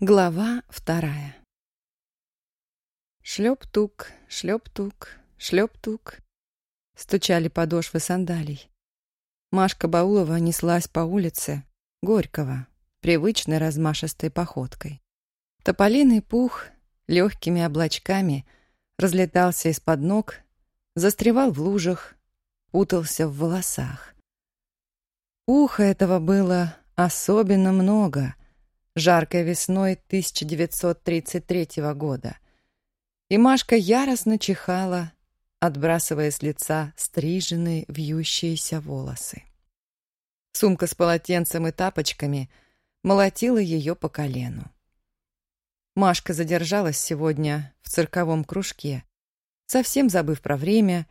Глава вторая. Шлеп-тук, шлеп-тук, шлеп-тук. Стучали подошвы сандалий. Машка Баулова неслась по улице Горького, привычной размашистой походкой. Тополиный пух легкими облачками разлетался из-под ног, застревал в лужах, путался в волосах. Пуха этого было особенно много — жаркой весной 1933 года. И Машка яростно чихала, отбрасывая с лица стриженные вьющиеся волосы. Сумка с полотенцем и тапочками молотила ее по колену. Машка задержалась сегодня в цирковом кружке, совсем забыв про время,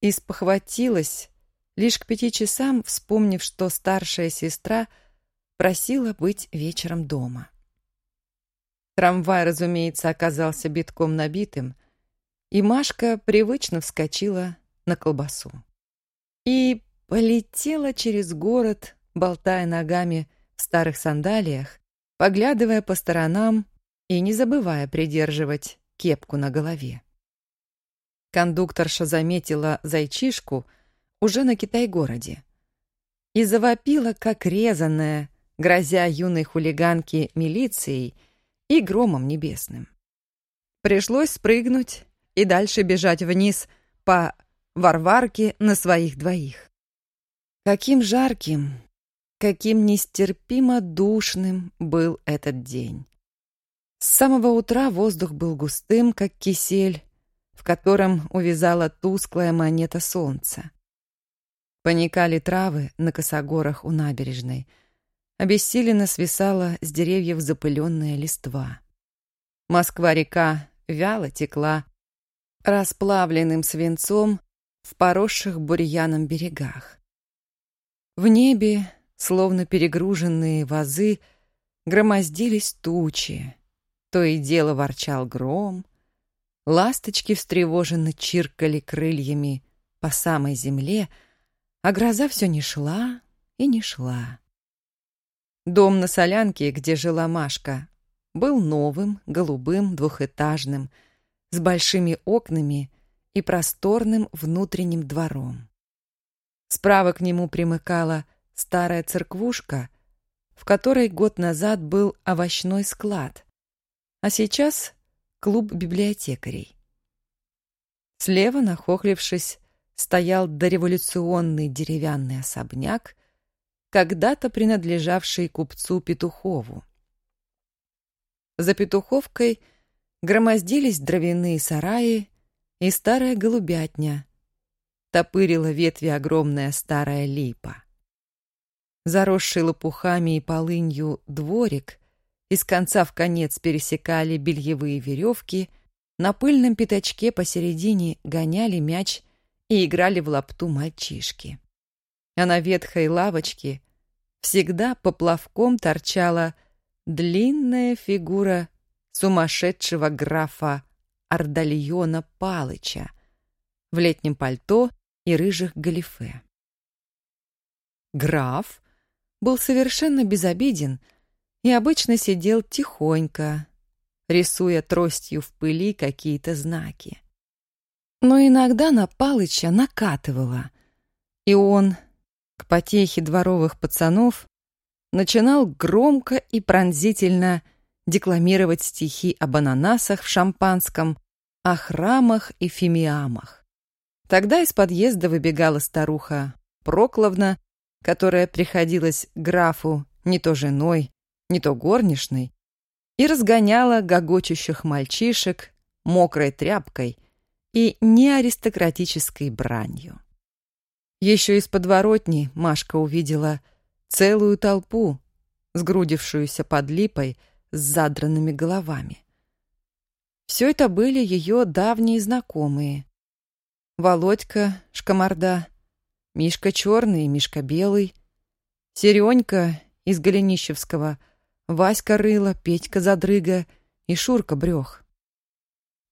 и спохватилась, лишь к пяти часам вспомнив, что старшая сестра — просила быть вечером дома. Трамвай, разумеется, оказался битком набитым, и Машка привычно вскочила на колбасу. И полетела через город, болтая ногами в старых сандалиях, поглядывая по сторонам и не забывая придерживать кепку на голове. Кондукторша заметила зайчишку уже на Китай-городе и завопила, как резаная, грозя юной хулиганке милицией и громом небесным. Пришлось спрыгнуть и дальше бежать вниз по Варварке на своих двоих. Каким жарким, каким нестерпимо душным был этот день. С самого утра воздух был густым, как кисель, в котором увязала тусклая монета солнца. Паникали травы на косогорах у набережной — Обессиленно свисала с деревьев запыленная листва. Москва-река вяло текла расплавленным свинцом в поросших бурьяном берегах. В небе, словно перегруженные вазы, громоздились тучи. То и дело ворчал гром. Ласточки встревоженно чиркали крыльями по самой земле, а гроза все не шла и не шла. Дом на Солянке, где жила Машка, был новым, голубым, двухэтажным, с большими окнами и просторным внутренним двором. Справа к нему примыкала старая церквушка, в которой год назад был овощной склад, а сейчас клуб библиотекарей. Слева, нахохлившись, стоял дореволюционный деревянный особняк когда-то принадлежавший купцу Петухову. За Петуховкой громоздились дровяные сараи и старая голубятня. Топырила ветви огромная старая липа. Заросший лопухами и полынью дворик из конца в конец пересекали бельевые веревки, на пыльном пятачке посередине гоняли мяч и играли в лапту мальчишки а на ветхой лавочке всегда поплавком торчала длинная фигура сумасшедшего графа Ардальона Палыча в летнем пальто и рыжих галифе. Граф был совершенно безобиден и обычно сидел тихонько, рисуя тростью в пыли какие-то знаки. Но иногда на Палыча накатывало, и он, к потехе дворовых пацанов, начинал громко и пронзительно декламировать стихи об ананасах в шампанском, о храмах и фимиамах. Тогда из подъезда выбегала старуха Прокловна, которая приходилась графу не то женой, не то горничной, и разгоняла гогочущих мальчишек мокрой тряпкой и неаристократической бранью. Еще из подворотни Машка увидела целую толпу, сгрудившуюся под липой с задранными головами. Все это были ее давние знакомые. Володька, Шкоморда, Мишка Черный и Мишка Белый, Серенька из Голенищевского, Васька Рыла, Петька Задрыга и Шурка Брех.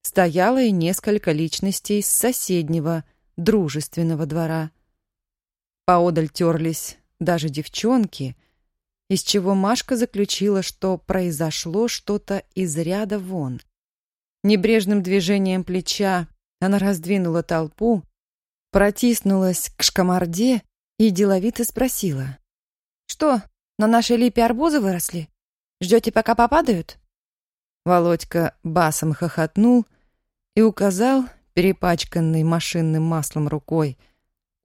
Стояло и несколько личностей с соседнего, дружественного двора. Поодаль терлись даже девчонки, из чего Машка заключила, что произошло что-то из ряда вон. Небрежным движением плеча она раздвинула толпу, протиснулась к шкамарде и деловито спросила. «Что, на нашей липе арбузы выросли? Ждете, пока попадают?» Володька басом хохотнул и указал перепачканной машинным маслом рукой.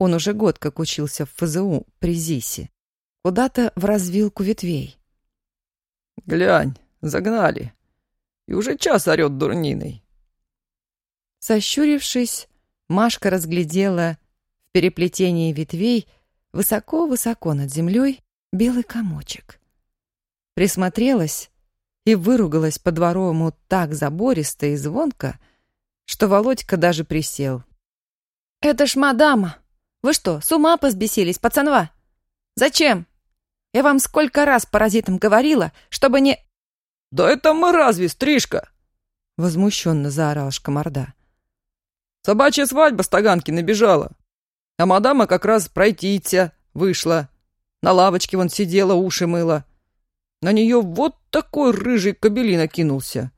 Он уже год как учился в ФЗУ при ЗИСе. Куда-то в развилку ветвей. «Глянь, загнали. И уже час орёт дурниной». Сощурившись, Машка разглядела в переплетении ветвей высоко-высоко над землей белый комочек. Присмотрелась и выругалась по-дворовому так забористо и звонко, что Володька даже присел. «Это ж мадама! Вы что, с ума позбесились, пацанва? Зачем? Я вам сколько раз паразитам говорила, чтобы не...» «Да это мы разве, стрижка?» Возмущенно заорал Шкоморда. Собачья свадьба с Таганки набежала. А мадама как раз пройтиться вышла. На лавочке вон сидела, уши мыла. На нее вот такой рыжий кобели накинулся.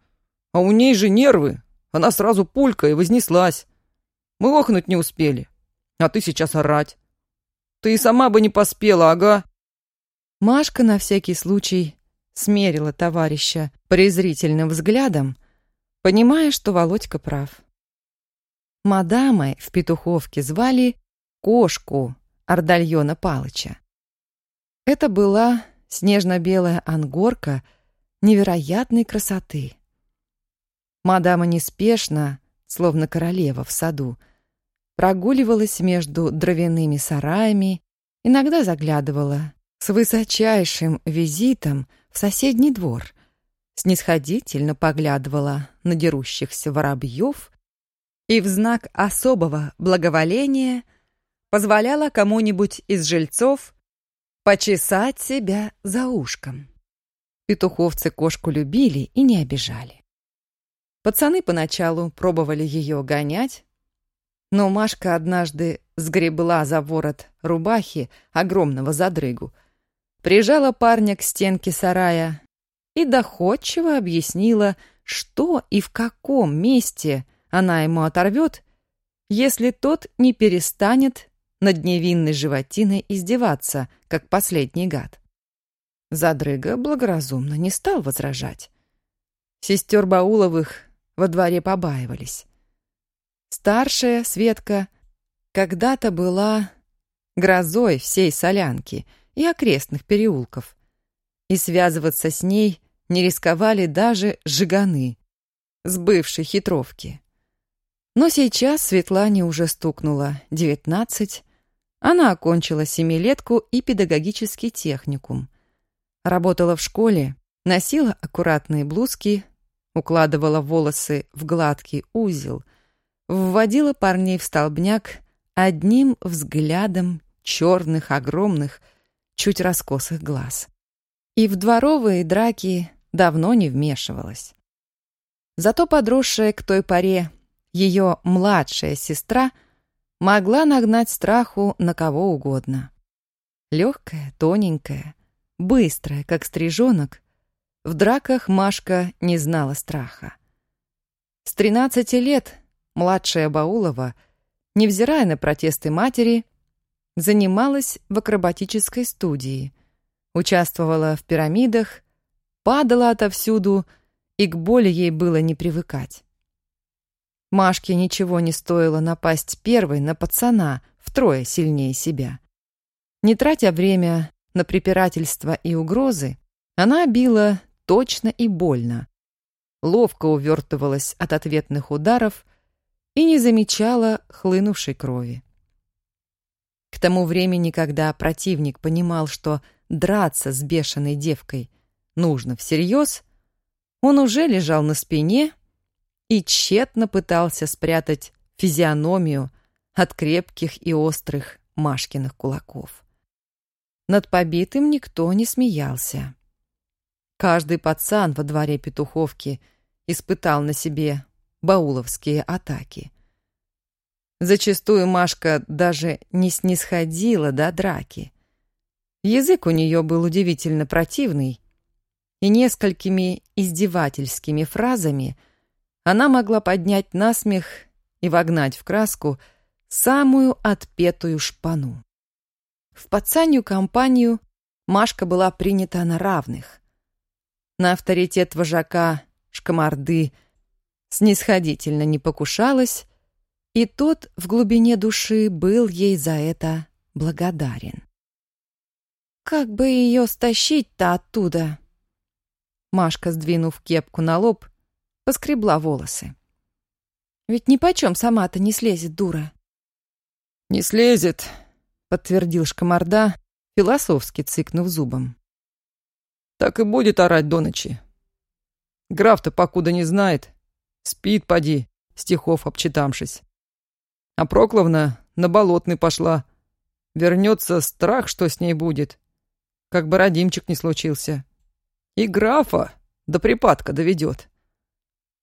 А у ней же нервы. Она сразу пулька и вознеслась. Мы охнуть не успели. А ты сейчас орать. Ты и сама бы не поспела, ага. Машка на всякий случай смерила товарища презрительным взглядом, понимая, что Володька прав. Мадамой в Петуховке звали кошку Ардальона Палыча. Это была снежно-белая ангорка невероятной красоты. Мадама неспешно, словно королева в саду, прогуливалась между дровяными сараями, иногда заглядывала с высочайшим визитом в соседний двор, снисходительно поглядывала на дерущихся воробьев и в знак особого благоволения позволяла кому-нибудь из жильцов почесать себя за ушком. Петуховцы кошку любили и не обижали. Пацаны поначалу пробовали ее гонять, но Машка однажды сгребла за ворот рубахи огромного задрыгу, прижала парня к стенке сарая и доходчиво объяснила, что и в каком месте она ему оторвет, если тот не перестанет над невинной животиной издеваться, как последний гад. Задрыга благоразумно не стал возражать. Сестер Бауловых во дворе побаивались. Старшая, Светка, когда-то была грозой всей солянки и окрестных переулков, и связываться с ней не рисковали даже жиганы с бывшей хитровки. Но сейчас Светлане уже стукнуло девятнадцать. Она окончила семилетку и педагогический техникум. Работала в школе, носила аккуратные блузки, укладывала волосы в гладкий узел, вводила парней в столбняк одним взглядом черных, огромных, чуть раскосых глаз. И в дворовые драки давно не вмешивалась. Зато подросшая к той поре ее младшая сестра могла нагнать страху на кого угодно. Легкая, тоненькая, быстрая, как стрижонок, в драках Машка не знала страха. С 13 лет младшая Баулова, невзирая на протесты матери, занималась в акробатической студии, участвовала в пирамидах, падала отовсюду, и к боли ей было не привыкать. Машке ничего не стоило напасть первой на пацана, втрое сильнее себя. Не тратя время на препирательства и угрозы, она била точно и больно, ловко увертывалась от ответных ударов и не замечала хлынувшей крови. К тому времени, когда противник понимал, что драться с бешеной девкой нужно всерьез, он уже лежал на спине и тщетно пытался спрятать физиономию от крепких и острых Машкиных кулаков. Над побитым никто не смеялся. Каждый пацан во дворе Петуховки испытал на себе бауловские атаки. Зачастую Машка даже не снисходила до драки. Язык у нее был удивительно противный, и несколькими издевательскими фразами она могла поднять насмех и вогнать в краску самую отпетую шпану. В пацанью компанию Машка была принята на равных. На авторитет вожака Шкамарды снисходительно не покушалась, и тот в глубине души был ей за это благодарен. «Как бы ее стащить-то оттуда?» Машка, сдвинув кепку на лоб, поскребла волосы. «Ведь нипочем сама-то не слезет, дура». «Не слезет», — подтвердил Шкамарда, философски цыкнув зубом. «Так и будет орать до ночи. Граф-то покуда не знает. Спит, поди, стихов обчитамшись. А Прокловна на болотный пошла. Вернется страх, что с ней будет. Как бы родимчик не случился. И графа до припадка доведет.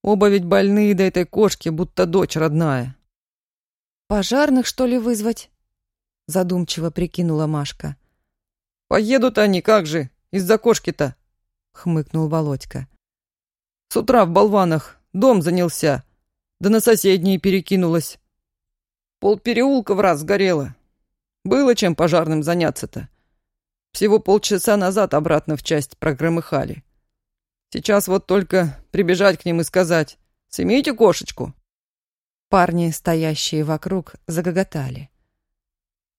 Оба ведь больные до этой кошки, будто дочь родная. «Пожарных, что ли, вызвать?» Задумчиво прикинула Машка. «Поедут они, как же, из-за кошки-то!» Хмыкнул Володька. «С утра в болванах дом занялся, да на соседние перекинулась. Пол переулка в раз сгорело. Было чем пожарным заняться-то. Всего полчаса назад обратно в часть прогромыхали. Сейчас вот только прибежать к ним и сказать «Сымите кошечку». Парни, стоящие вокруг, загоготали.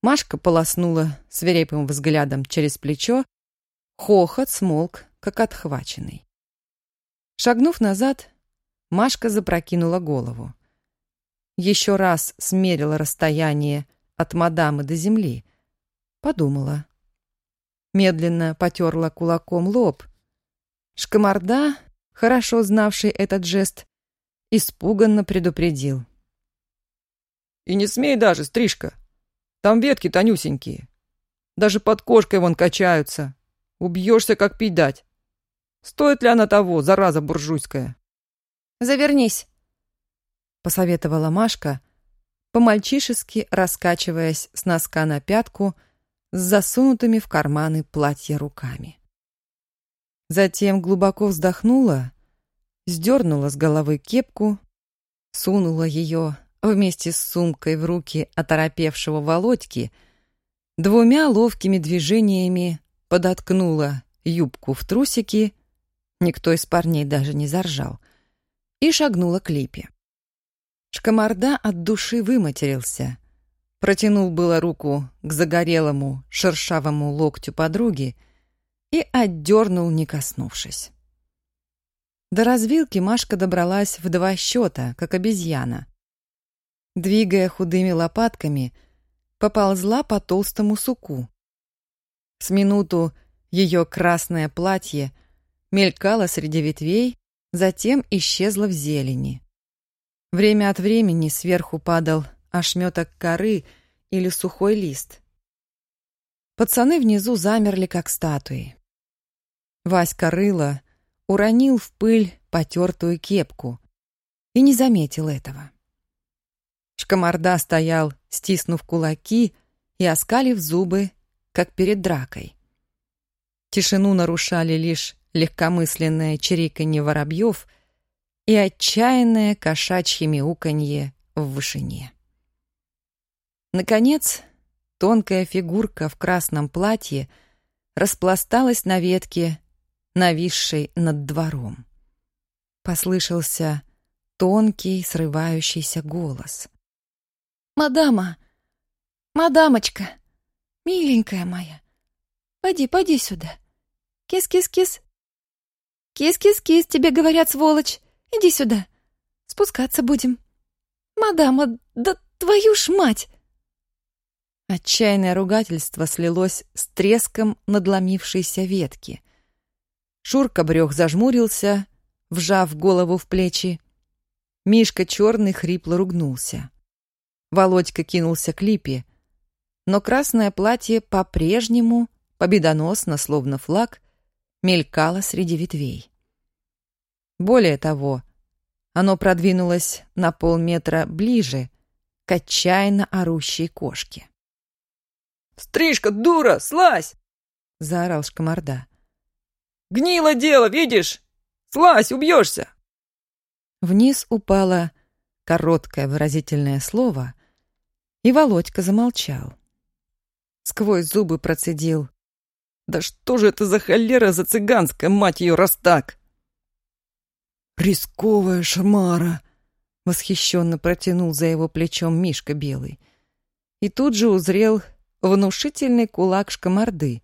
Машка полоснула свирепым взглядом через плечо, хохот смолк, как отхваченный. Шагнув назад, Машка запрокинула голову еще раз смерила расстояние от мадамы до земли, подумала. Медленно потерла кулаком лоб. Шкоморда, хорошо знавший этот жест, испуганно предупредил. «И не смей даже, стрижка. Там ветки тонюсенькие. Даже под кошкой вон качаются. Убьешься, как пить дать. Стоит ли она того, зараза буржуйская?» «Завернись», — посоветовала Машка, по-мальчишески раскачиваясь с носка на пятку с засунутыми в карманы платья руками. Затем глубоко вздохнула, сдернула с головы кепку, сунула ее вместе с сумкой в руки оторопевшего Володьки, двумя ловкими движениями подоткнула юбку в трусики, никто из парней даже не заржал, и шагнула к липе. Шкоморда от души выматерился. Протянул было руку к загорелому, шершавому локтю подруги и отдернул, не коснувшись. До развилки Машка добралась в два счета, как обезьяна. Двигая худыми лопатками, поползла по толстому суку. С минуту ее красное платье мелькало среди ветвей, затем исчезло в зелени. Время от времени сверху падал ошметок коры или сухой лист. Пацаны внизу замерли, как статуи. Васька рыла, уронил в пыль потертую кепку и не заметил этого. Шкоморда стоял, стиснув кулаки и оскалив зубы, как перед дракой. Тишину нарушали лишь легкомысленное чириканье воробьев — и отчаянное кошачье мяуканье в вышине. Наконец, тонкая фигурка в красном платье распласталась на ветке, нависшей над двором. Послышался тонкий, срывающийся голос. «Мадама! Мадамочка! Миленькая моя! Поди, поди сюда! Кис-кис-кис! Кис-кис-кис, тебе говорят, сволочь! Иди сюда. Спускаться будем. Мадама, да твою ж мать!» Отчаянное ругательство слилось с треском надломившейся ветки. Шурка Брёх зажмурился, вжав голову в плечи. Мишка черный хрипло ругнулся. Володька кинулся к липе, но красное платье по-прежнему, победоносно, словно флаг, мелькало среди ветвей. Более того, оно продвинулось на полметра ближе к отчаянно орущей кошке. «Стрижка, дура, слазь!» заорал Шкоморда. «Гнило дело, видишь? Слазь, убьешься!» Вниз упало короткое выразительное слово, и Володька замолчал. Сквозь зубы процедил. «Да что же это за холера за цыганская, мать ее, раз так?» «Рисковая шмара!» — восхищенно протянул за его плечом Мишка Белый. И тут же узрел внушительный кулак шкоморды,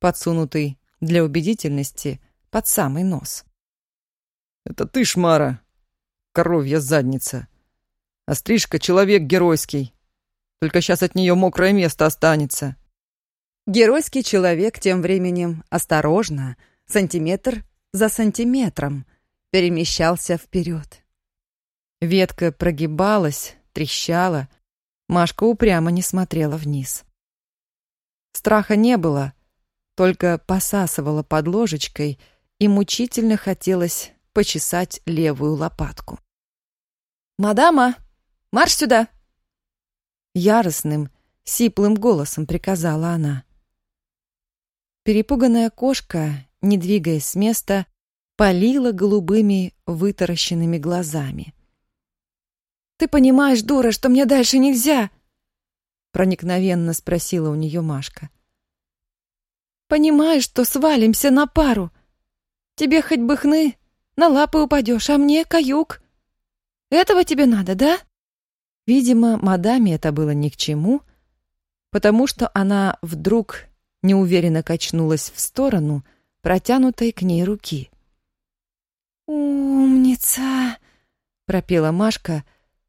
подсунутый для убедительности под самый нос. «Это ты, Шмара, коровья задница. А стрижка — человек геройский. Только сейчас от нее мокрое место останется». Геройский человек тем временем осторожно, сантиметр за сантиметром, перемещался вперед. Ветка прогибалась, трещала. Машка упрямо не смотрела вниз. Страха не было, только посасывала под ложечкой и мучительно хотелось почесать левую лопатку. «Мадама, марш сюда!» Яростным, сиплым голосом приказала она. Перепуганная кошка, не двигаясь с места, полила голубыми вытаращенными глазами. «Ты понимаешь, дура, что мне дальше нельзя?» проникновенно спросила у нее Машка. «Понимаешь, что свалимся на пару? Тебе хоть бы хны, на лапы упадешь, а мне каюк. Этого тебе надо, да?» Видимо, мадаме это было ни к чему, потому что она вдруг неуверенно качнулась в сторону протянутой к ней руки. «Умница!» — пропела Машка,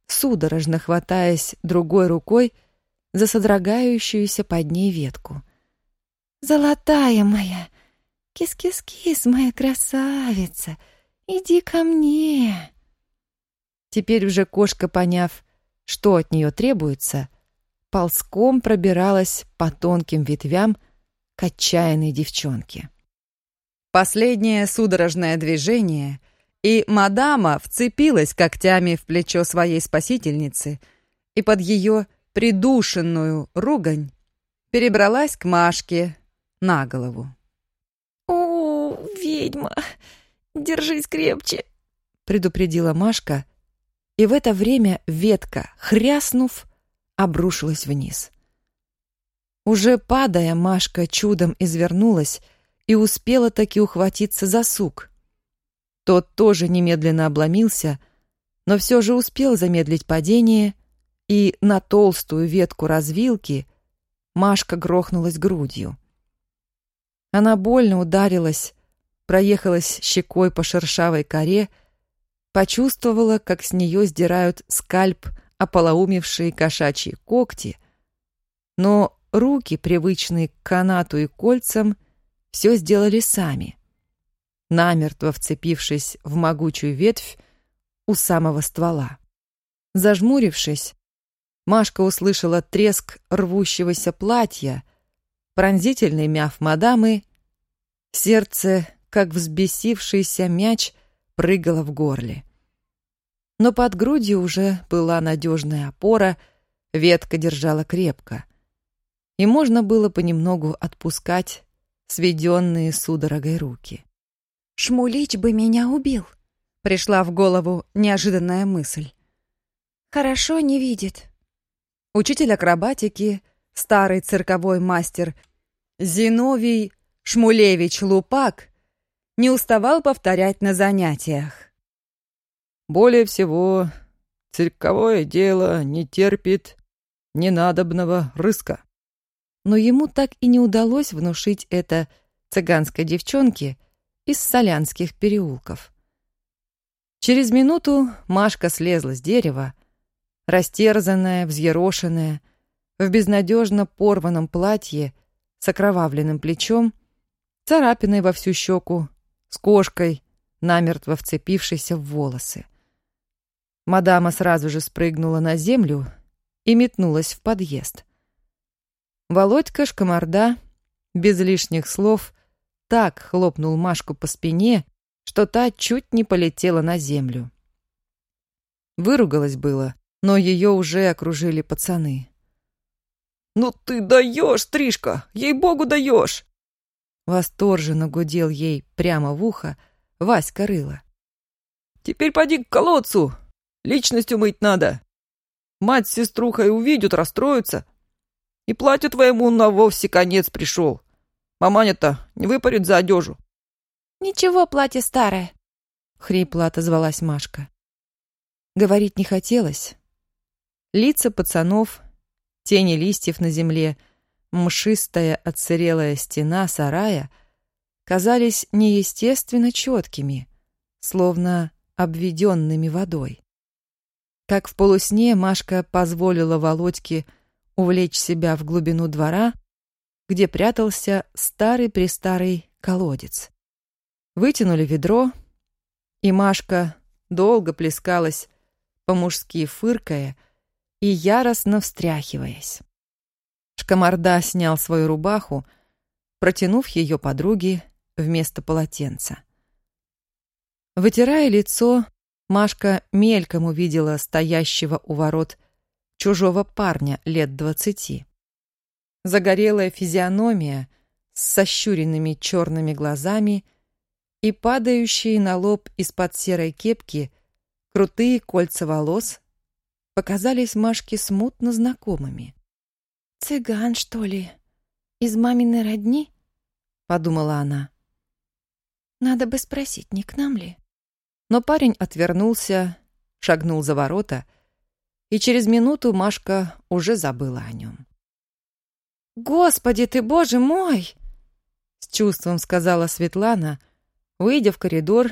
судорожно хватаясь другой рукой за содрогающуюся под ней ветку. «Золотая моя! Кис-кис-кис, моя красавица! Иди ко мне!» Теперь уже кошка, поняв, что от нее требуется, ползком пробиралась по тонким ветвям к отчаянной девчонке. Последнее судорожное движение, и мадама вцепилась когтями в плечо своей спасительницы и под ее придушенную ругань перебралась к Машке на голову. «О, ведьма, держись крепче!» предупредила Машка, и в это время ветка, хряснув, обрушилась вниз. Уже падая, Машка чудом извернулась и успела таки ухватиться за сук. Тот тоже немедленно обломился, но все же успел замедлить падение — и на толстую ветку развилки Машка грохнулась грудью. Она больно ударилась, проехалась щекой по шершавой коре, почувствовала, как с нее сдирают скальп ополоумевшие кошачьи когти, но руки, привычные к канату и кольцам, все сделали сами, намертво вцепившись в могучую ветвь у самого ствола. Зажмурившись, Машка услышала треск рвущегося платья, пронзительный мяв мадамы, сердце, как взбесившийся мяч, прыгало в горле. Но под грудью уже была надежная опора, ветка держала крепко, и можно было понемногу отпускать сведенные судорогой руки. «Шмулич бы меня убил», — пришла в голову неожиданная мысль. «Хорошо не видит, Учитель акробатики, старый цирковой мастер Зиновий Шмулевич Лупак не уставал повторять на занятиях. Более всего, цирковое дело не терпит ненадобного рыска. Но ему так и не удалось внушить это цыганской девчонке из солянских переулков. Через минуту Машка слезла с дерева, растерзанная, взъерошенная, в безнадежно порванном платье с окровавленным плечом, царапиной во всю щеку, с кошкой, намертво вцепившейся в волосы. Мадама сразу же спрыгнула на землю и метнулась в подъезд. Володька Шкоморда, без лишних слов, так хлопнул Машку по спине, что та чуть не полетела на землю. Выругалась было, но ее уже окружили пацаны. «Ну ты даешь, Тришка! Ей-богу, даешь!» Восторженно гудел ей прямо в ухо Васька Рыла. «Теперь поди к колодцу! Личность умыть надо! Мать с сеструхой увидят, расстроятся. И платью твоему на вовсе конец пришел. Маманя-то не выпарит за одежу». «Ничего, платье старое», — хрипло отозвалась Машка. Говорить не хотелось. Лица пацанов, тени листьев на земле, мшистая отсырелая стена сарая казались неестественно четкими, словно обведенными водой. Как в полусне Машка позволила Володьке увлечь себя в глубину двора, где прятался старый-престарый колодец. Вытянули ведро, и Машка долго плескалась, по-мужски фыркая и яростно встряхиваясь. Шкоморда снял свою рубаху, протянув ее подруге вместо полотенца. Вытирая лицо, Машка мельком увидела стоящего у ворот чужого парня лет двадцати. Загорелая физиономия с сощуренными черными глазами и падающие на лоб из-под серой кепки крутые кольца волос показались Машке смутно знакомыми. «Цыган, что ли? Из маминой родни?» — подумала она. «Надо бы спросить, не к нам ли?» Но парень отвернулся, шагнул за ворота, и через минуту Машка уже забыла о нем. «Господи ты, боже мой!» С чувством сказала Светлана, выйдя в коридор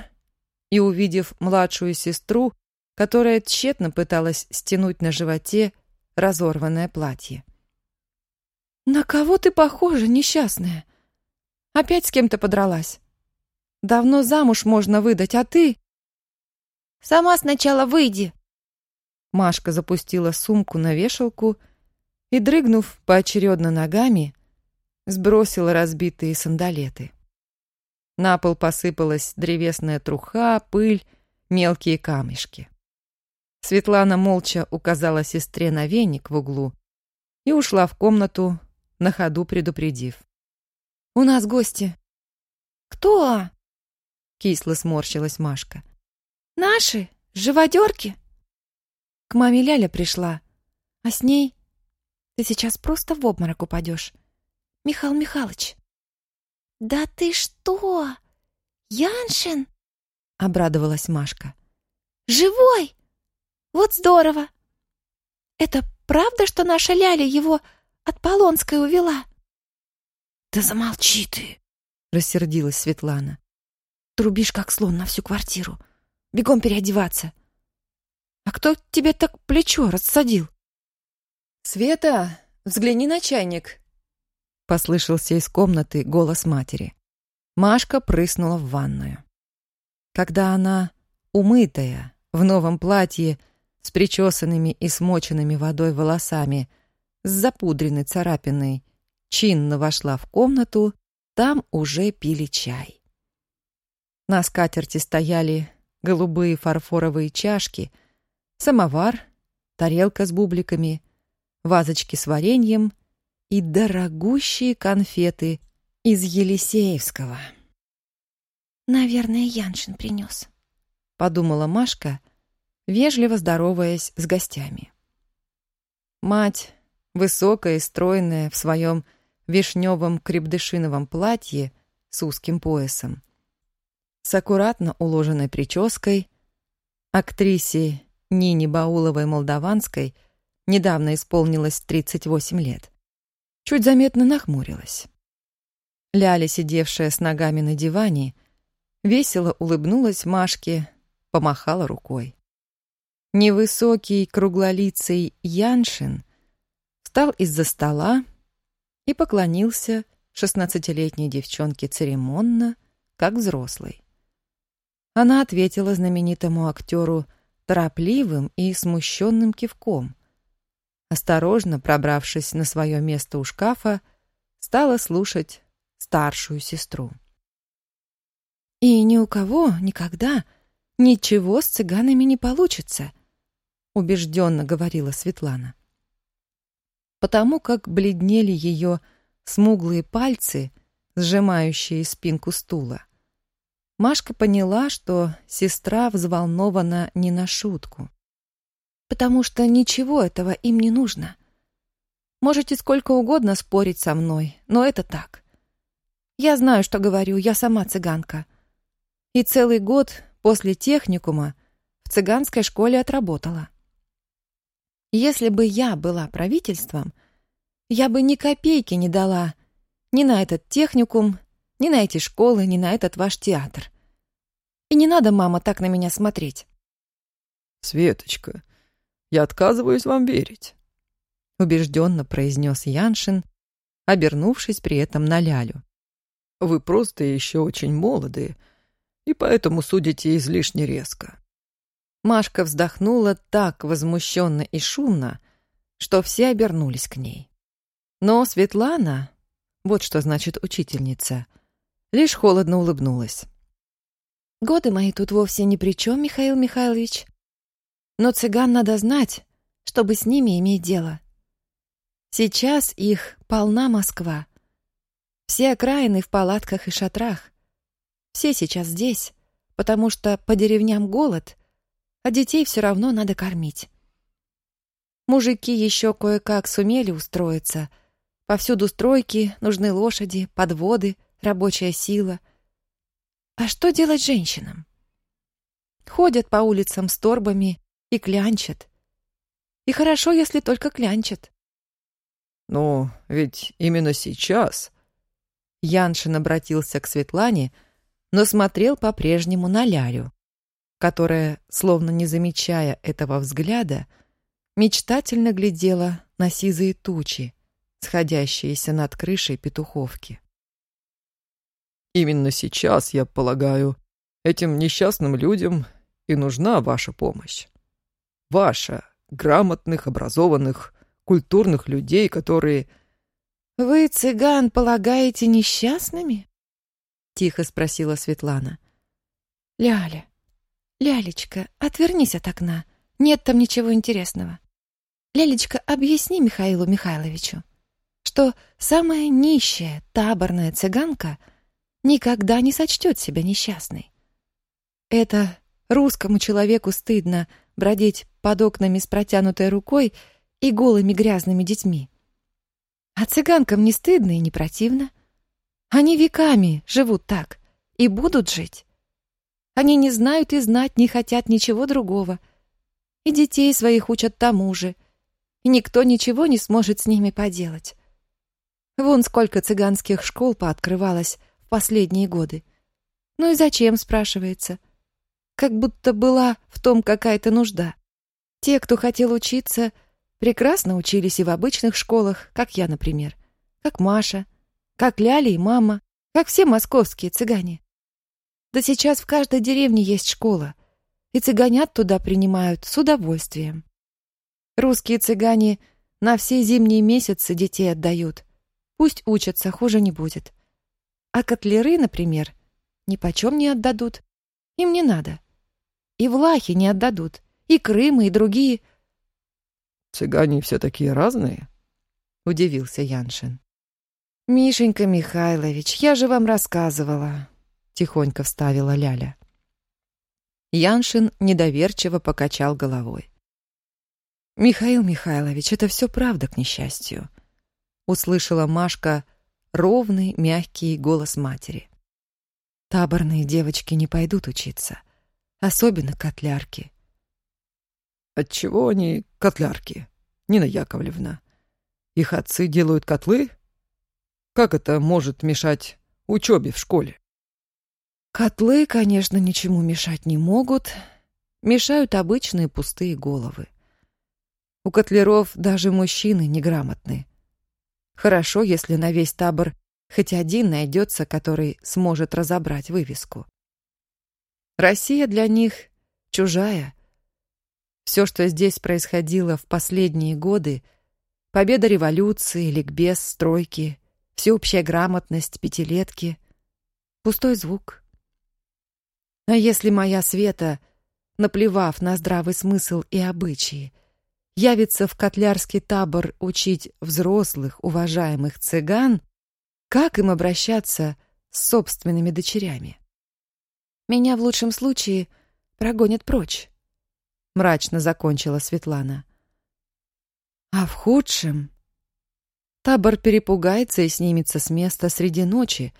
и увидев младшую сестру, которая тщетно пыталась стянуть на животе разорванное платье. «На кого ты похожа, несчастная? Опять с кем-то подралась? Давно замуж можно выдать, а ты...» «Сама сначала выйди!» Машка запустила сумку на вешалку и, дрыгнув поочередно ногами, сбросила разбитые сандалеты. На пол посыпалась древесная труха, пыль, мелкие камешки. Светлана молча указала сестре на веник в углу и ушла в комнату, на ходу предупредив. «У нас гости». «Кто?» — кисло сморщилась Машка. Наши? Живодерки? К маме Ляля пришла. А с ней... Ты сейчас просто в обморок упадешь. Михаил Михайлович. Да ты что? Яншин? Обрадовалась Машка. Живой? Вот здорово. Это правда, что наша Ляля его от Полонской увела? Да замолчи ты, рассердилась Светлана. Трубишь, как слон, на всю квартиру. Бегом переодеваться. А кто тебе так плечо рассадил? Света, взгляни на чайник. Послышался из комнаты голос матери. Машка прыснула в ванную. Когда она, умытая, в новом платье, с причесанными и смоченными водой волосами, с запудренной царапиной, чинно вошла в комнату, там уже пили чай. На скатерти стояли голубые фарфоровые чашки, самовар, тарелка с бубликами, вазочки с вареньем и дорогущие конфеты из Елисеевского. «Наверное, Яншин принес», — подумала Машка, вежливо здороваясь с гостями. Мать, высокая и стройная в своем вишневом крепдышиновом платье с узким поясом, с аккуратно уложенной прической, актрисе Нине Бауловой-Молдаванской недавно исполнилось 38 лет. Чуть заметно нахмурилась. Ляля, сидевшая с ногами на диване, весело улыбнулась Машке, помахала рукой. Невысокий, круглолицый Яншин встал из-за стола и поклонился шестнадцатилетней девчонке церемонно, как взрослый. Она ответила знаменитому актеру торопливым и смущенным кивком. Осторожно пробравшись на свое место у шкафа, стала слушать старшую сестру. «И ни у кого никогда ничего с цыганами не получится», убежденно говорила Светлана. Потому как бледнели ее смуглые пальцы, сжимающие спинку стула. Машка поняла, что сестра взволнована не на шутку. «Потому что ничего этого им не нужно. Можете сколько угодно спорить со мной, но это так. Я знаю, что говорю, я сама цыганка. И целый год после техникума в цыганской школе отработала. Если бы я была правительством, я бы ни копейки не дала ни на этот техникум, ни на эти школы, ни на этот ваш театр. И не надо, мама, так на меня смотреть. Светочка, я отказываюсь вам верить, убежденно произнес Яншин, обернувшись при этом на Лялю. Вы просто еще очень молоды, и поэтому судите излишне резко. Машка вздохнула так возмущенно и шумно, что все обернулись к ней. Но Светлана, вот что значит учительница, лишь холодно улыбнулась. «Годы мои тут вовсе ни при чем, Михаил Михайлович. Но цыган надо знать, чтобы с ними иметь дело. Сейчас их полна Москва. Все окраины в палатках и шатрах. Все сейчас здесь, потому что по деревням голод, а детей все равно надо кормить. Мужики еще кое-как сумели устроиться. Повсюду стройки, нужны лошади, подводы, рабочая сила. А что делать женщинам? Ходят по улицам с торбами и клянчат. И хорошо, если только клянчат. Но ведь именно сейчас Яншин обратился к Светлане, но смотрел по-прежнему на Лярю, которая, словно не замечая этого взгляда, мечтательно глядела на сизые тучи, сходящиеся над крышей петуховки. «Именно сейчас, я полагаю, этим несчастным людям и нужна ваша помощь. Ваша, грамотных, образованных, культурных людей, которые «Вы, цыган, полагаете несчастными?» — тихо спросила Светлана. «Ляля, Лялечка, отвернись от окна. Нет там ничего интересного. Лялечка, объясни Михаилу Михайловичу, что самая нищая таборная цыганка никогда не сочтет себя несчастной. Это русскому человеку стыдно бродить под окнами с протянутой рукой и голыми грязными детьми. А цыганкам не стыдно и не противно. Они веками живут так и будут жить. Они не знают и знать не хотят ничего другого. И детей своих учат тому же. И никто ничего не сможет с ними поделать. Вон сколько цыганских школ пооткрывалось в последние годы. Ну и зачем, спрашивается? Как будто была в том какая-то нужда. Те, кто хотел учиться, — Прекрасно учились и в обычных школах, как я, например. Как Маша, как Ляля и мама, как все московские цыгане. Да сейчас в каждой деревне есть школа, и цыганят туда принимают с удовольствием. Русские цыгане на все зимние месяцы детей отдают. Пусть учатся, хуже не будет. А котлеры, например, ни почем не отдадут. Им не надо. И влахи не отдадут, и Крымы, и другие – Цыгане все такие разные?» — удивился Яншин. «Мишенька Михайлович, я же вам рассказывала», — тихонько вставила Ляля. Яншин недоверчиво покачал головой. «Михаил Михайлович, это все правда, к несчастью», — услышала Машка ровный, мягкий голос матери. «Таборные девочки не пойдут учиться, особенно котлярки. Отчего они котлярки, Нина Яковлевна? Их отцы делают котлы? Как это может мешать учебе в школе? Котлы, конечно, ничему мешать не могут. Мешают обычные пустые головы. У котлеров даже мужчины неграмотны. Хорошо, если на весь табор хоть один найдется, который сможет разобрать вывеску. Россия для них чужая, все, что здесь происходило в последние годы, победа революции, ликбез, стройки, всеобщая грамотность, пятилетки, пустой звук. А если моя Света, наплевав на здравый смысл и обычаи, явится в котлярский табор учить взрослых, уважаемых цыган, Как им обращаться с собственными дочерями? Меня в лучшем случае прогонят прочь, мрачно закончила Светлана. А в худшем табор перепугается и снимется с места среди ночи,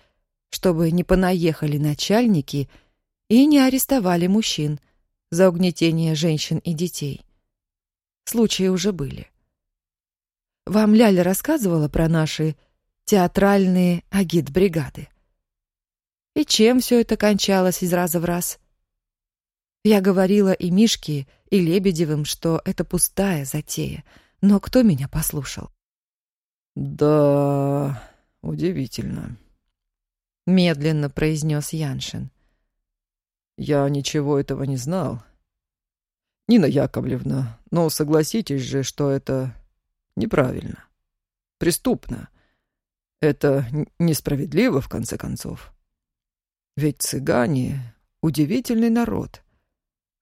чтобы не понаехали начальники и не арестовали мужчин за угнетение женщин и детей. Случаи уже были. Вам Ляля рассказывала про наши театральные агит-бригады? И чем все это кончалось из раза в раз? Я говорила и Мишке, и Лебедевым, что это пустая затея, но кто меня послушал? «Да, удивительно», — медленно произнес Яншин. «Я ничего этого не знал. Нина Яковлевна, но согласитесь же, что это неправильно, преступно. Это несправедливо, в конце концов. Ведь цыгане — удивительный народ,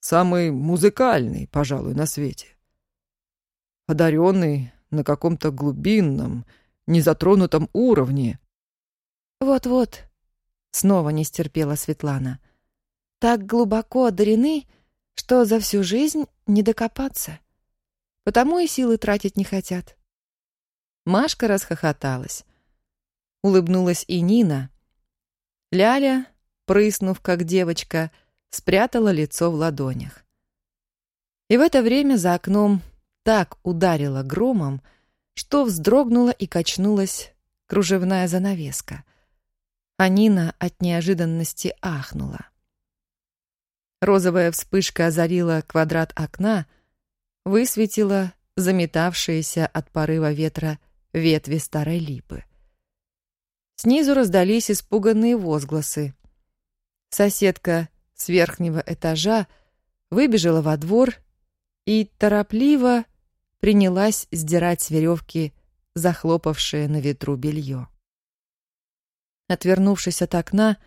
самый музыкальный, пожалуй, на свете. Одаренный на каком-то глубинном, незатронутом уровне. «Вот-вот», — снова не стерпела Светлана, — «так глубоко одарены, что за всю жизнь не докопаться. Потому и силы тратить не хотят». Машка расхохоталась. Улыбнулась и Нина. Ляля, прыснув как девочка, спрятала лицо в ладонях. И в это время за окном так ударило громом, что вздрогнула и качнулась кружевная занавеска. А Нина от неожиданности ахнула. Розовая вспышка озарила квадрат окна, высветила заметавшиеся от порыва ветра ветви старой липы. Снизу раздались испуганные возгласы. Соседка с верхнего этажа выбежала во двор и торопливо принялась сдирать с веревки захлопавшее на ветру белье. Отвернувшись от окна,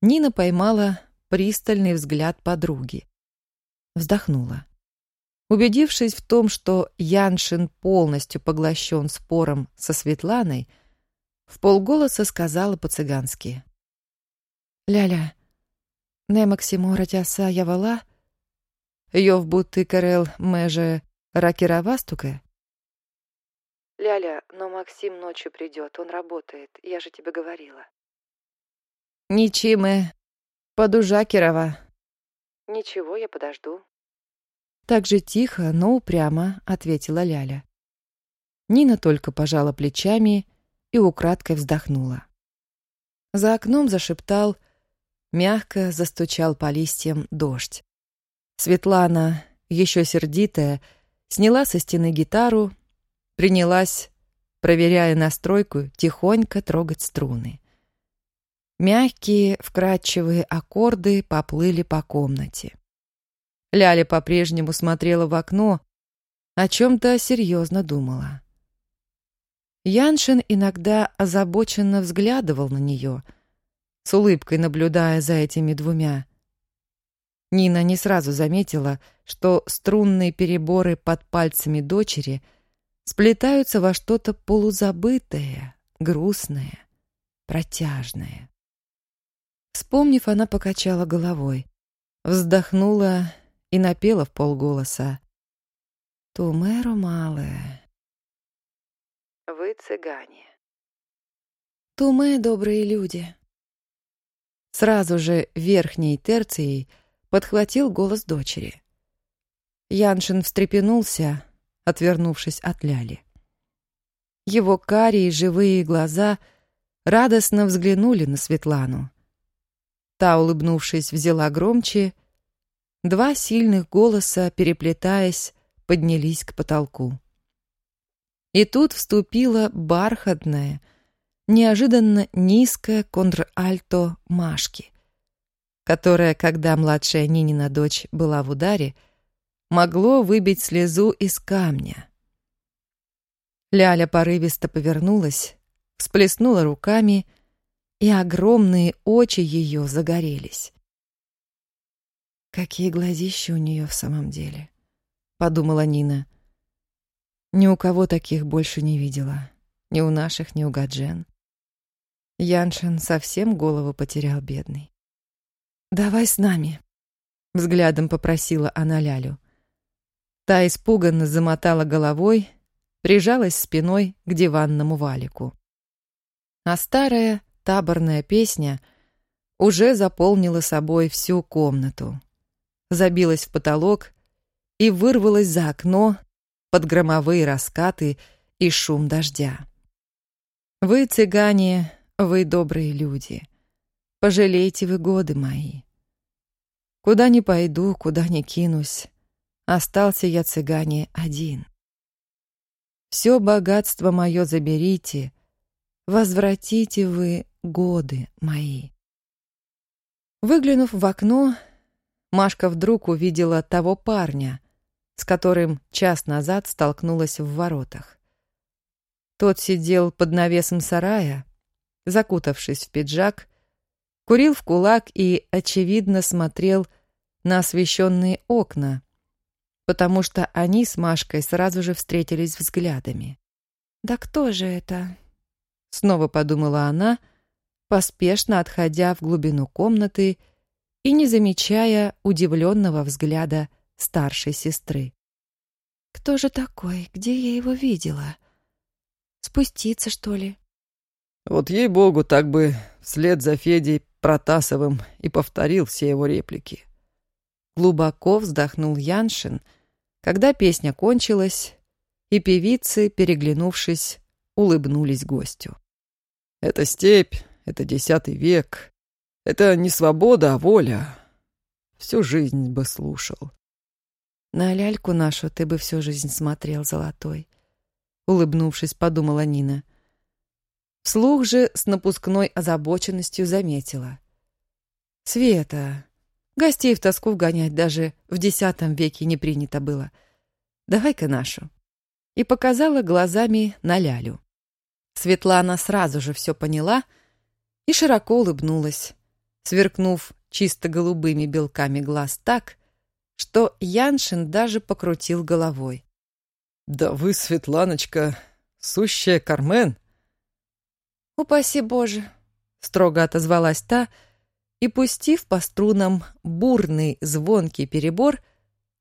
Нина поймала пристальный взгляд подруги. Вздохнула. Убедившись в том, что Яншин полностью поглощен спором со Светланой, в полголоса сказала по-цыгански. «Ляля, не Максиму ратяса явала, йов будто карел меже Ракеровастука? Ляля, но Максим ночью придет, он работает, я же тебе говорила. Ничимы, подужа Кирова. Ничего, я подожду. Так же тихо, но упрямо ответила Ляля. Нина только пожала плечами и украдкой вздохнула. За окном зашептал, мягко застучал по листьям дождь. Светлана, еще сердитая, сняла со стены гитару, принялась, проверяя настройку, тихонько трогать струны. Мягкие, вкрадчивые аккорды поплыли по комнате. Ляля по-прежнему смотрела в окно, о чем-то серьезно думала. Яншин иногда озабоченно взглядывал на нее, с улыбкой наблюдая за этими двумя. Нина не сразу заметила, что струнные переборы под пальцами дочери сплетаются во что-то полузабытое, грустное, протяжное. Вспомнив, она покачала головой, вздохнула и напела в полголоса. «Тумеро малое». «Вы цыгане». «Туме добрые люди». Сразу же верхней терцией — подхватил голос дочери. Яншин встрепенулся, отвернувшись от Ляли. Его карие живые глаза радостно взглянули на Светлану. Та, улыбнувшись, взяла громче. Два сильных голоса, переплетаясь, поднялись к потолку. И тут вступила бархатная, неожиданно низкая контральто Машки которое, когда младшая Нинина дочь была в ударе, могло выбить слезу из камня. Ляля порывисто повернулась, всплеснула руками, и огромные очи ее загорелись. «Какие глазища у нее в самом деле!» — подумала Нина. «Ни у кого таких больше не видела. Ни у наших, ни у Гаджен. Яншин совсем голову потерял, бедный. «Давай с нами», — взглядом попросила она Лялю. Та испуганно замотала головой, прижалась спиной к диванному валику. А старая таборная песня уже заполнила собой всю комнату, забилась в потолок и вырвалась за окно под громовые раскаты и шум дождя. Вы, цыгане, вы добрые люди, пожалейте вы годы мои. Куда ни пойду, куда ни кинусь, остался я, цыгане, один. Все богатство мое заберите, возвратите вы годы мои. Выглянув в окно, Машка вдруг увидела того парня, с которым час назад столкнулась в воротах. Тот сидел под навесом сарая, закутавшись в пиджак, курил в кулак и, очевидно, смотрел на освещенные окна, потому что они с Машкой сразу же встретились взглядами. «Да кто же это?» Снова подумала она, поспешно отходя в глубину комнаты и не замечая удивленного взгляда старшей сестры. «Кто же такой? Где я его видела? Спуститься, что ли?» Вот ей-богу, так бы вслед за Федей Протасовым и повторил все его реплики. Глубоко вздохнул Яншин, когда песня кончилась, и певицы, переглянувшись, улыбнулись гостю. «Это степь, это десятый век, это не свобода, а воля. Всю жизнь бы слушал». «На ляльку нашу ты бы всю жизнь смотрел, золотой», — улыбнувшись, подумала Нина. Вслух же с напускной озабоченностью заметила. «Света, гостей в тоску вгонять даже в десятом веке не принято было. Давай-ка нашу». И показала глазами на Лялю. Светлана сразу же все поняла и широко улыбнулась, сверкнув чисто голубыми белками глаз так, что Яншин даже покрутил головой. «Да вы, Светланочка, сущая Кармен!» «Упаси Боже!» — строго отозвалась та, и, пустив по струнам бурный звонкий перебор,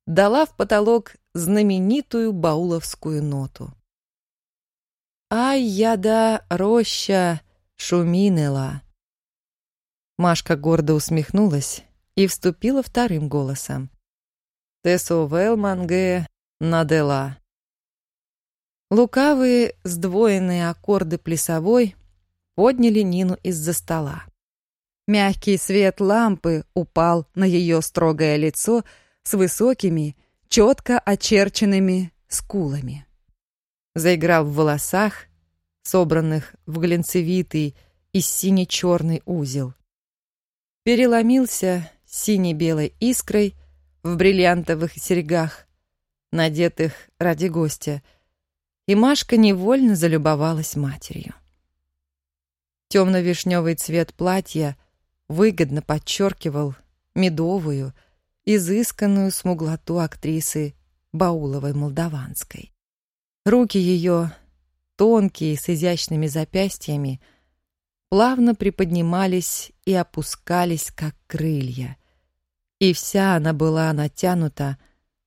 дала в потолок знаменитую бауловскую ноту. «Ай, яда роща шуминела!» Машка гордо усмехнулась и вступила вторым голосом. «Тесо манге надела». Лукавые сдвоенные аккорды плясовой подняли Нину из-за стола. Мягкий свет лампы упал на ее строгое лицо с высокими, четко очерченными скулами. Заиграл в волосах, собранных в глинцевитый и сине-черный узел. Переломился сине-белой искрой в бриллиантовых серьгах, надетых ради гостя, и Машка невольно залюбовалась матерью. Темно-вишневый цвет платья выгодно подчеркивал медовую, изысканную смуглоту актрисы Бауловой-Молдаванской. Руки ее, тонкие, с изящными запястьями, плавно приподнимались и опускались, как крылья, и вся она была натянута,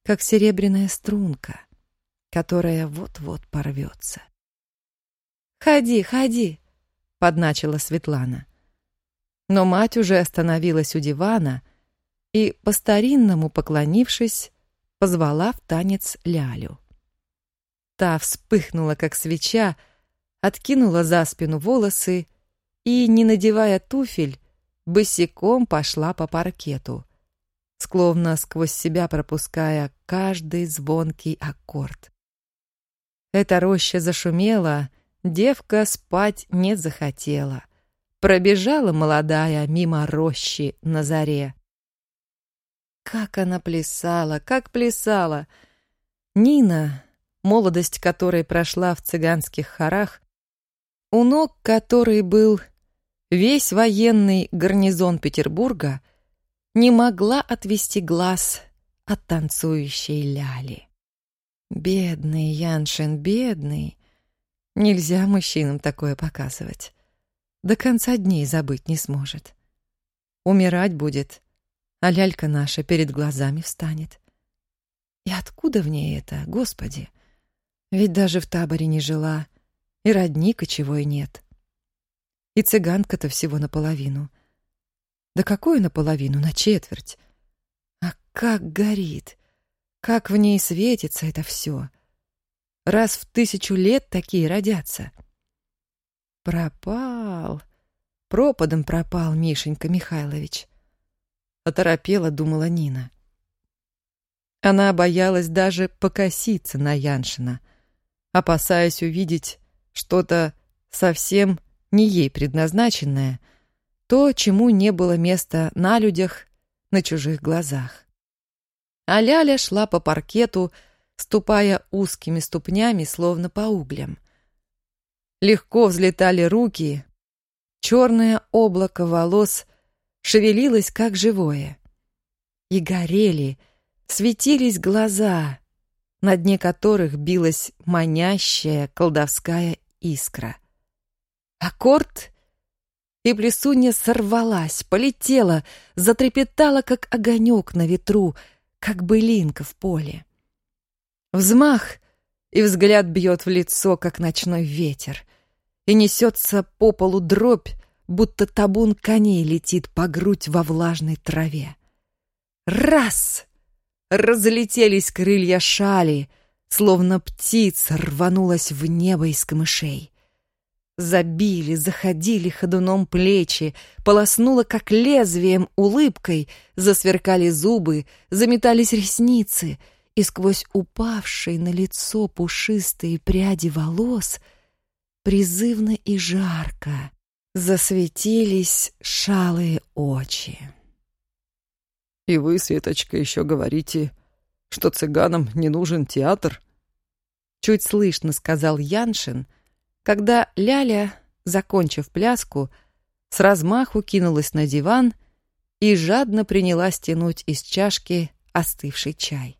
как серебряная струнка, которая вот-вот порвется. «Ходи, ходи!» подначила Светлана. Но мать уже остановилась у дивана и, по-старинному поклонившись, позвала в танец Лялю. Та вспыхнула, как свеча, откинула за спину волосы и, не надевая туфель, босиком пошла по паркету, склонно сквозь себя пропуская каждый звонкий аккорд. Эта роща зашумела, Девка спать не захотела. Пробежала молодая мимо рощи на заре. Как она плясала, как плясала! Нина, молодость которой прошла в цыганских хорах, у ног которой был весь военный гарнизон Петербурга, не могла отвести глаз от танцующей Ляли. Бедный Яншин, бедный! Нельзя мужчинам такое показывать. до конца дней забыть не сможет. Умирать будет, а лялька наша перед глазами встанет. И откуда в ней это, Господи? Ведь даже в таборе не жила, и родни кочевой нет. И цыганка-то всего наполовину. Да какую наполовину? На четверть. А как горит! Как в ней светится это все! Раз в тысячу лет такие родятся. Пропал, пропадом пропал Мишенька Михайлович. Оторопела, думала Нина. Она боялась даже покоситься на Яншина, опасаясь увидеть что-то совсем не ей предназначенное, то, чему не было места на людях, на чужих глазах. А Ляля шла по паркету, ступая узкими ступнями, словно по углям. Легко взлетали руки, черное облако волос шевелилось, как живое. И горели, светились глаза, на дне которых билась манящая колдовская искра. Аккорд, и плесунья сорвалась, полетела, затрепетала, как огонек на ветру, как былинка в поле. Взмах, и взгляд бьет в лицо, как ночной ветер, и несется по полу дробь, будто табун коней летит по грудь во влажной траве. Раз! Разлетелись крылья шали, словно птица рванулась в небо из камышей. Забили, заходили ходуном плечи, полоснуло, как лезвием, улыбкой, засверкали зубы, заметались ресницы, и сквозь упавшие на лицо пушистые пряди волос призывно и жарко засветились шалые очи. «И вы, Светочка, еще говорите, что цыганам не нужен театр?» Чуть слышно сказал Яншин — когда Ляля, закончив пляску, с размаху кинулась на диван и жадно принялась тянуть из чашки остывший чай.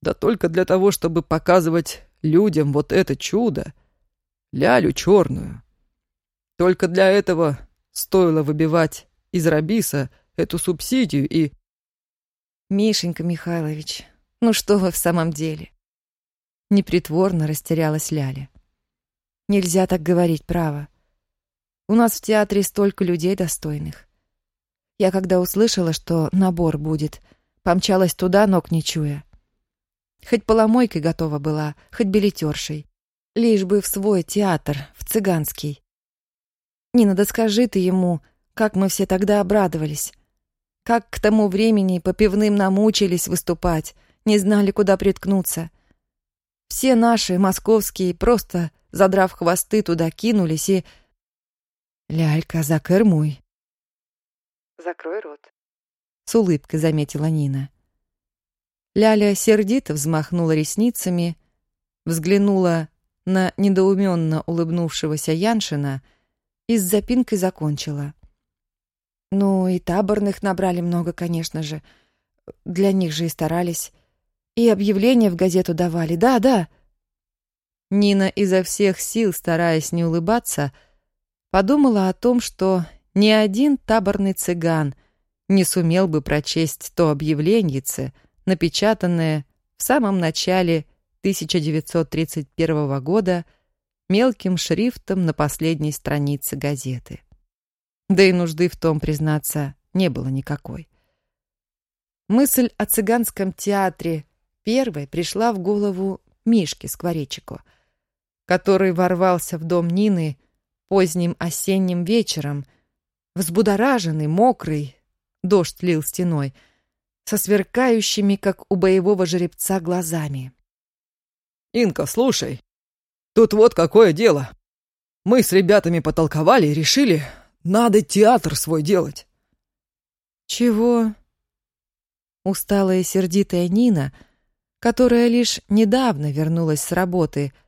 «Да только для того, чтобы показывать людям вот это чудо, лялю черную. Только для этого стоило выбивать из Рабиса эту субсидию и...» «Мишенька Михайлович, ну что вы в самом деле?» Непритворно растерялась Ляля. Нельзя так говорить, право. У нас в театре столько людей достойных. Я когда услышала, что набор будет, помчалась туда, ног не чуя. Хоть поломойкой готова была, хоть билетершей. Лишь бы в свой театр, в цыганский. Нина, да скажи ты ему, как мы все тогда обрадовались. Как к тому времени по пивным намучились выступать, не знали, куда приткнуться. Все наши, московские, просто задрав хвосты, туда кинулись и... «Лялька, закормуй!» «Закрой рот», — с улыбкой заметила Нина. Ляля сердито взмахнула ресницами, взглянула на недоуменно улыбнувшегося Яншина и с запинкой закончила. «Ну, и таборных набрали много, конечно же. Для них же и старались. И объявления в газету давали. Да, да!» Нина изо всех сил, стараясь не улыбаться, подумала о том, что ни один таборный цыган не сумел бы прочесть то объявленьице, напечатанное в самом начале 1931 года мелким шрифтом на последней странице газеты. Да и нужды в том, признаться, не было никакой. Мысль о цыганском театре первой пришла в голову Мишке Скворечику — который ворвался в дом Нины поздним осенним вечером, взбудораженный, мокрый, дождь лил стеной, со сверкающими, как у боевого жеребца, глазами. «Инка, слушай, тут вот какое дело. Мы с ребятами потолковали и решили, надо театр свой делать». «Чего?» Усталая и сердитая Нина, которая лишь недавно вернулась с работы, —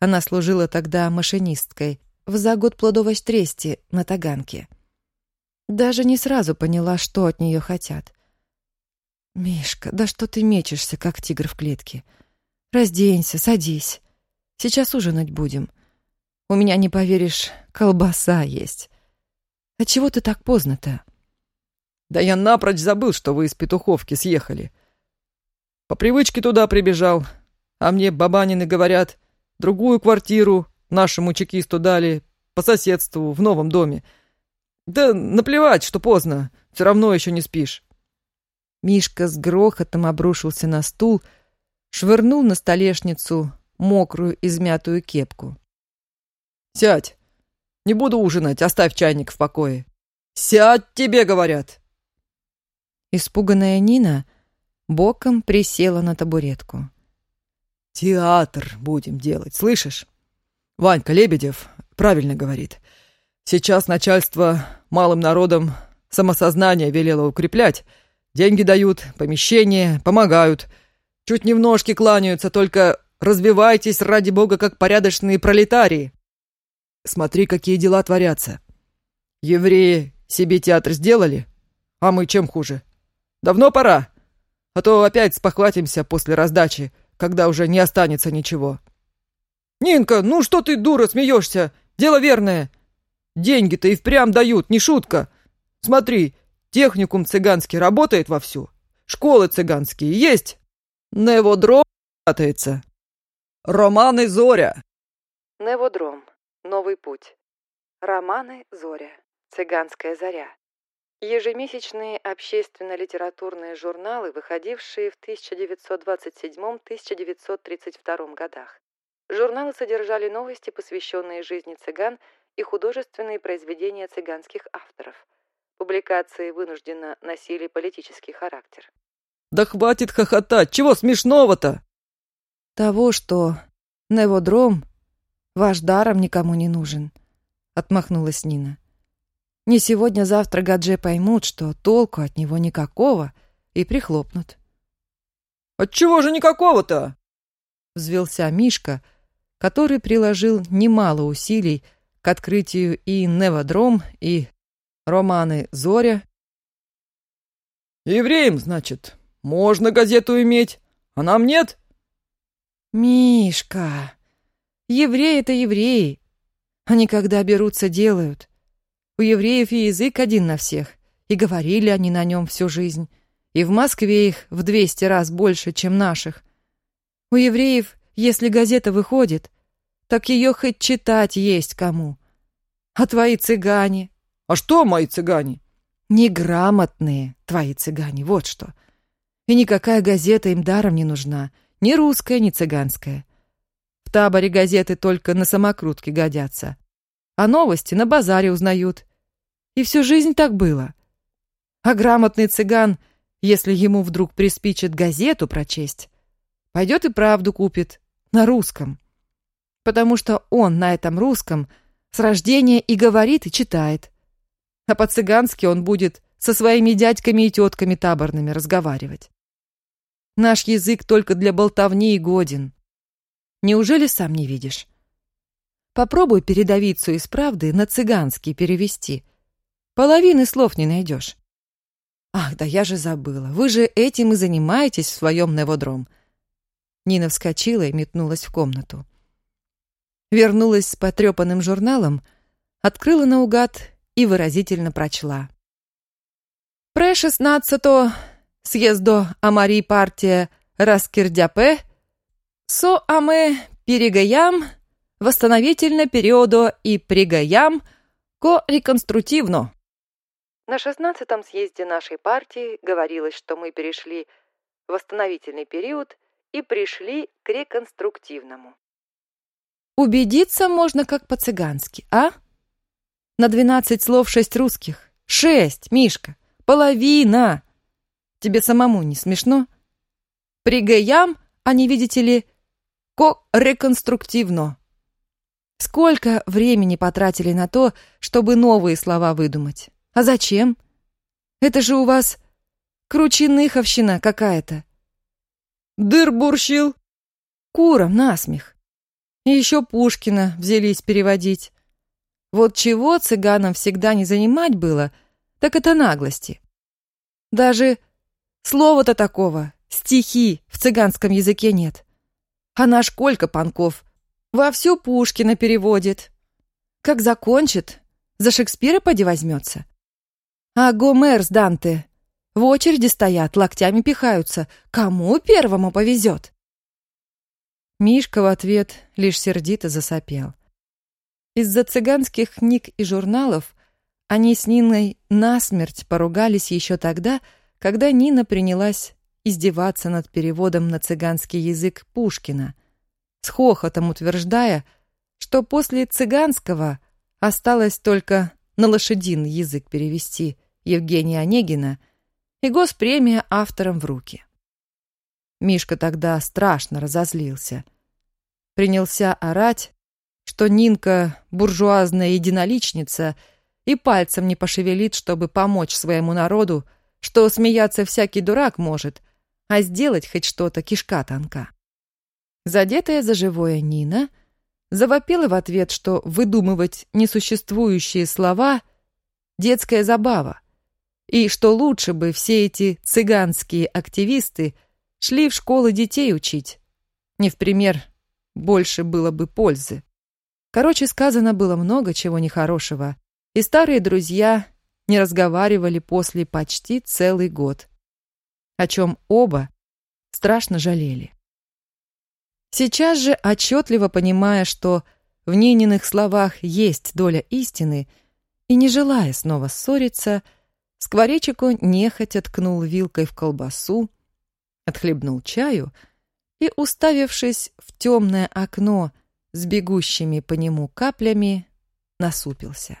она служила тогда машинисткой в за год плодовой трести на Таганке. Даже не сразу поняла, что от нее хотят. «Мишка, да что ты мечешься, как тигр в клетке? Разденься, садись. Сейчас ужинать будем. У меня, не поверишь, колбаса есть». А чего ты так поздно-то?» «Да я напрочь забыл, что вы из Петуховки съехали. По привычке туда прибежал, а мне бабанины говорят, другую квартиру нашему чекисту дали, по соседству, в новом доме. Да наплевать, что поздно, все равно еще не спишь». Мишка с грохотом обрушился на стул, швырнул на столешницу мокрую измятую кепку. «Сядь! Не буду ужинать, оставь чайник в покое. Сядь, тебе говорят!» Испуганная Нина боком присела на табуретку. «Театр будем делать, слышишь? Ванька Лебедев правильно говорит. Сейчас начальство малым народом самосознание велело укреплять. Деньги дают, помещения, помогают. Чуть не в ножки кланяются, только развивайтесь, ради бога, как порядочные пролетарии. Смотри, какие дела творятся. Евреи себе театр сделали, а мы чем хуже? Давно пора, а то опять спохватимся после раздачи, когда уже не останется ничего. Нинка, ну что ты, дура, смеешься? Дело верное. Деньги-то и впрямь дают, не шутка. Смотри, техникум цыганский работает вовсю. Школы цыганские есть. Неводром катается. Романы Зоря. Неводром. Новый путь. Романы Зоря. Цыганская заря. Ежемесячные общественно-литературные журналы, выходившие в 1927-1932 годах. Журналы содержали новости, посвященные жизни цыган и художественные произведения цыганских авторов. Публикации вынужденно носили политический характер. «Да хватит хохотать! Чего смешного-то?» «Того, что Неводром ваш даром никому не нужен», — отмахнулась Нина. «Не сегодня-завтра гадже поймут, что толку от него никакого, и прихлопнут». «Отчего же никакого-то?» — взвелся Мишка, который приложил немало усилий к открытию и Неводром, и романы «Зоря». «Евреям, значит, можно газету иметь, а нам нет?» «Мишка, евреи — это евреи. Они когда берутся, делают. У евреев и язык один на всех, и говорили они на нем всю жизнь. И в Москве их в двести раз больше, чем наших. У евреев, если газета выходит, так ее хоть читать есть кому. А твои цыгане? А что мои цыгане? Неграмотные твои цыгане, вот что. И никакая газета им даром не нужна, ни русская, ни цыганская. В таборе газеты только на самокрутке годятся, а новости на базаре узнают. И всю жизнь так было. А грамотный цыган, если ему вдруг приспичит газету прочесть, пойдет и правду купит на русском. Потому что он на этом русском с рождения и говорит, и читает. А по-цыгански он будет со своими дядьками и тетками таборными разговаривать. Наш язык только для болтовни и годен. Неужели сам не видишь? Попробуй передовицу из правды на цыганский перевести. Половины слов не найдешь. Ах, да я же забыла. Вы же этим и занимаетесь в своем неводром. Нина вскочила и метнулась в комнату. Вернулась с потрепанным журналом, открыла наугад и выразительно прочла. Пре 16 съездо Амари партия Раскирдяпе со аме перегаям восстановительно периоду и пригаям ко реконструктивно. На шестнадцатом съезде нашей партии говорилось, что мы перешли в восстановительный период и пришли к реконструктивному. Убедиться можно как по-цыгански, а? На двенадцать слов шесть русских. Шесть, Мишка, половина. Тебе самому не смешно? Пригаям, они, видите ли, ко-реконструктивно. Сколько времени потратили на то, чтобы новые слова выдумать? А зачем? Это же у вас кручиныховщина какая-то. Дыр-бурщил. Куром насмех. И еще Пушкина взялись переводить. Вот чего цыганам всегда не занимать было, так это наглости. Даже слова-то такого, стихи, в цыганском языке нет. А наш Колька Панков вовсю Пушкина переводит. Как закончит, За Шекспира поди возьмется. А Гомер с Данте в очереди стоят, локтями пихаются. Кому первому повезет? Мишка в ответ лишь сердито засопел. Из-за цыганских книг и журналов они с Ниной насмерть поругались еще тогда, когда Нина принялась издеваться над переводом на цыганский язык Пушкина, с хохотом утверждая, что после цыганского осталось только на лошадиный язык перевести Евгения Онегина и госпремия авторам в руки. Мишка тогда страшно разозлился. Принялся орать, что Нинка — буржуазная единоличница и пальцем не пошевелит, чтобы помочь своему народу, что смеяться всякий дурак может, а сделать хоть что-то кишка тонка. Задетая за живое Нина завопила в ответ, что выдумывать несуществующие слова — детская забава, и что лучше бы все эти цыганские активисты шли в школы детей учить. Не в пример, больше было бы пользы. Короче, сказано было много чего нехорошего, и старые друзья не разговаривали после почти целый год, о чем оба страшно жалели. Сейчас же, отчетливо понимая, что в Нининых словах есть доля истины, и не желая снова ссориться, Скворечику нехотя ткнул вилкой в колбасу, отхлебнул чаю и, уставившись в темное окно с бегущими по нему каплями, насупился.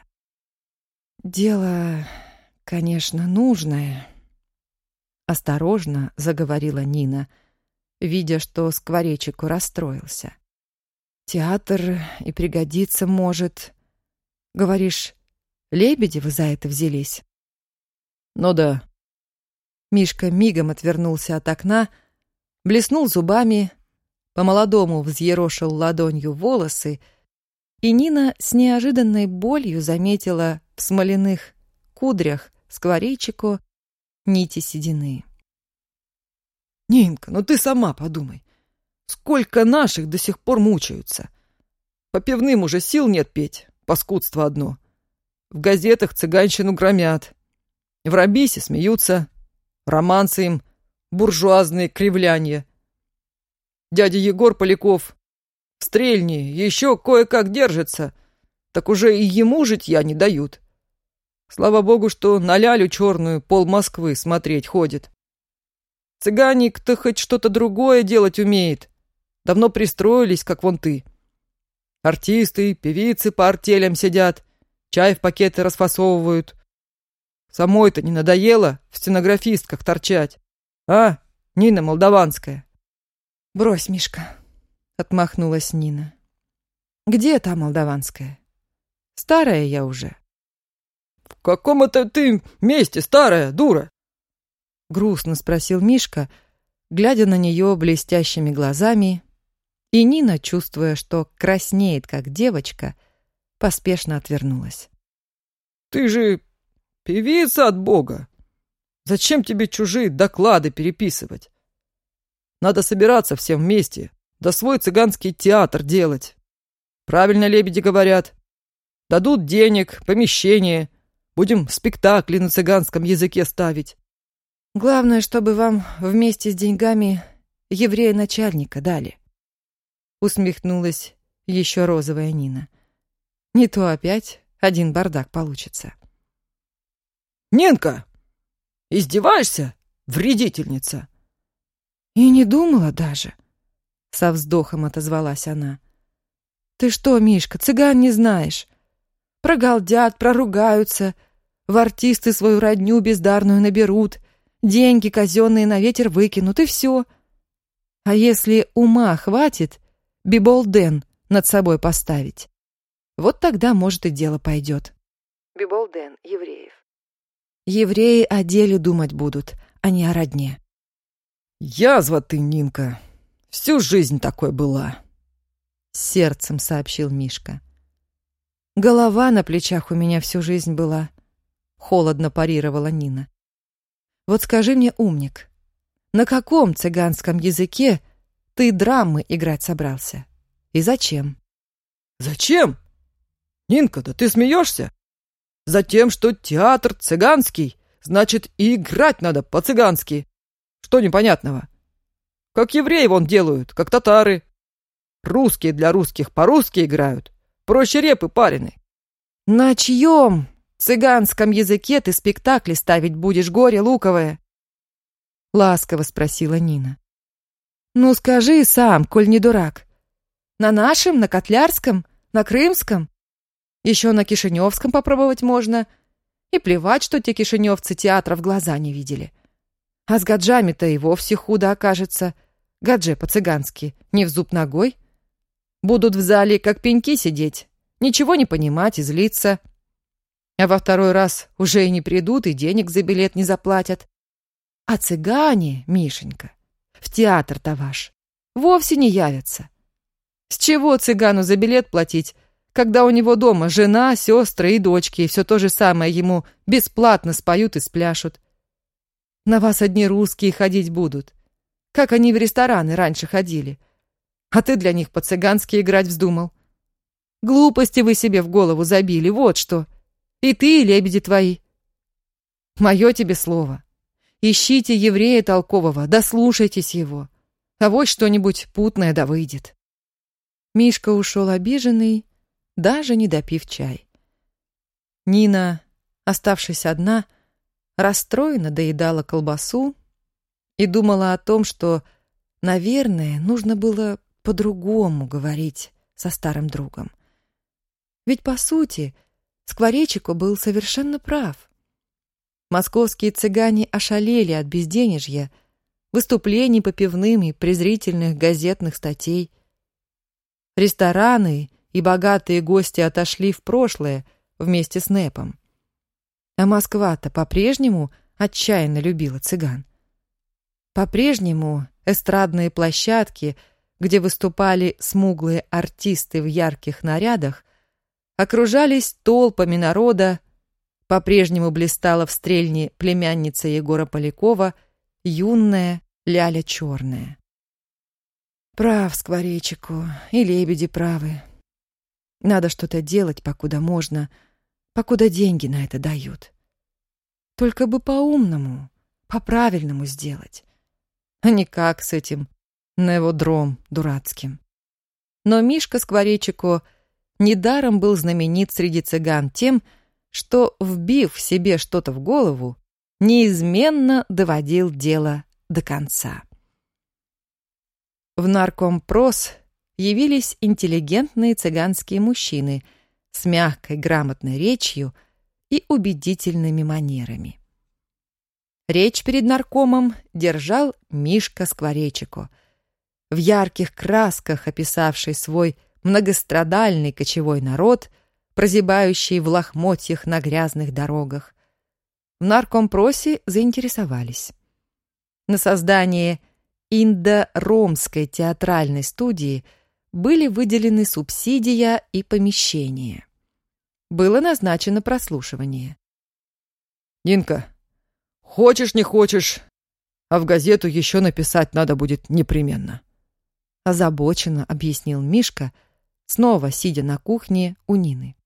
«Дело, конечно, нужное», — осторожно заговорила Нина — видя, что скворечику расстроился. «Театр и пригодится может. Говоришь, Лебедевы за это взялись?» «Ну да». Мишка мигом отвернулся от окна, блеснул зубами, по-молодому взъерошил ладонью волосы, и Нина с неожиданной болью заметила в смоляных кудрях скворечику нити седины. Нинка, ну ты сама подумай. Сколько наших до сих пор мучаются. По пивным уже сил нет петь, паскудство одно. В газетах цыганщину громят. В Рабисе смеются. Романсы им, буржуазные кривлянья. Дядя Егор Поляков в стрельне еще кое-как держится, так уже и ему житья не дают. Слава богу, что на лялю черную пол Москвы смотреть ходит. Цыганик-то хоть что-то другое делать умеет. Давно пристроились, как вон ты. Артисты, певицы по артелям сидят, чай в пакеты расфасовывают. Самой-то не надоело в стенографистках торчать? А, Нина Молдаванская? Брось, Мишка, отмахнулась Нина. Где та Молдаванская? Старая я уже. В каком это ты месте старая, дура? грустно спросил Мишка, глядя на нее блестящими глазами, и Нина, чувствуя, что краснеет, как девочка, поспешно отвернулась. «Ты же певица от Бога! Зачем тебе чужие доклады переписывать? Надо собираться всем вместе, да свой цыганский театр делать. Правильно лебеди говорят. Дадут денег, помещение, будем спектакли на цыганском языке ставить. Главное, чтобы вам вместе с деньгами еврея-начальника дали. Усмехнулась еще розовая Нина. Не то опять один бардак получится. Нинка, издеваешься, вредительница? И не думала даже. Со вздохом отозвалась она. Ты что, Мишка, цыган не знаешь? Прогалдят, проругаются, в артисты свою родню бездарную наберут — Деньги казенные на ветер выкинут, и все. А если ума хватит, Биболден над собой поставить? Вот тогда, может, и дело пойдет. Биболден, евреев. Евреи о деле думать будут, а не о родне. «Язва ты, Нинка! Всю жизнь такой была!» С сердцем сообщил Мишка. «Голова на плечах у меня всю жизнь была», — холодно парировала Нина. Вот скажи мне, умник, на каком цыганском языке ты драмы играть собрался? И зачем? Зачем? Нинка, да ты смеешься? Затем, что театр цыганский, значит, и играть надо по-цыгански. Что непонятного? Как евреи вон делают, как татары. Русские для русских по-русски играют. Проще репы парены. На чьем цыганском языке ты спектакли ставить будешь, горе луковое? Ласково спросила Нина. Ну скажи сам, коль не дурак. На нашем, на Котлярском, на Крымском? Еще на Кишиневском попробовать можно. И плевать, что те кишиневцы театра в глаза не видели. А с гаджами-то и вовсе худо окажется. Гадже по-цыгански, не в зуб ногой. Будут в зале как пеньки сидеть, ничего не понимать и злиться. А во второй раз уже и не придут, и денег за билет не заплатят. А цыгане, Мишенька, в театр-то ваш, вовсе не явятся. С чего цыгану за билет платить, когда у него дома жена, сестры и дочки, и все то же самое ему бесплатно споют и спляшут? На вас одни русские ходить будут. Как они в рестораны раньше ходили. А ты для них по-цыгански играть вздумал. Глупости вы себе в голову забили, вот что. И ты, и лебеди твои. Мое тебе слово. Ищите еврея толкового, дослушайтесь его. А вот что-нибудь путное да выйдет. Мишка ушел обиженный, даже не допив чай. Нина, оставшись одна, расстроенно доедала колбасу и думала о том, что, наверное, нужно было по-другому говорить со старым другом. Ведь, по сути, Скворечико был совершенно прав. Московские цыгане ошалели от безденежья, выступлений по пивным и презрительных газетных статей. Рестораны и богатые гости отошли в прошлое вместе с Непом. А Москва-то по-прежнему отчаянно любила цыган. По-прежнему эстрадные площадки, где выступали смуглые артисты в ярких нарядах, окружались толпами народа, по-прежнему блистала в стрельне племянница Егора Полякова, юная Ляля Черная. Прав, Скворечику, и лебеди правы. Надо что-то делать, покуда можно, покуда деньги на это дают. Только бы по-умному, по-правильному сделать, а не как с этим неводром дурацким. Но Мишка Скворечику недаром был знаменит среди цыган тем, что, вбив себе что-то в голову, неизменно доводил дело до конца. В наркомпрос явились интеллигентные цыганские мужчины с мягкой грамотной речью и убедительными манерами. Речь перед наркомом держал Мишка Скворечико, в ярких красках описавший свой многострадальный кочевой народ, прозябающий в лохмотьях на грязных дорогах. В наркомпросе заинтересовались. На создание индо-ромской театральной студии – были выделены субсидия и помещение. Было назначено прослушивание. «Нинка, хочешь не хочешь, а в газету еще написать надо будет непременно», озабоченно объяснил Мишка, снова сидя на кухне у Нины.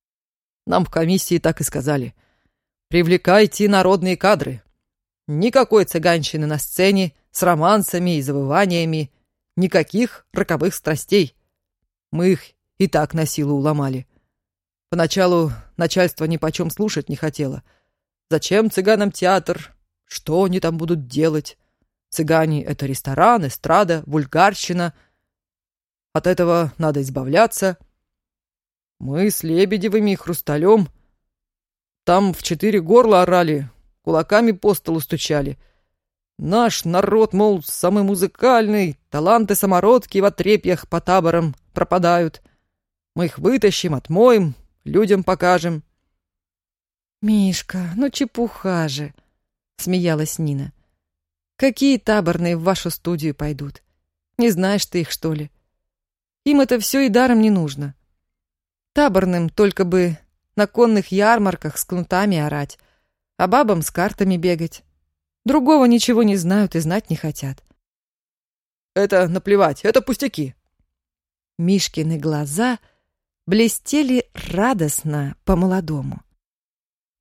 «Нам в комиссии так и сказали. Привлекайте народные кадры. Никакой цыганщины на сцене с романсами и завываниями, никаких роковых страстей. Мы их и так на силу уломали. Поначалу начальство ни почем слушать не хотело. Зачем цыганам театр? Что они там будут делать? Цыгане — это ресторан, эстрада, вульгарщина. От этого надо избавляться. Мы с Лебедевыми и Хрусталем там в четыре горла орали, кулаками по столу стучали. Наш народ, мол, самый музыкальный, таланты самородки в отрепьях по таборам пропадают. Мы их вытащим, отмоем, людям покажем». «Мишка, ну чепуха же!» — смеялась Нина. «Какие таборные в вашу студию пойдут? Не знаешь ты их, что ли? Им это все и даром не нужно. Таборным только бы на конных ярмарках с кнутами орать, а бабам с картами бегать. Другого ничего не знают и знать не хотят». «Это наплевать, это пустяки», Мишкины глаза блестели радостно по-молодому.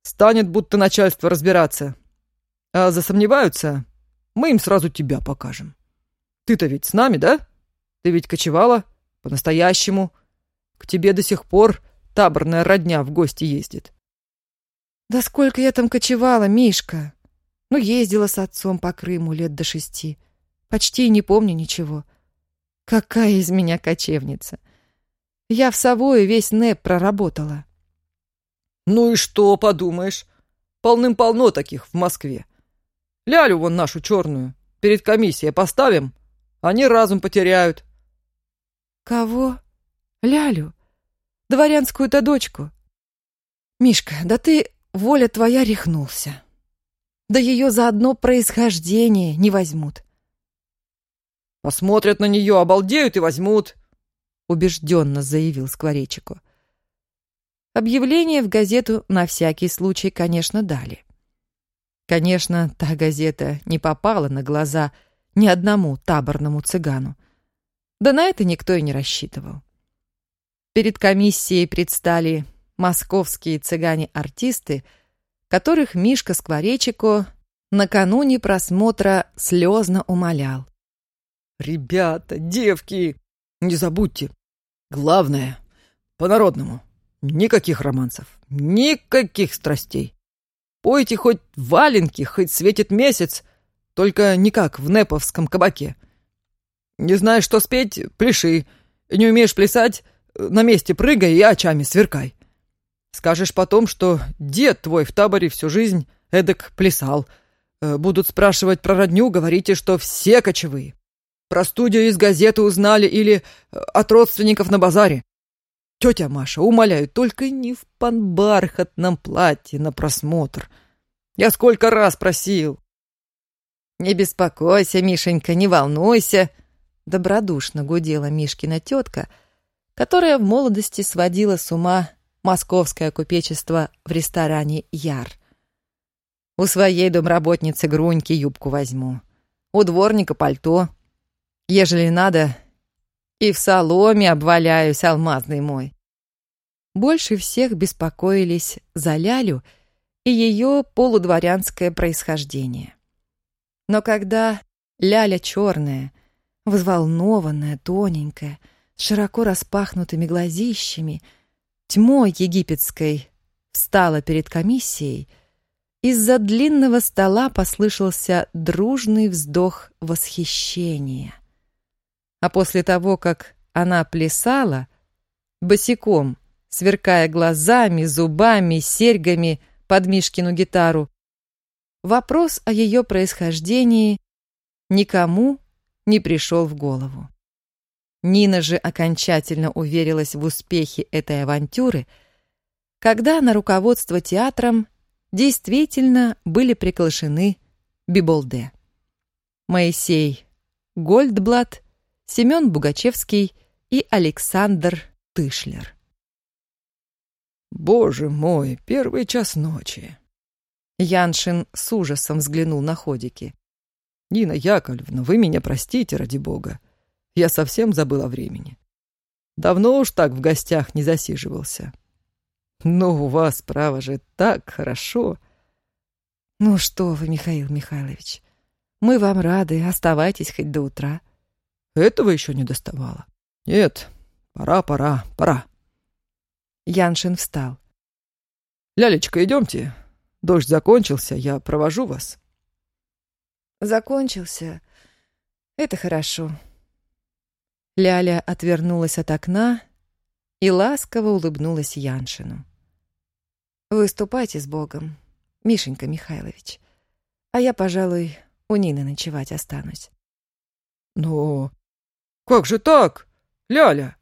Станет будто начальство разбираться. А засомневаются, мы им сразу тебя покажем. Ты-то ведь с нами, да? Ты ведь кочевала? По-настоящему. К тебе до сих пор таборная родня в гости ездит. Да сколько я там кочевала, Мишка? Ну, ездила с отцом по Крыму лет до шести. Почти не помню ничего. Какая из меня кочевница? Я в Савое весь НЭП проработала. Ну и что, подумаешь? Полным-полно таких в Москве. Лялю вон нашу черную перед комиссией поставим, они разум потеряют. Кого? Лялю? Дворянскую-то дочку? Мишка, да ты, воля твоя, рехнулся. Да ее за одно происхождение не возьмут. Посмотрят на нее, обалдеют и возьмут, убежденно заявил Скворечику. Объявление в газету на всякий случай, конечно, дали. Конечно, та газета не попала на глаза ни одному таборному цыгану. Да на это никто и не рассчитывал. Перед комиссией предстали московские цыгане-артисты, которых Мишка Скворечико накануне просмотра слезно умолял. «Ребята, девки, не забудьте, главное, по-народному, никаких романсов, никаких страстей. Пойте хоть валенки, хоть светит месяц, только не как в неповском кабаке. Не знаешь, что спеть — пляши. Не умеешь плясать — на месте прыгай и очами сверкай. Скажешь потом, что дед твой в таборе всю жизнь эдак плясал. Э, будут спрашивать про родню, говорите, что все кочевые. Про студию из газеты узнали или э, от родственников на базаре. Тетя Маша, умоляю, только не в панбархатном платье на просмотр. Я сколько раз просил. Не беспокойся, Мишенька, не волнуйся. Добродушно гудела Мишкина тетка, которая в молодости сводила с ума московское купечество в ресторане «Яр». У своей домработницы Груньки юбку возьму, у дворника пальто. Ежели надо, и в соломе обваляюсь, алмазный мой больше всех беспокоились за Лялю и ее полудворянское происхождение. Но когда Ляля черная, взволнованная, тоненькая, с широко распахнутыми глазищами, тьмой египетской, встала перед комиссией, из-за длинного стола послышался дружный вздох восхищения. А после того, как она плясала, босиком, сверкая глазами, зубами, серьгами под Мишкину гитару. Вопрос о ее происхождении никому не пришел в голову. Нина же окончательно уверилась в успехе этой авантюры, когда на руководство театром действительно были приглашены Биболде. Моисей Гольдблат, Семен Бугачевский и Александр Тышлер. Боже мой, первый час ночи. Яншин с ужасом взглянул на ходики. Нина Яковлевна, вы меня простите, ради бога. Я совсем забыл о времени. Давно уж так в гостях не засиживался. Но у вас, право же, так хорошо. Ну что вы, Михаил Михайлович, мы вам рады, оставайтесь хоть до утра. Этого еще не доставало. Нет, пора, пора, пора. Яншин встал. «Лялечка, идемте. Дождь закончился, я провожу вас». «Закончился. Это хорошо». Ляля отвернулась от окна и ласково улыбнулась Яншину. «Выступайте с Богом, Мишенька Михайлович, а я, пожалуй, у Нины ночевать останусь». «Но как же так, Ляля?»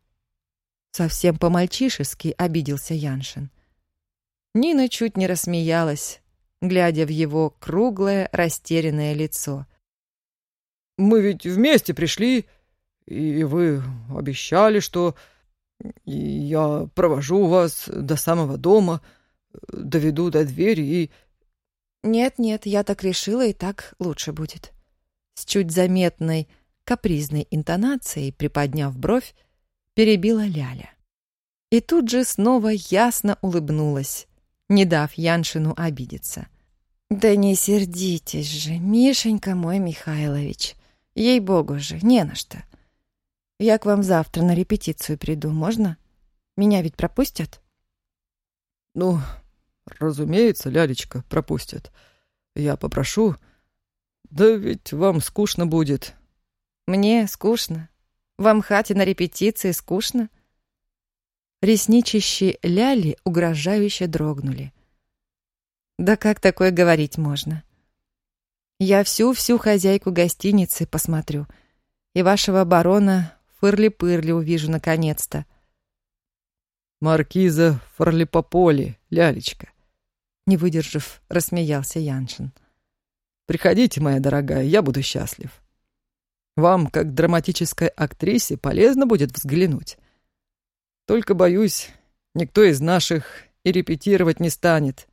Совсем по-мальчишески обиделся Яншин. Нина чуть не рассмеялась, глядя в его круглое, растерянное лицо. «Мы ведь вместе пришли, и вы обещали, что я провожу вас до самого дома, доведу до двери и...» «Нет-нет, я так решила, и так лучше будет». С чуть заметной, капризной интонацией, приподняв бровь, перебила Ляля. И тут же снова ясно улыбнулась, не дав Яншину обидеться. «Да не сердитесь же, Мишенька мой Михайлович. Ей-богу же, не на что. Я к вам завтра на репетицию приду, можно? Меня ведь пропустят?» «Ну, разумеется, Лялечка, пропустят. Я попрошу. Да ведь вам скучно будет». «Мне скучно. Вам хате на репетиции скучно?» Ресничищи Ляли угрожающе дрогнули. Да как такое говорить можно? Я всю-всю хозяйку гостиницы посмотрю, и вашего барона Фырли-Пырли увижу наконец-то. Маркиза Фарлипополи, лялечка. Не выдержав, рассмеялся Яншин. Приходите, моя дорогая, я буду счастлив. Вам, как драматической актрисе, полезно будет взглянуть. Только, боюсь, никто из наших и репетировать не станет.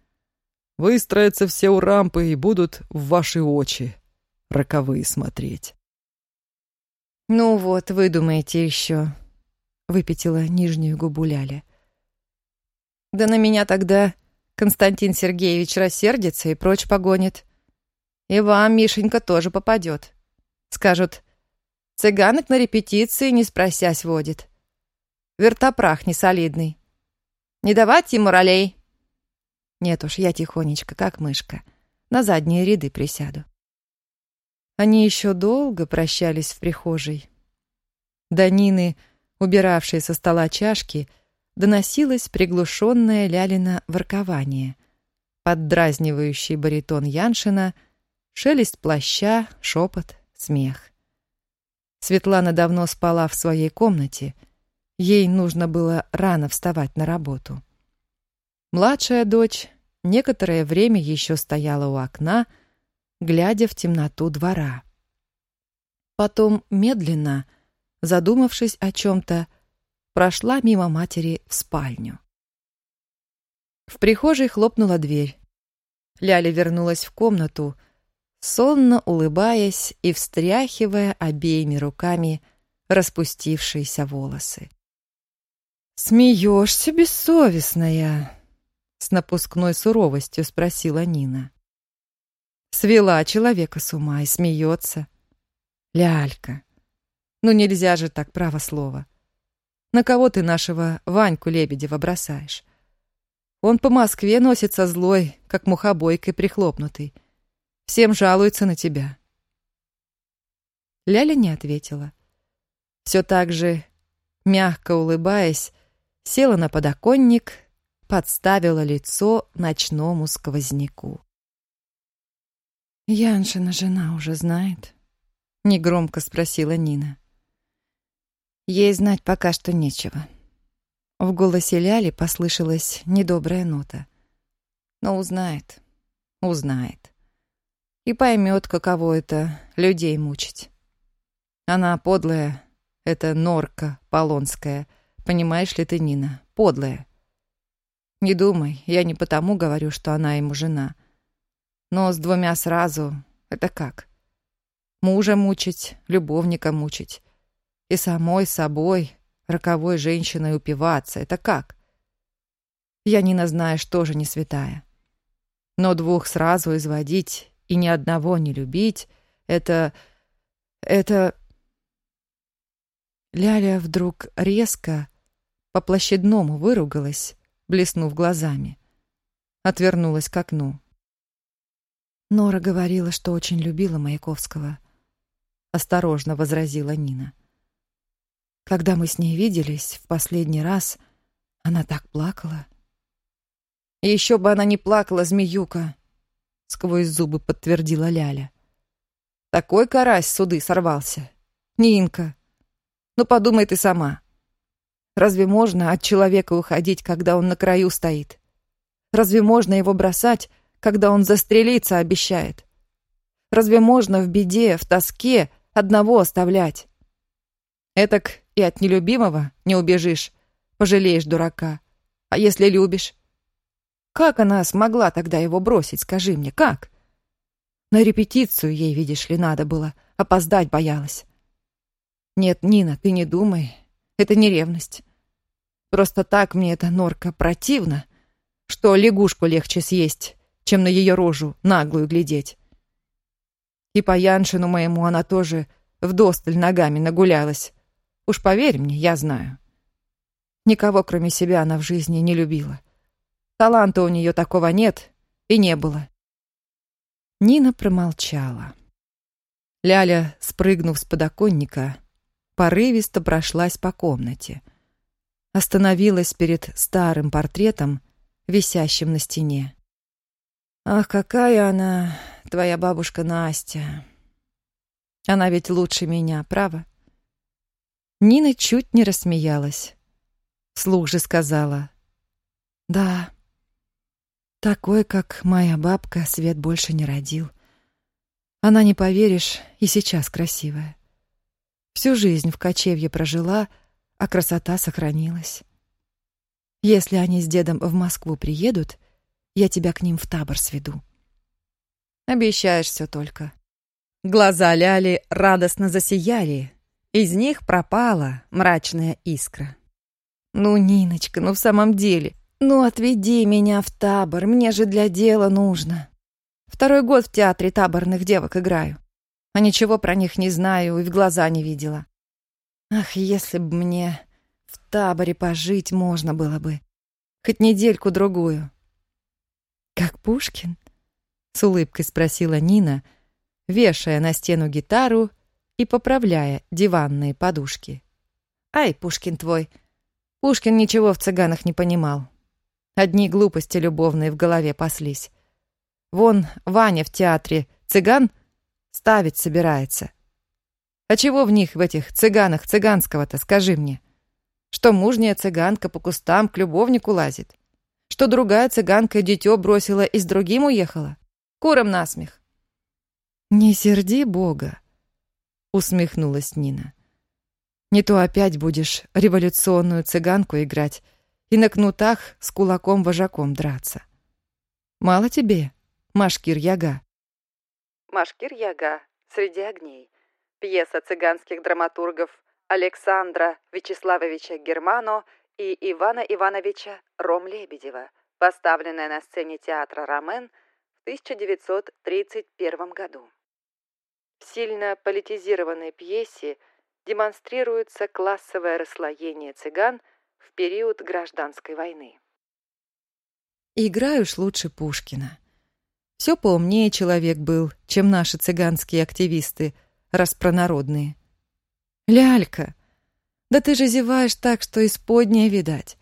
Выстроятся все у рампы и будут в ваши очи роковые смотреть. «Ну вот, вы думаете еще», — выпятила нижнюю губу Ляля. «Да на меня тогда Константин Сергеевич рассердится и прочь погонит. И вам, Мишенька, тоже попадет. Скажут, цыганок на репетиции не спросясь водит. Вертопрах несолидный. Не давать ему ролей». Нет уж, я тихонечко, как мышка. На задние ряды присяду. Они еще долго прощались в прихожей. До Нины, убиравшей со стола чашки, доносилось приглушенное Лялина воркование. Поддразнивающий баритон Яншина, шелест плаща, шепот, смех. Светлана давно спала в своей комнате. Ей нужно было рано вставать на работу. Младшая дочь некоторое время еще стояла у окна, глядя в темноту двора. Потом медленно, задумавшись о чем-то, прошла мимо матери в спальню. В прихожей хлопнула дверь. Ляля вернулась в комнату, сонно улыбаясь и встряхивая обеими руками распустившиеся волосы. «Смеешься, бессовестная!» С напускной суровостью спросила Нина. Свела человека с ума и смеется. Лялька, ну нельзя же так, право слово. На кого ты нашего Ваньку Лебедева бросаешь? Он по Москве носится злой, как мухобойкой прихлопнутый. Всем жалуется на тебя. Ляля не ответила. Все так же, мягко улыбаясь, села на подоконник, подставила лицо ночному сквозняку. «Яншина жена уже знает?» — негромко спросила Нина. Ей знать пока что нечего. В голосе Ляли послышалась недобрая нота. Но узнает, узнает. И поймет, каково это — людей мучить. Она подлая, это норка полонская, понимаешь ли ты, Нина, подлая. Не думай, я не потому говорю, что она ему жена. Но с двумя сразу — это как? Мужа мучить, любовника мучить. И самой собой, роковой женщиной упиваться — это как? Я, Нина, знаешь, тоже не святая. Но двух сразу изводить и ни одного не любить — это... это... Ляля вдруг резко, по-площадному выругалась, блеснув глазами. Отвернулась к окну. Нора говорила, что очень любила Маяковского. Осторожно возразила Нина. Когда мы с ней виделись в последний раз, она так плакала. Еще бы она не плакала, змеюка, сквозь зубы подтвердила Ляля. Такой карась суды сорвался. Нинка, ну подумай ты сама. Разве можно от человека уходить, когда он на краю стоит? Разве можно его бросать, когда он застрелиться обещает? Разве можно в беде, в тоске одного оставлять? Этак и от нелюбимого не убежишь, пожалеешь дурака. А если любишь? Как она смогла тогда его бросить, скажи мне, как? На репетицию ей, видишь ли, надо было, опоздать боялась. Нет, Нина, ты не думай, это не ревность. Просто так мне эта норка противна, что лягушку легче съесть, чем на ее рожу наглую глядеть. И по Яншину моему она тоже вдосталь ногами нагулялась. Уж поверь мне, я знаю. Никого, кроме себя, она в жизни не любила. Таланта у нее такого нет и не было. Нина промолчала. Ляля, спрыгнув с подоконника, порывисто прошлась по комнате. Остановилась перед старым портретом, висящим на стене. «Ах, какая она, твоя бабушка Настя! Она ведь лучше меня, право?» Нина чуть не рассмеялась. Слух же сказала. «Да, такой, как моя бабка, свет больше не родил. Она, не поверишь, и сейчас красивая. Всю жизнь в кочевье прожила, а красота сохранилась. Если они с дедом в Москву приедут, я тебя к ним в табор сведу. Обещаешь все только. Глаза Ляли радостно засияли. Из них пропала мрачная искра. «Ну, Ниночка, ну в самом деле, ну отведи меня в табор, мне же для дела нужно. Второй год в театре таборных девок играю, а ничего про них не знаю и в глаза не видела. Ах, если бы мне в таборе пожить можно было бы, хоть недельку-другую». «Как Пушкин?» — с улыбкой спросила Нина, вешая на стену гитару и поправляя диванные подушки. «Ай, Пушкин твой!» Пушкин ничего в цыганах не понимал. Одни глупости любовные в голове паслись. Вон Ваня в театре цыган ставить собирается. А чего в них, в этих цыганах цыганского-то, скажи мне? Что мужняя цыганка по кустам к любовнику лазит? Что другая цыганка дитё бросила и с другим уехала? Куром насмех. «Не серди Бога», — усмехнулась Нина. «Не то опять будешь революционную цыганку играть и на кнутах с кулаком-вожаком драться. Мало тебе, Машкир-Яга?» «Машкир-Яга. Среди огней». Пьеса цыганских драматургов Александра Вячеславовича Германо и Ивана Ивановича Ром-Лебедева, поставленная на сцене театра «Ромен» в 1931 году. В сильно политизированной пьесе демонстрируется классовое расслоение цыган в период гражданской войны. Играешь лучше Пушкина. Все поумнее человек был, чем наши цыганские активисты, распронародные. Лялька, да ты же зеваешь так, что исподнее видать.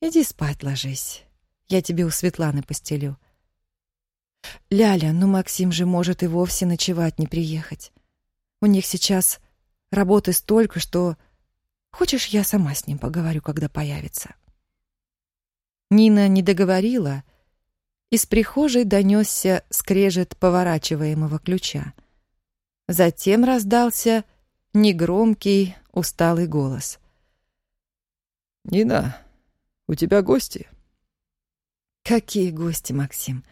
Иди спать ложись. Я тебе у Светланы постелю. Ляля, ну Максим же может и вовсе ночевать не приехать. У них сейчас работы столько, что Хочешь, я сама с ним поговорю, когда появится?» Нина не договорила. Из прихожей донесся скрежет поворачиваемого ключа. Затем раздался негромкий, усталый голос. «Нина, у тебя гости?» «Какие гости, Максим?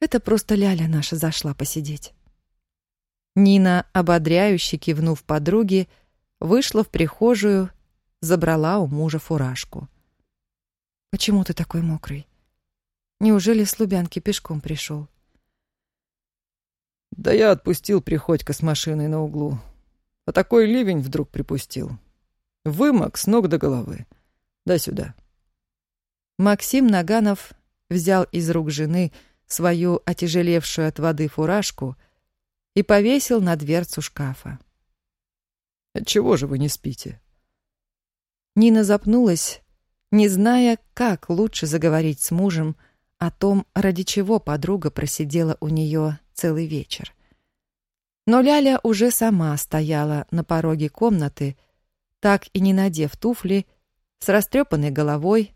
Это просто Ляля наша зашла посидеть». Нина, ободряюще кивнув подруге, вышла в прихожую, забрала у мужа фуражку. «Почему ты такой мокрый? Неужели с Лубянки пешком пришел?» «Да я отпустил Приходько с машиной на углу. А такой ливень вдруг припустил. Вымок с ног до головы. Дай сюда». Максим Наганов взял из рук жены свою отяжелевшую от воды фуражку и повесил на дверцу шкафа. Отчего же вы не спите? Нина запнулась, не зная, как лучше заговорить с мужем о том, ради чего подруга просидела у нее целый вечер. Но Ляля уже сама стояла на пороге комнаты, так и не надев туфли, с растрепанной головой,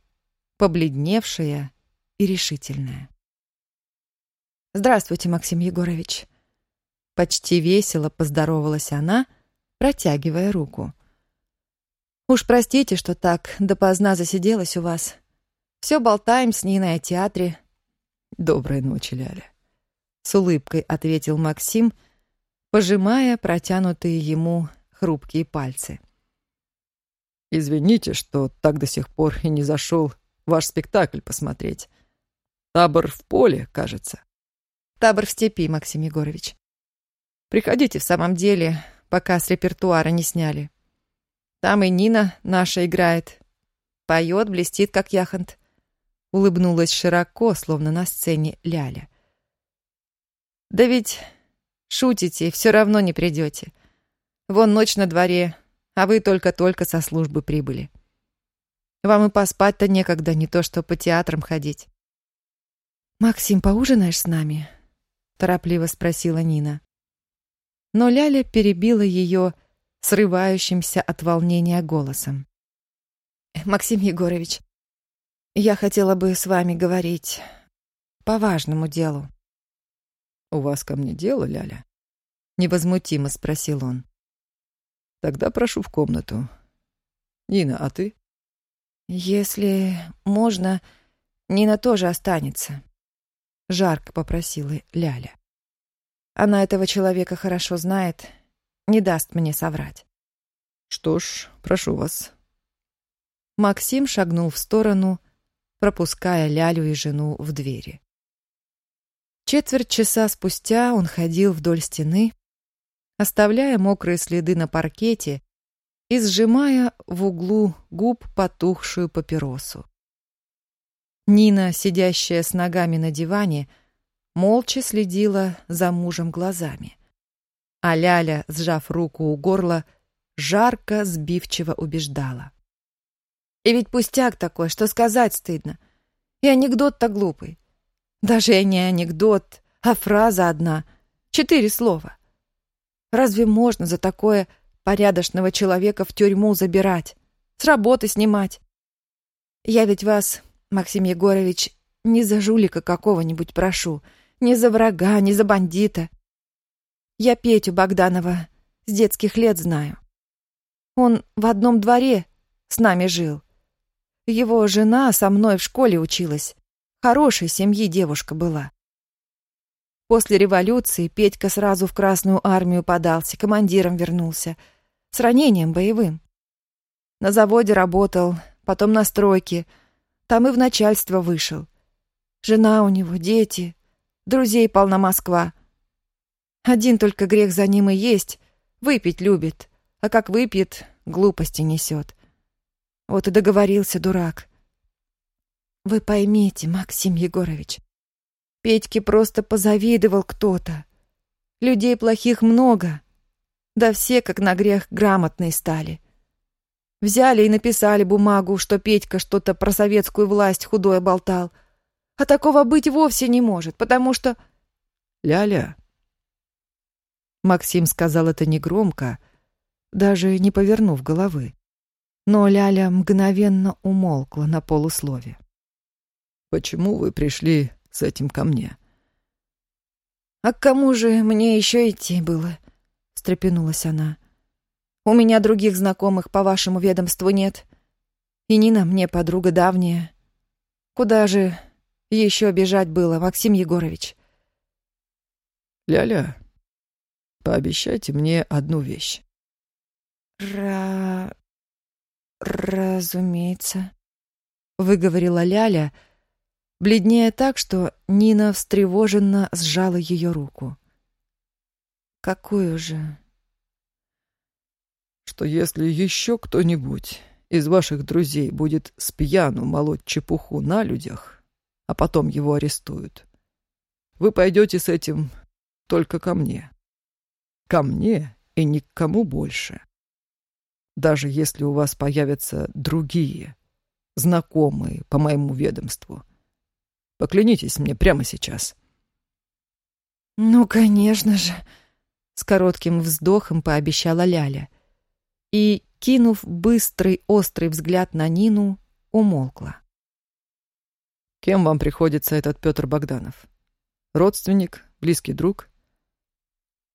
побледневшая и решительная. «Здравствуйте, Максим Егорович!» Почти весело поздоровалась она — протягивая руку. «Уж простите, что так допоздна засиделась у вас. Все болтаем с Ниной о театре». «Доброй ночи, Ляля», — с улыбкой ответил Максим, пожимая протянутые ему хрупкие пальцы. «Извините, что так до сих пор и не зашел ваш спектакль посмотреть. Табор в поле, кажется. Табор в степи, Максим Егорович. Приходите в самом деле, пока с репертуара не сняли. Там и Нина наша играет. Поет, блестит, как яхонт. Улыбнулась широко, словно на сцене Ляля. Да ведь шутите, все равно не придете. Вон ночь на дворе, а вы только-только со службы прибыли. Вам и поспать-то некогда, не то что по театрам ходить. «Максим, поужинаешь с нами?» — торопливо спросила Нина. Но Ляля перебила ее срывающимся от волнения голосом. «Максим Егорович, я хотела бы с вами говорить по важному делу». «У вас ко мне дело, Ляля?» — невозмутимо спросил он. «Тогда прошу в комнату. Нина, а ты?» «Если можно, Нина тоже останется», — жарко попросила Ляля. «Она этого человека хорошо знает, не даст мне соврать». «Что ж, прошу вас». Максим шагнул в сторону, пропуская Лялю и жену в двери. Четверть часа спустя он ходил вдоль стены, оставляя мокрые следы на паркете и сжимая в углу губ потухшую папиросу. Нина, сидящая с ногами на диване, молча следила за мужем глазами. А Ляля, сжав руку у горла, жарко, сбивчиво убеждала. «И ведь пустяк такой, что сказать стыдно. И анекдот-то глупый. Даже и не анекдот, а фраза одна. Четыре слова. Разве можно за такое порядочного человека в тюрьму забирать, с работы снимать? Я ведь вас, Максим Егорович, не за жулика какого-нибудь прошу, не за врага, не за бандита. Я Петю Богданова с детских лет знаю. Он в одном дворе с нами жил. Его жена со мной в школе училась. Хорошей семьи девушка была. После революции Петька сразу в Красную армию подался, командиром вернулся. С ранением боевым. На заводе работал, потом на стройке. Там и в начальство вышел. Жена у него, дети. Друзей полна Москва. Один только грех за ним и есть. Выпить любит. А как выпьет, глупости несет. Вот и договорился дурак. Вы поймите, Максим Егорович, Петьке просто позавидовал кто-то. Людей плохих много. Да все, как на грех, грамотные стали. Взяли и написали бумагу, что Петька что-то про советскую власть худое болтал. А такого быть вовсе не может, потому что... «Ля-ля». Максим сказал это негромко, даже не повернув головы. Но Ляля мгновенно умолкла на полуслове. Почему вы пришли с этим ко мне?» «А к кому же мне еще идти было?» — встрепенулась она. «У меня других знакомых по вашему ведомству нет. И Нина мне подруга давняя. Куда же еще бежать было, Максим Егорович?» «Ля-ля, пообещайте мне одну вещь». «Ра... разумеется», — выговорила Ляля, — бледнее так, что Нина встревоженно сжала ее руку. «Какую же?» «Что если еще кто-нибудь из ваших друзей будет с пьяну молоть чепуху на людях, а потом его арестуют, вы пойдете с этим только ко мне. Ко мне и ни к кому больше. Даже если у вас появятся другие, знакомые по моему ведомству, Поклянитесь мне прямо сейчас». «Ну, конечно же», — с коротким вздохом пообещала Ляля. И, кинув быстрый, острый взгляд на Нину, умолкла. «Кем вам приходится этот Петр Богданов? Родственник, близкий друг?»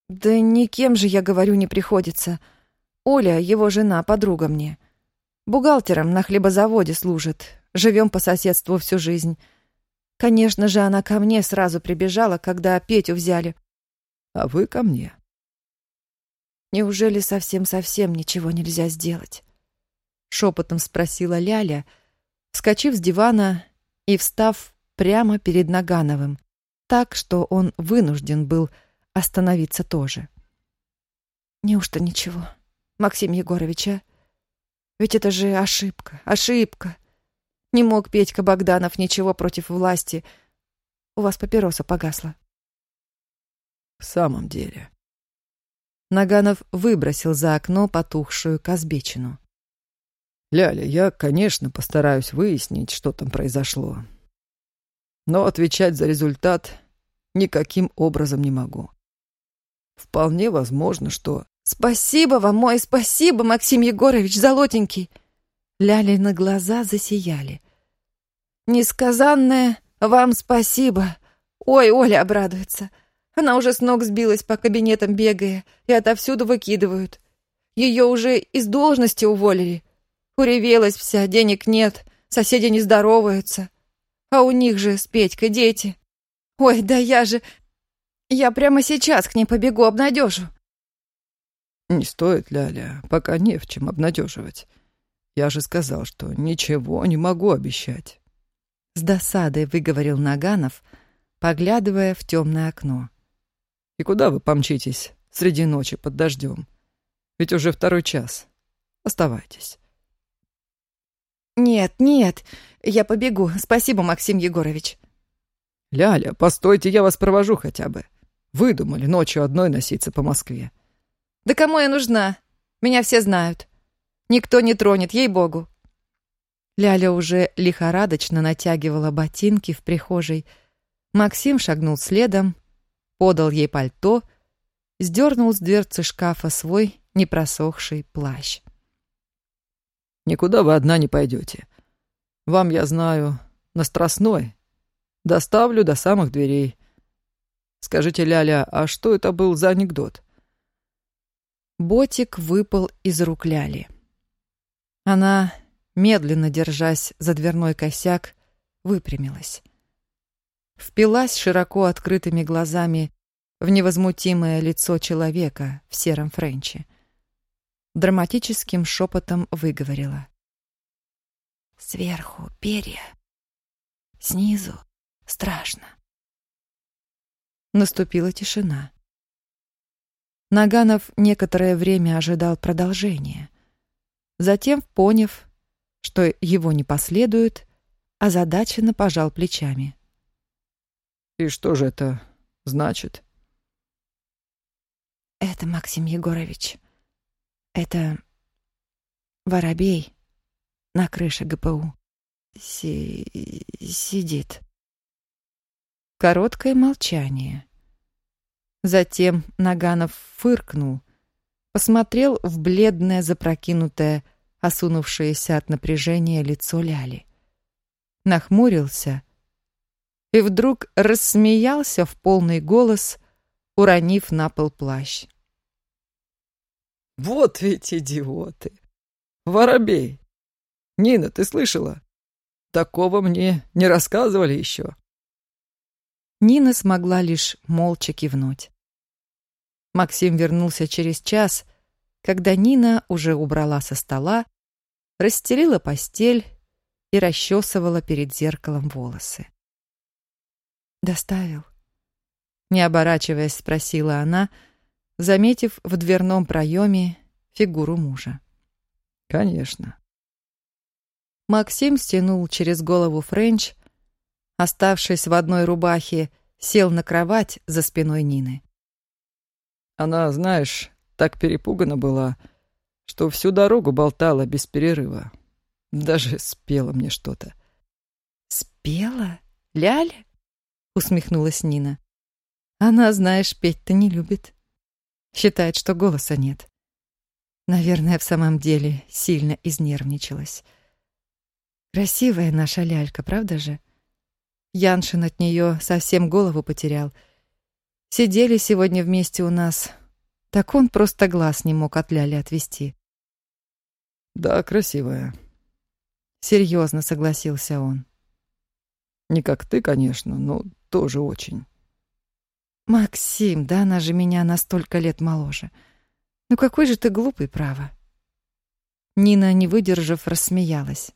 «Да никем же, я говорю, не приходится. Оля, его жена, подруга мне. Бухгалтером на хлебозаводе служит. Живем по соседству всю жизнь. Конечно же, она ко мне сразу прибежала, когда Петю взяли. А вы ко мне. Неужели совсем-совсем ничего нельзя сделать? Шепотом спросила Ляля, вскочив с дивана и, встав, прямо перед Нагановым, так, что он вынужден был остановиться тоже. Неужто ничего, Максим Егорович, а? Ведь это же ошибка, ошибка. Не мог Петька Богданов ничего против власти. У вас папироса погасла. В самом деле. Наганов выбросил за окно потухшую Казбечину. Ляля, я, конечно, постараюсь выяснить, что там произошло. Но отвечать за результат никаким образом не могу. Вполне возможно, что... «Спасибо вам, мой спасибо, Максим Егорович, золотенький!» Лялины глаза засияли. «Несказанное вам спасибо! Ой, Оля обрадуется. Она уже с ног сбилась по кабинетам бегая, и отовсюду выкидывают. Ее уже из должности уволили. Уревелась вся, денег нет, соседи не здороваются. А у них же с Петькой дети. Ой, да я же... Я прямо сейчас к ней побегу, обнадежу. Не стоит, Ляля, пока не в чем обнадеживать. Я же сказал, что ничего не могу обещать. С досадой выговорил Наганов, поглядывая в темное окно. И куда вы помчитесь среди ночи под дождем? Ведь уже второй час. Оставайтесь. «Нет, нет, я побегу. Спасибо, Максим Егорович». «Ляля, постойте, я вас провожу хотя бы. Выдумали ночью одной носиться по Москве». «Да кому я нужна? Меня все знают. Никто не тронет, ей-богу». Ляля уже лихорадочно натягивала ботинки в прихожей. Максим шагнул следом, подал ей пальто, сдернул с дверцы шкафа свой непросохший плащ. Никуда вы одна не пойдете. Вам, я знаю, на Страстной. Доставлю до самых дверей. Скажите, Ляля, а что это был за анекдот?» Ботик выпал из рук Ляли. Она, медленно держась за дверной косяк, выпрямилась. Впилась широко открытыми глазами в невозмутимое лицо человека в сером френче драматическим шепотом выговорила. «Сверху перья, снизу страшно». Наступила тишина. Наганов некоторое время ожидал продолжения. Затем, поняв, что его не последует, озадаченно пожал плечами. «И что же это значит?» «Это, Максим Егорович, это воробей на крыше ГПУ. Си сидит. Короткое молчание. Затем Наганов фыркнул, посмотрел в бледное, запрокинутое, осунувшееся от напряжения лицо Ляли. Нахмурился и вдруг рассмеялся в полный голос, уронив на пол плащ. Вот ведь идиоты. Воробей. Нина, ты слышала? Такого мне не рассказывали еще. Нина смогла лишь молча кивнуть. Максим вернулся через час, когда Нина уже убрала со стола, расстелила постель и расчесывала перед зеркалом волосы. «Доставил?» Не оборачиваясь, спросила она, — заметив в дверном проеме фигуру мужа. «Конечно». Максим стянул через голову Френч, оставшись в одной рубахе, сел на кровать за спиной Нины. Она, знаешь, так перепугана была, что всю дорогу болтала без перерыва. Даже спела мне что-то. «Спела? Ляля?» — усмехнулась Нина. «Она, знаешь, петь-то не любит». Считает, что голоса нет. Наверное, в самом деле сильно изнервничалась. Красивая наша лялька, правда же? Яншин от нее совсем голову потерял. Сидели сегодня вместе у нас. Так он просто глаз не мог от Ляли отвести. Да, красивая. Серьезно согласился он. Не как ты, конечно, но тоже очень. «Максим, да она же меня на столько лет моложе. Ну какой же ты глупый, право». Нина, не выдержав, рассмеялась.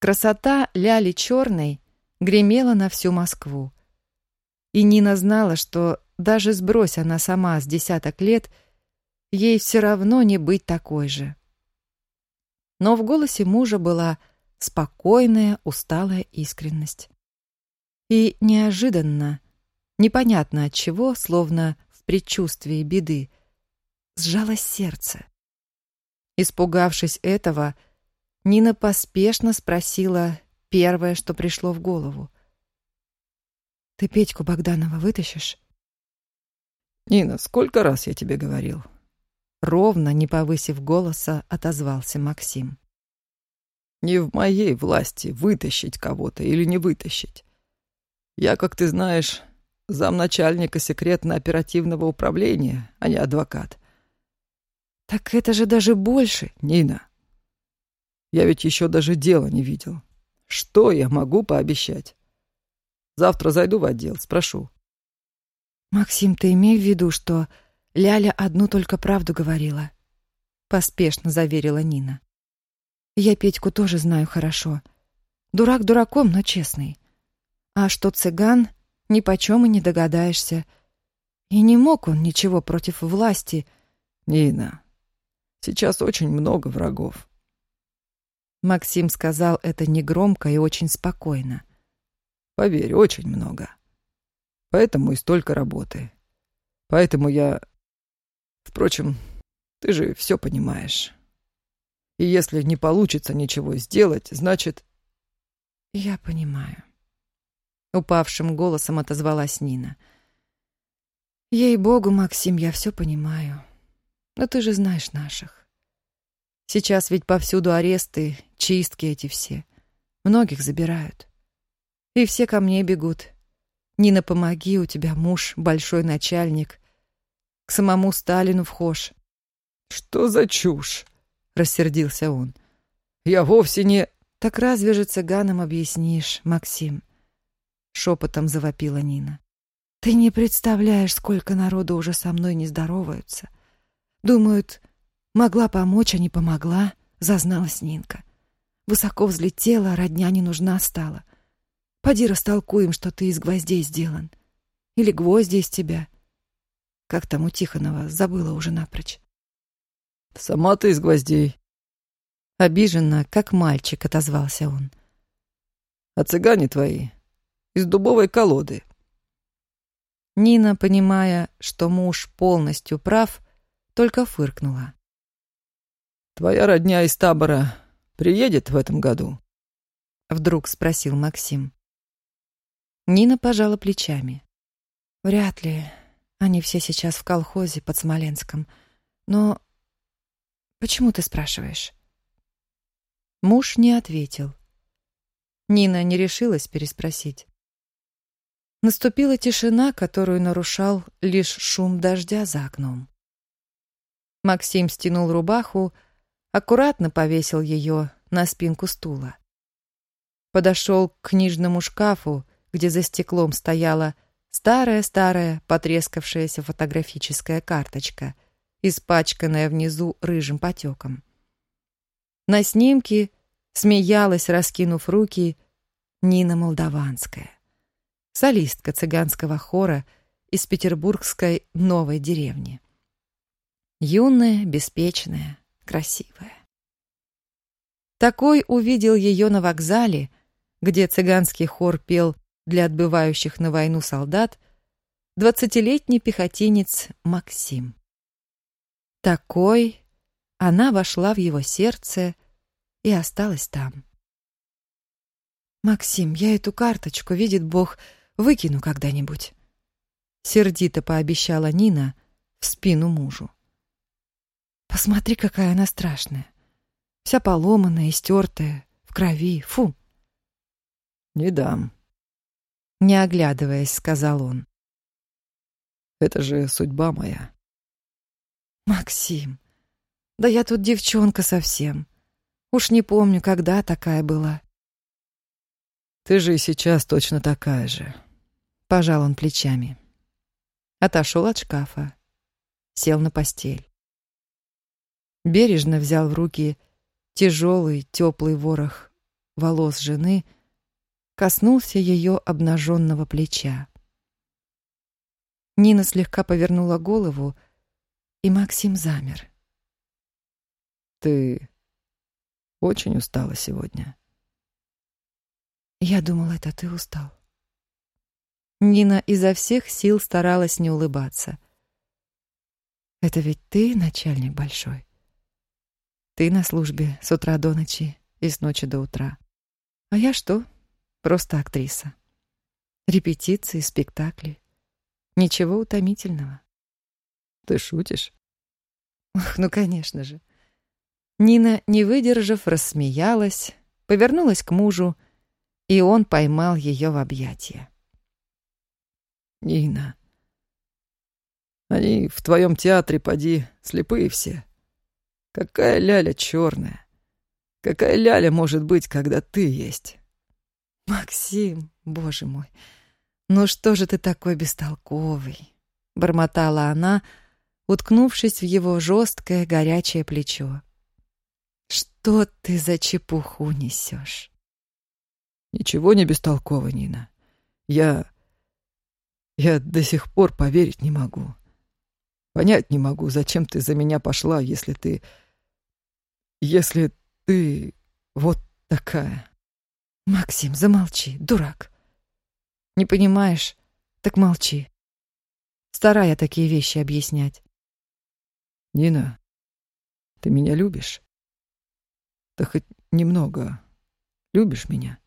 Красота Ляли Черной гремела на всю Москву. И Нина знала, что даже сбрось она сама с десяток лет, ей все равно не быть такой же. Но в голосе мужа была спокойная, усталая искренность. И неожиданно, непонятно от чего, словно в предчувствии беды, сжалось сердце. Испугавшись этого, Нина поспешно спросила первое, что пришло в голову. «Ты Петьку Богданова вытащишь?» «Нина, сколько раз я тебе говорил?» Ровно, не повысив голоса, отозвался Максим. «Не в моей власти вытащить кого-то или не вытащить. Я, как ты знаешь, замначальника секретно-оперативного управления, а не адвокат. Так это же даже больше. Нина, я ведь еще даже дела не видел. Что я могу пообещать? Завтра зайду в отдел, спрошу. Максим, ты имей в виду, что Ляля одну только правду говорила. Поспешно заверила Нина. Я Петьку тоже знаю хорошо. Дурак дураком, но честный. А что цыган, ни почем и не догадаешься. И не мог он ничего против власти. Нина, Сейчас очень много врагов. Максим сказал это негромко и очень спокойно. Поверь, очень много. Поэтому и столько работы. Поэтому я... Впрочем, ты же все понимаешь. И если не получится ничего сделать, значит... Я понимаю. Упавшим голосом отозвалась Нина. Ей-богу, Максим, я все понимаю. Но ты же знаешь наших. Сейчас ведь повсюду аресты, чистки эти все. Многих забирают. И все ко мне бегут. Нина, помоги, у тебя муж большой начальник. К самому Сталину вхож. Что за чушь? Рассердился он. Я вовсе не... Так разве же цыганам объяснишь, Максим? Шепотом завопила Нина. Ты не представляешь, сколько народу уже со мной не здороваются. — Думают, могла помочь, а не помогла, зазналась Нинка. Высоко взлетела, родня не нужна стала. Поди растолкуем, что ты из гвоздей сделан. Или гвозди из тебя. Как там у Тихонова, забыла уже напрочь. Сама ты из гвоздей. Обиженно, как мальчик, отозвался он. А цыгане твои из дубовой колоды. Нина, понимая, что муж полностью прав, только фыркнула. «Твоя родня из табора приедет в этом году?» Вдруг спросил Максим. Нина пожала плечами. «Вряд ли. Они все сейчас в колхозе под Смоленском. Но почему ты спрашиваешь?» Муж не ответил. Нина не решилась переспросить. Наступила тишина, которую нарушал лишь шум дождя за окном. Максим стянул рубаху, аккуратно повесил ее на спинку стула. Подошел к книжному шкафу, где за стеклом стояла старая-старая потрескавшаяся фотографическая карточка, испачканная внизу рыжим потеком. На снимке смеялась, раскинув руки, Нина Молдаванская, солистка цыганского хора из петербургской новой деревни. Юная, беспечная, красивая. Такой увидел ее на вокзале, где цыганский хор пел для отбывающих на войну солдат двадцатилетний пехотинец Максим. Такой она вошла в его сердце и осталась там. «Максим, я эту карточку, видит Бог, выкину когда-нибудь», — сердито пообещала Нина в спину мужу. Посмотри, какая она страшная. Вся поломанная, истертая, в крови. Фу. Не дам. Не оглядываясь, сказал он. Это же судьба моя. Максим, да я тут девчонка совсем. Уж не помню, когда такая была. Ты же и сейчас точно такая же. Пожал он плечами. Отошел от шкафа. Сел на постель бережно взял в руки тяжелый, теплый ворох волос жены коснулся ее обнаженного плеча. Нина слегка повернула голову, и Максим замер. «Ты очень устала сегодня?» «Я думала, это ты устал». Нина изо всех сил старалась не улыбаться. «Это ведь ты начальник большой. Ты на службе с утра до ночи и с ночи до утра. А я что? Просто актриса. Репетиции, спектакли. Ничего утомительного. Ты шутишь? Ох, ну, конечно же. Нина, не выдержав, рассмеялась, повернулась к мужу, и он поймал ее в объятия. Нина, они в твоем театре, поди, слепые все. Какая ляля черная. Какая ляля может быть, когда ты есть? Максим, боже мой, ну что же ты такой бестолковый? Бормотала она, уткнувшись в его жесткое горячее плечо. Что ты за чепуху несешь? Ничего не бестолково, Нина. Я... Я до сих пор поверить не могу. Понять не могу, зачем ты за меня пошла, если ты... Если ты вот такая. Максим, замолчи, дурак. Не понимаешь? Так молчи. Старая такие вещи объяснять. Нина, ты меня любишь? Да хоть немного любишь меня?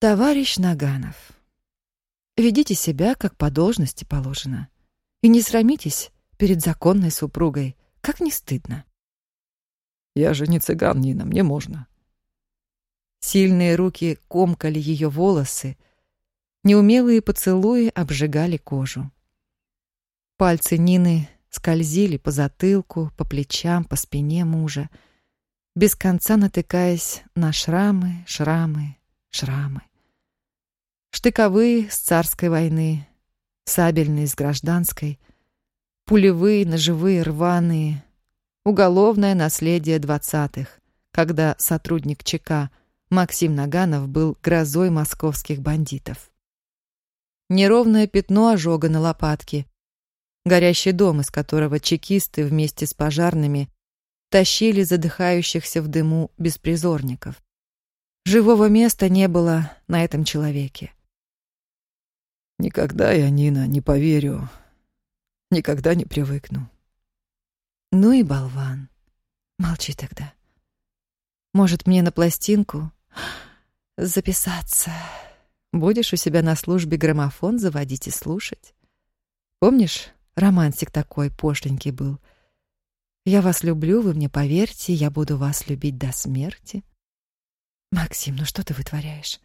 Товарищ Наганов, ведите себя, как по должности положено. И не срамитесь перед законной супругой, как не стыдно. Я же не цыган, Нина, мне можно. Сильные руки комкали ее волосы, неумелые поцелуи обжигали кожу. Пальцы Нины скользили по затылку, по плечам, по спине мужа, без конца натыкаясь на шрамы, шрамы, шрамы. Штыковые с царской войны, сабельные с гражданской, пулевые, ножевые, рваные, уголовное наследие двадцатых, когда сотрудник ЧК Максим Наганов был грозой московских бандитов. Неровное пятно ожога на лопатке, горящий дом, из которого чекисты вместе с пожарными тащили задыхающихся в дыму беспризорников. Живого места не было на этом человеке. Никогда я, Нина, не поверю, никогда не привыкну. Ну и болван. Молчи тогда. Может, мне на пластинку записаться? Будешь у себя на службе граммофон заводить и слушать? Помнишь, романсик такой пошленький был? Я вас люблю, вы мне поверьте, я буду вас любить до смерти. Максим, ну что ты вытворяешь?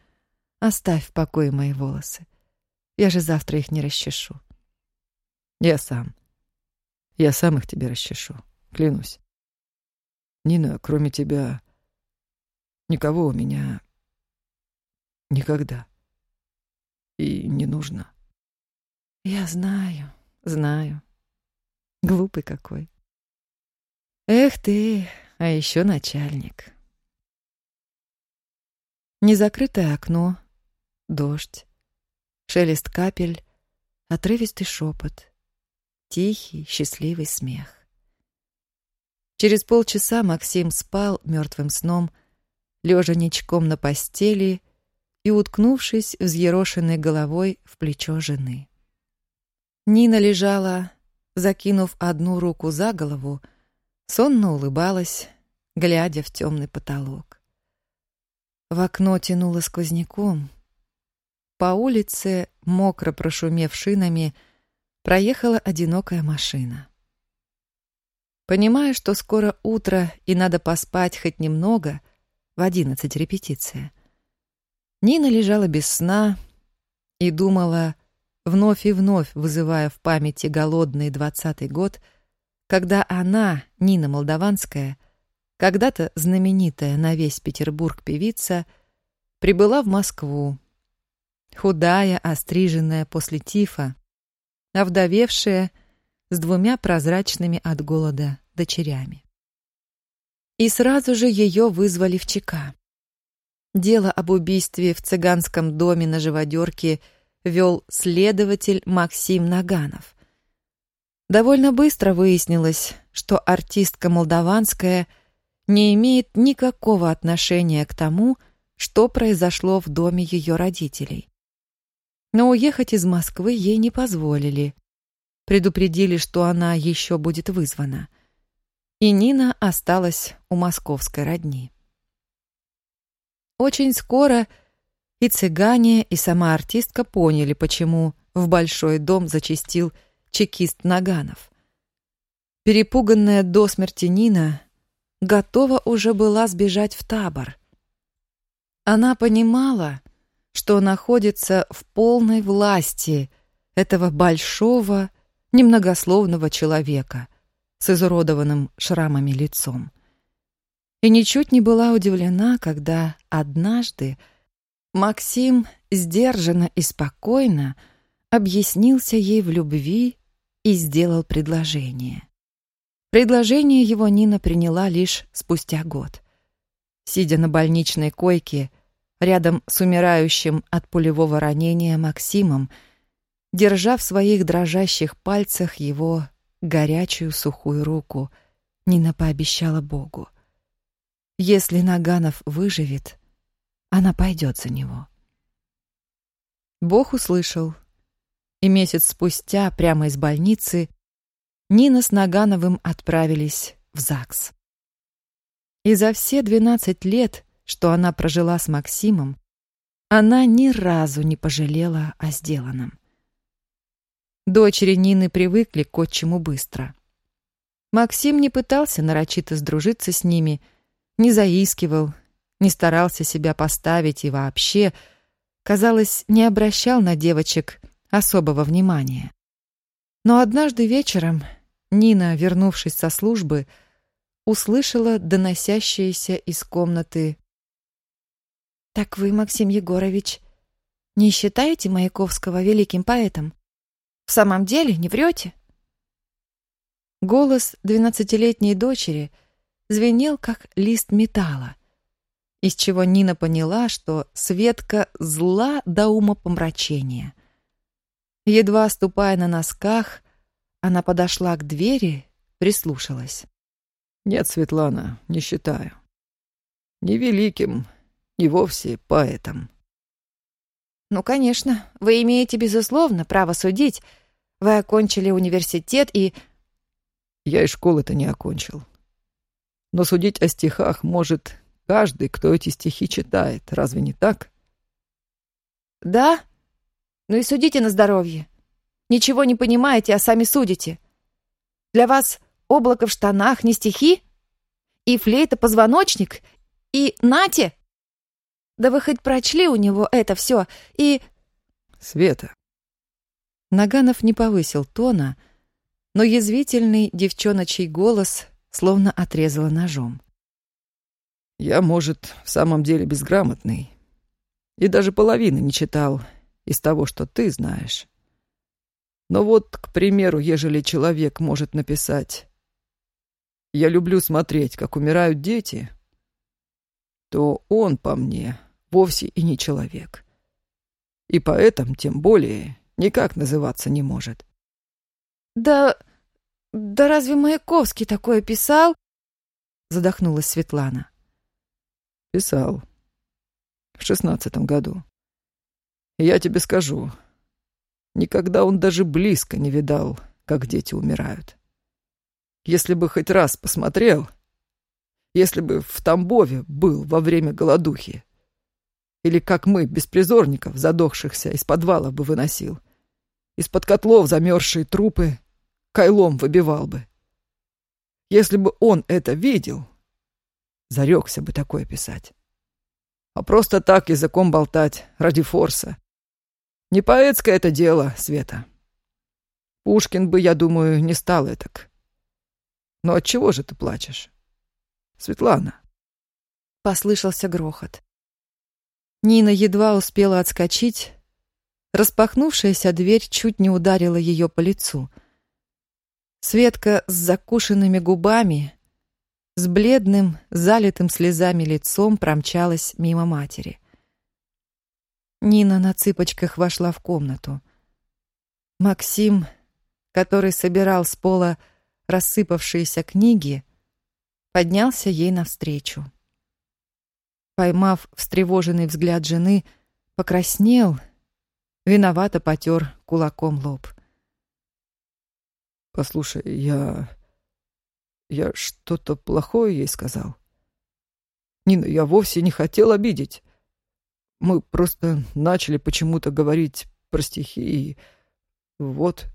Оставь в покое мои волосы. Я же завтра их не расчешу. Я сам. Я сам их тебе расчешу, клянусь. Нина, кроме тебя, никого у меня никогда. И не нужно. Я знаю, знаю. Глупый какой. Эх ты, а еще начальник. Незакрытое окно, дождь, шелест капель, отрывистый шепот тихий, счастливый смех. Через полчаса Максим спал мертвым сном, лежа ничком на постели и уткнувшись взъерошенной головой в плечо жены. Нина лежала, закинув одну руку за голову, сонно улыбалась, глядя в темный потолок. В окно тянуло сквозняком. По улице, мокро прошумев шинами, проехала одинокая машина. Понимая, что скоро утро и надо поспать хоть немного, в одиннадцать репетиция, Нина лежала без сна и думала, вновь и вновь вызывая в памяти голодный двадцатый год, когда она, Нина Молдаванская, когда-то знаменитая на весь Петербург певица, прибыла в Москву, худая, остриженная после тифа, овдовевшая, с двумя прозрачными от голода дочерями. И сразу же ее вызвали в ЧК. дело об убийстве в цыганском доме на живодерке вел следователь Максим Наганов. Довольно быстро выяснилось, что артистка молдаванская не имеет никакого отношения к тому, что произошло в доме ее родителей. Но уехать из Москвы ей не позволили. Предупредили, что она еще будет вызвана. И Нина осталась у московской родни. Очень скоро и цыгане, и сама артистка поняли, почему в большой дом зачастил чекист Наганов. Перепуганная до смерти Нина готова уже была сбежать в табор. Она понимала, что находится в полной власти этого большого, немногословного человека с изуродованным шрамами лицом. И ничуть не была удивлена, когда однажды Максим сдержанно и спокойно объяснился ей в любви и сделал предложение. Предложение его Нина приняла лишь спустя год. Сидя на больничной койке, рядом с умирающим от пулевого ранения Максимом, держа в своих дрожащих пальцах его горячую сухую руку, Нина пообещала Богу. Если Наганов выживет, она пойдет за него. Бог услышал, и месяц спустя, прямо из больницы, Нина с Нагановым отправились в ЗАГС. И за все двенадцать лет, что она прожила с Максимом, она ни разу не пожалела о сделанном. Дочери Нины привыкли к отчиму быстро. Максим не пытался нарочито сдружиться с ними, не заискивал, не старался себя поставить и вообще, казалось, не обращал на девочек особого внимания. Но однажды вечером Нина, вернувшись со службы, услышала доносящееся из комнаты «Так вы, Максим Егорович, не считаете Маяковского великим поэтом? В самом деле не врете?» Голос двенадцатилетней дочери звенел, как лист металла, из чего Нина поняла, что Светка зла до ума помрачения. Едва ступая на носках, она подошла к двери, прислушалась. «Нет, Светлана, не считаю. Ни великим, ни вовсе поэтом». «Ну, конечно, вы имеете, безусловно, право судить. Вы окончили университет и...» «Я и школы-то не окончил. Но судить о стихах может каждый, кто эти стихи читает. Разве не так?» «Да, ну и судите на здоровье. Ничего не понимаете, а сами судите. Для вас облако в штанах не стихи? И флейта позвоночник? И нате? Да вы хоть прочли у него это все и... Света. Наганов не повысил тона, но язвительный девчоночий голос словно отрезало ножом. Я, может, в самом деле безграмотный. И даже половины не читал из того, что ты знаешь. Но вот, к примеру, ежели человек может написать «Я люблю смотреть, как умирают дети», то он, по мне, вовсе и не человек. И поэтому, тем более, никак называться не может. «Да... да разве Маяковский такое писал?» Задохнулась Светлана. «Писал. В шестнадцатом году. Я тебе скажу, никогда он даже близко не видал, как дети умирают. Если бы хоть раз посмотрел, если бы в Тамбове был во время голодухи, или как мы, беспризорников, задохшихся, из подвала бы выносил, из-под котлов замерзшие трупы кайлом выбивал бы. Если бы он это видел, зарекся бы такое писать. А просто так языком болтать ради форса не поэтское это дело, Света. Пушкин бы, я думаю, не стал этак. Но от чего же ты плачешь? Светлана. Послышался грохот. Нина едва успела отскочить. Распахнувшаяся дверь чуть не ударила ее по лицу. Светка с закушенными губами, с бледным, залитым слезами лицом промчалась мимо матери. Нина на цыпочках вошла в комнату. Максим, который собирал с пола рассыпавшиеся книги, поднялся ей навстречу. Поймав встревоженный взгляд жены, покраснел, виновато потер кулаком лоб. «Послушай, я... я что-то плохое ей сказал. Нина, я вовсе не хотел обидеть. Мы просто начали почему-то говорить про стихи, и вот...»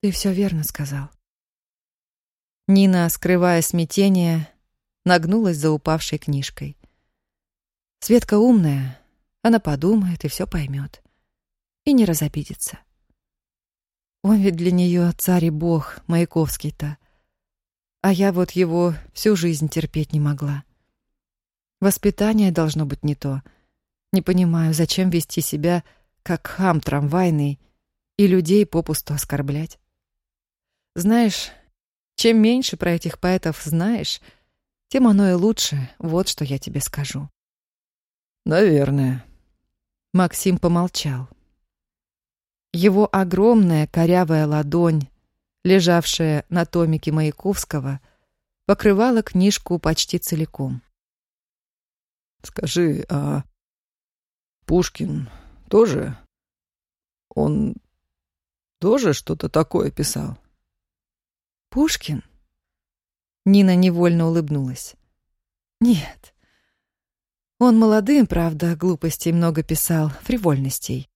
«Ты все верно сказал». Нина, скрывая смятение, нагнулась за упавшей книжкой. Светка умная, она подумает и все поймет. И не разобидится. Он ведь для нее царь и бог, Маяковский-то. А я вот его всю жизнь терпеть не могла. Воспитание должно быть не то. Не понимаю, зачем вести себя, как хам трамвайный, и людей попусту оскорблять. Знаешь, чем меньше про этих поэтов знаешь, тем оно и лучше, вот что я тебе скажу. Наверное. Максим помолчал. Его огромная корявая ладонь, лежавшая на томике Маяковского, покрывала книжку почти целиком. Скажи, а Пушкин тоже? Он тоже что-то такое писал? Пушкин? Нина невольно улыбнулась. Нет. Он молодым, правда, глупостей много писал, фривольностей.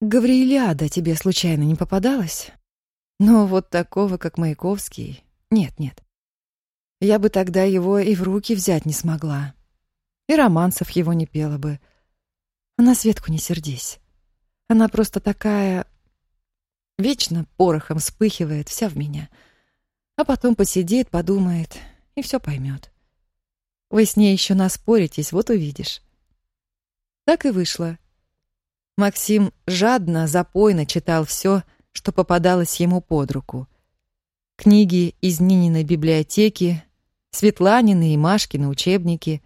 Гавриилиада тебе случайно не попадалась? Но вот такого, как Маяковский, нет-нет. Я бы тогда его и в руки взять не смогла. И романсов его не пела бы. А на Светку не сердись. Она просто такая... Вечно порохом вспыхивает вся в меня — а потом посидит, подумает и все поймет. Вы с ней еще наспоритесь, вот увидишь. Так и вышло. Максим жадно, запойно читал все, что попадалось ему под руку. Книги из Нининой библиотеки, Светланины и Машкины учебники,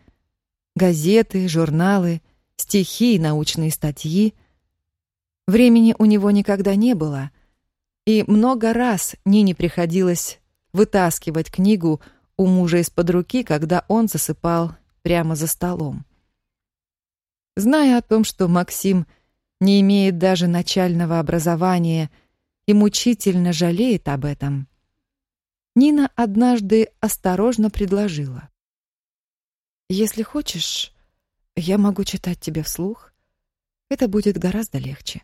газеты, журналы, стихи и научные статьи. Времени у него никогда не было, и много раз Нине приходилось вытаскивать книгу у мужа из-под руки, когда он засыпал прямо за столом. Зная о том, что Максим не имеет даже начального образования и мучительно жалеет об этом, Нина однажды осторожно предложила. «Если хочешь, я могу читать тебе вслух. Это будет гораздо легче».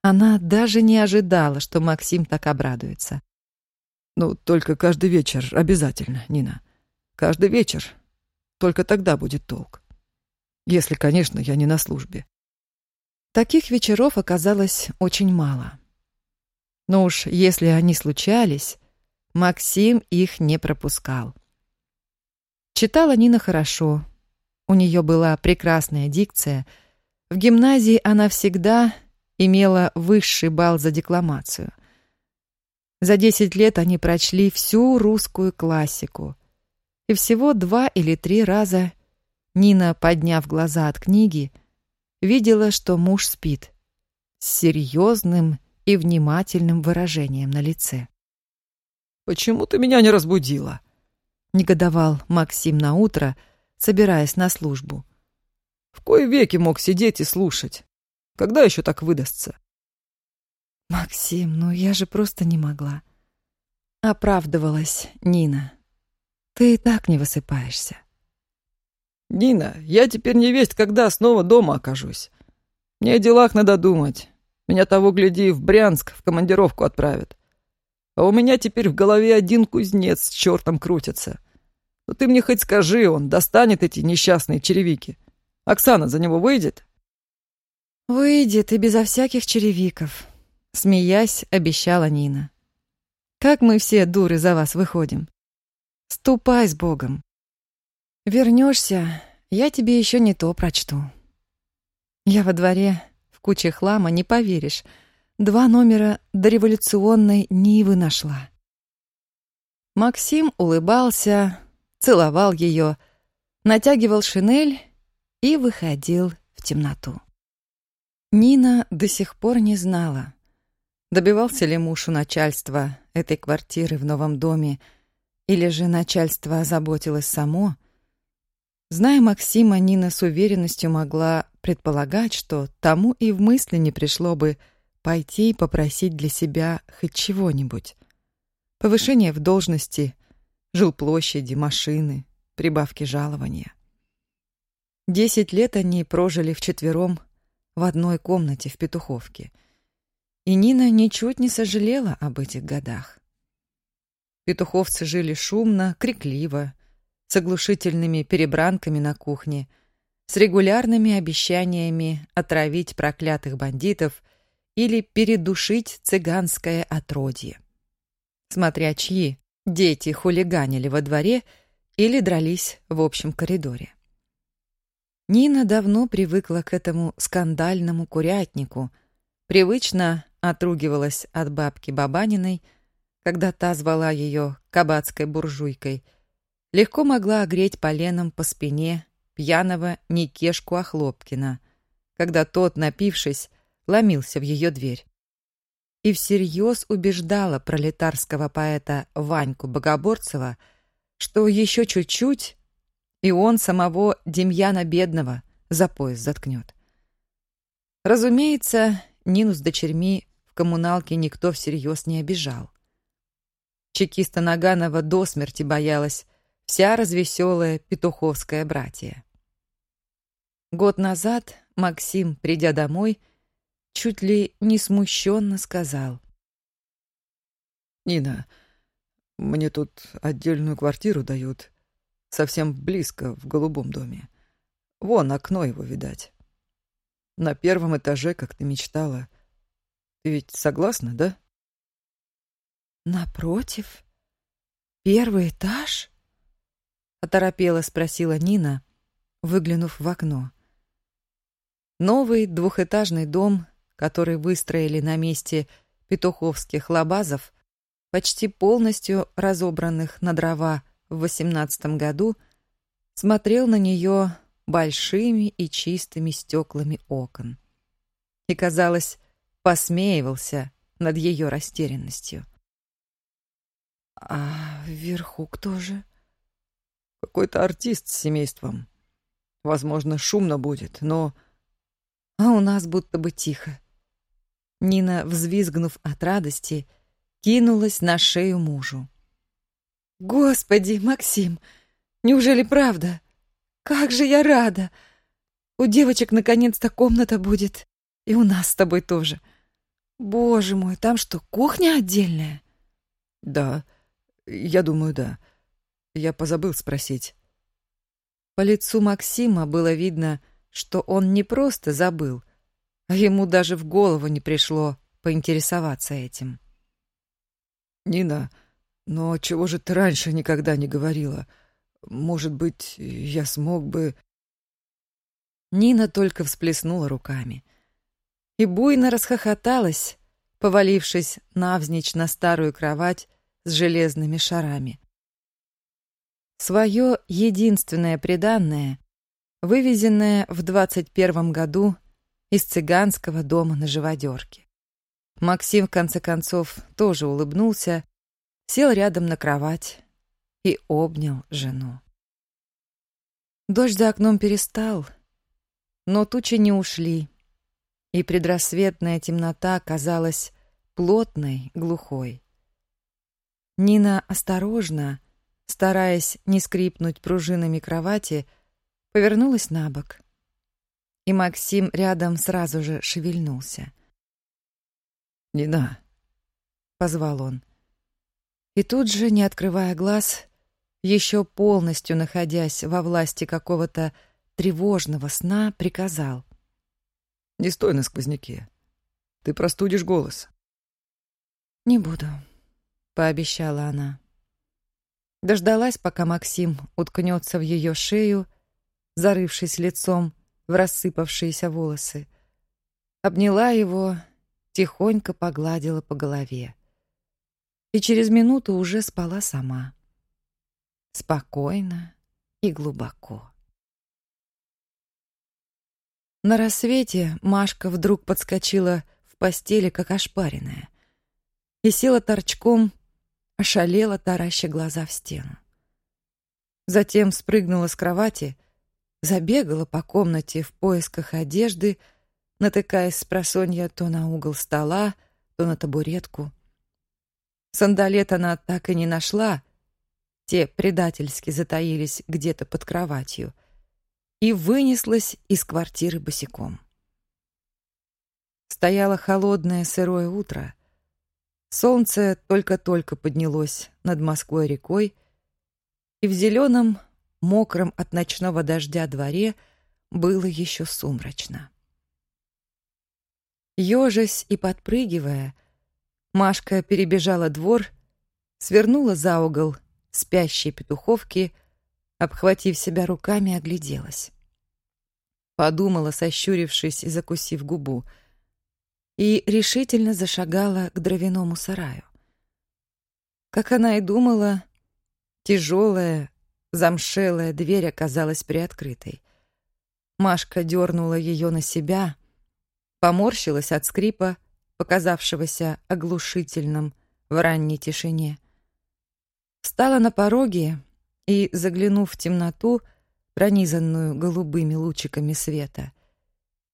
Она даже не ожидала, что Максим так обрадуется. Ну, только каждый вечер обязательно, Нина. Каждый вечер. Только тогда будет толк. Если, конечно, я не на службе. Таких вечеров оказалось очень мало. Но уж если они случались, Максим их не пропускал. Читала Нина хорошо. У нее была прекрасная дикция. В гимназии она всегда имела высший балл за декламацию. За десять лет они прочли всю русскую классику. И всего два или три раза Нина, подняв глаза от книги, видела, что муж спит с серьезным и внимательным выражением на лице. «Почему ты меня не разбудила?» — негодовал Максим на утро, собираясь на службу. «В кои веки мог сидеть и слушать? Когда еще так выдастся?» «Максим, ну я же просто не могла». Оправдывалась Нина. «Ты и так не высыпаешься». «Нина, я теперь не весть, когда снова дома окажусь. Мне о делах надо думать. Меня того, гляди, в Брянск в командировку отправят. А у меня теперь в голове один кузнец с чертом крутится. Ну ты мне хоть скажи, он достанет эти несчастные черевики. Оксана за него выйдет?» «Выйдет и безо всяких черевиков», Смеясь, обещала Нина. «Как мы все, дуры, за вас выходим? Ступай с Богом. Вернешься, я тебе еще не то прочту. Я во дворе, в куче хлама, не поверишь, два номера до революционной Нивы нашла. Максим улыбался, целовал ее, натягивал шинель и выходил в темноту. Нина до сих пор не знала, добивался ли муж у начальства этой квартиры в новом доме, или же начальство озаботилось само. Зная Максима, Нина с уверенностью могла предполагать, что тому и в мысли не пришло бы пойти и попросить для себя хоть чего-нибудь. Повышение в должности, жилплощади, машины, прибавки жалования. Десять лет они прожили вчетвером в одной комнате в Петуховке. И Нина ничуть не сожалела об этих годах. Петуховцы жили шумно, крикливо, с оглушительными перебранками на кухне, с регулярными обещаниями отравить проклятых бандитов или передушить цыганское отродье. Смотря чьи дети хулиганили во дворе или дрались в общем коридоре. Нина давно привыкла к этому скандальному курятнику, привычно отругивалась от бабки Бабаниной, когда та звала ее кабацкой буржуйкой, легко могла огреть поленом по спине пьяного Никешку Охлопкина, когда тот, напившись, ломился в ее дверь. И всерьез убеждала пролетарского поэта Ваньку Богоборцева, что еще чуть-чуть и он самого Демьяна Бедного за пояс заткнет. Разумеется, Нину с дочерьми в коммуналке никто всерьез не обижал. Чекиста Наганова до смерти боялась вся развеселая петуховская братья. Год назад Максим, придя домой, чуть ли не смущенно сказал. «Нина, мне тут отдельную квартиру дают. Совсем близко, в голубом доме. Вон окно его видать. На первом этаже, как ты мечтала. Ты ведь согласна, да? Напротив? Первый этаж? Оторопела спросила Нина, выглянув в окно. Новый двухэтажный дом, который выстроили на месте петуховских лабазов, почти полностью разобранных на дрова в восемнадцатом году смотрел на нее большими и чистыми стеклами окон и, казалось, посмеивался над ее растерянностью. «А вверху кто же?» «Какой-то артист с семейством. Возможно, шумно будет, но...» «А у нас будто бы тихо». Нина, взвизгнув от радости, кинулась на шею мужу. Господи, Максим, неужели правда? Как же я рада! У девочек наконец-то комната будет. И у нас с тобой тоже. Боже мой, там что, кухня отдельная? Да, я думаю, да. Я позабыл спросить. По лицу Максима было видно, что он не просто забыл, а ему даже в голову не пришло поинтересоваться этим. «Нина, но чего же ты раньше никогда не говорила? Может быть, я смог бы...» Нина только всплеснула руками. И буйно расхохоталась, повалившись навзничь на старую кровать с железными шарами. Свое единственное преданное, вывезенное в двадцать первом году из цыганского дома на живодерке. Максим, в конце концов, тоже улыбнулся сел рядом на кровать и обнял жену. Дождь за окном перестал, но тучи не ушли, и предрассветная темнота казалась плотной, глухой. Нина осторожно, стараясь не скрипнуть пружинами кровати, повернулась на бок. И Максим рядом сразу же шевельнулся. «Нина!» — позвал он. И тут же, не открывая глаз, еще полностью находясь во власти какого-то тревожного сна, приказал. «Не стой на сквозняке. Ты простудишь голос». «Не буду», — пообещала она. Дождалась, пока Максим уткнется в ее шею, зарывшись лицом в рассыпавшиеся волосы. Обняла его, тихонько погладила по голове. и через минуту уже спала сама. Спокойно и глубоко. На рассвете Машка вдруг подскочила в постели, как ошпаренная, и села торчком, ошалела, тараща глаза в стену. Затем спрыгнула с кровати, забегала по комнате в поисках одежды, натыкаясь с просонья то на угол стола, то на табуретку. Сандалет она так и не нашла, те предательски затаились где-то под кроватью — и вынеслась из квартиры босиком. Стояло холодное сырое утро. Солнце только-только поднялось над Москвой-рекой, и в зеленом, мокром от ночного дождя дворе было еще сумрачно. Ёжась и подпрыгивая, Машка перебежала двор, свернула за угол спящей петуховки — обхватив себя руками, огляделась. Подумала, сощурившись и закусив губу, и решительно зашагала к дровяному сараю. Как она и думала, тяжелая, замшелая дверь оказалась приоткрытой. Машка дернула ее на себя, поморщилась от скрипа, показавшегося оглушительным в ранней тишине. Встала на пороге и, заглянув в темноту, пронизанную голубыми лучиками света,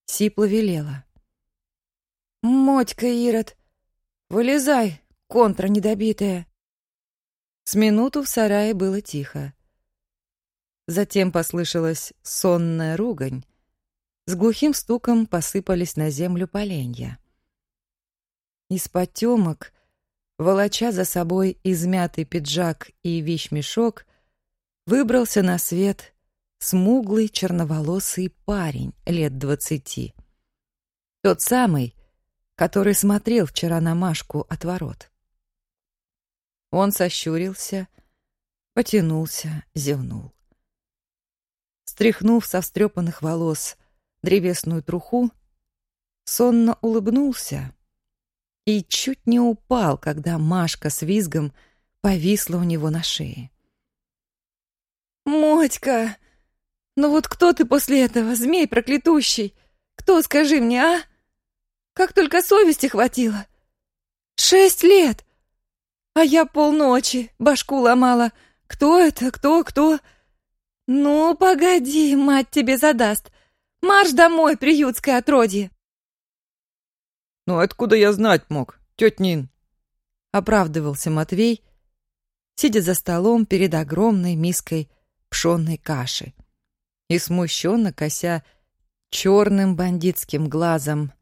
сипло велела. «Мотька, Ирод, вылезай, контра недобитая!» С минуту в сарае было тихо. Затем послышалась сонная ругань. С глухим стуком посыпались на землю поленья. Из потемок, волоча за собой измятый пиджак и вещмешок, выбрался на свет смуглый черноволосый парень лет двадцати. Тот самый, который смотрел вчера на Машку от ворот. Он сощурился, потянулся, зевнул. Стряхнув со встрепанных волос древесную труху, сонно улыбнулся и чуть не упал, когда Машка с визгом повисла у него на шее. «Мотька! Ну вот кто ты после этого, змей проклятущий? Кто, скажи мне, а? Как только совести хватило? Шесть лет! А я полночи башку ломала. Кто это, кто, кто? Ну, погоди, мать тебе задаст. Марш домой, приютское отродье!» «Ну, откуда я знать мог, тетя Нин?» Оправдывался Матвей, сидя за столом перед огромной миской пшенной каши. И смущенно кося черным бандитским глазом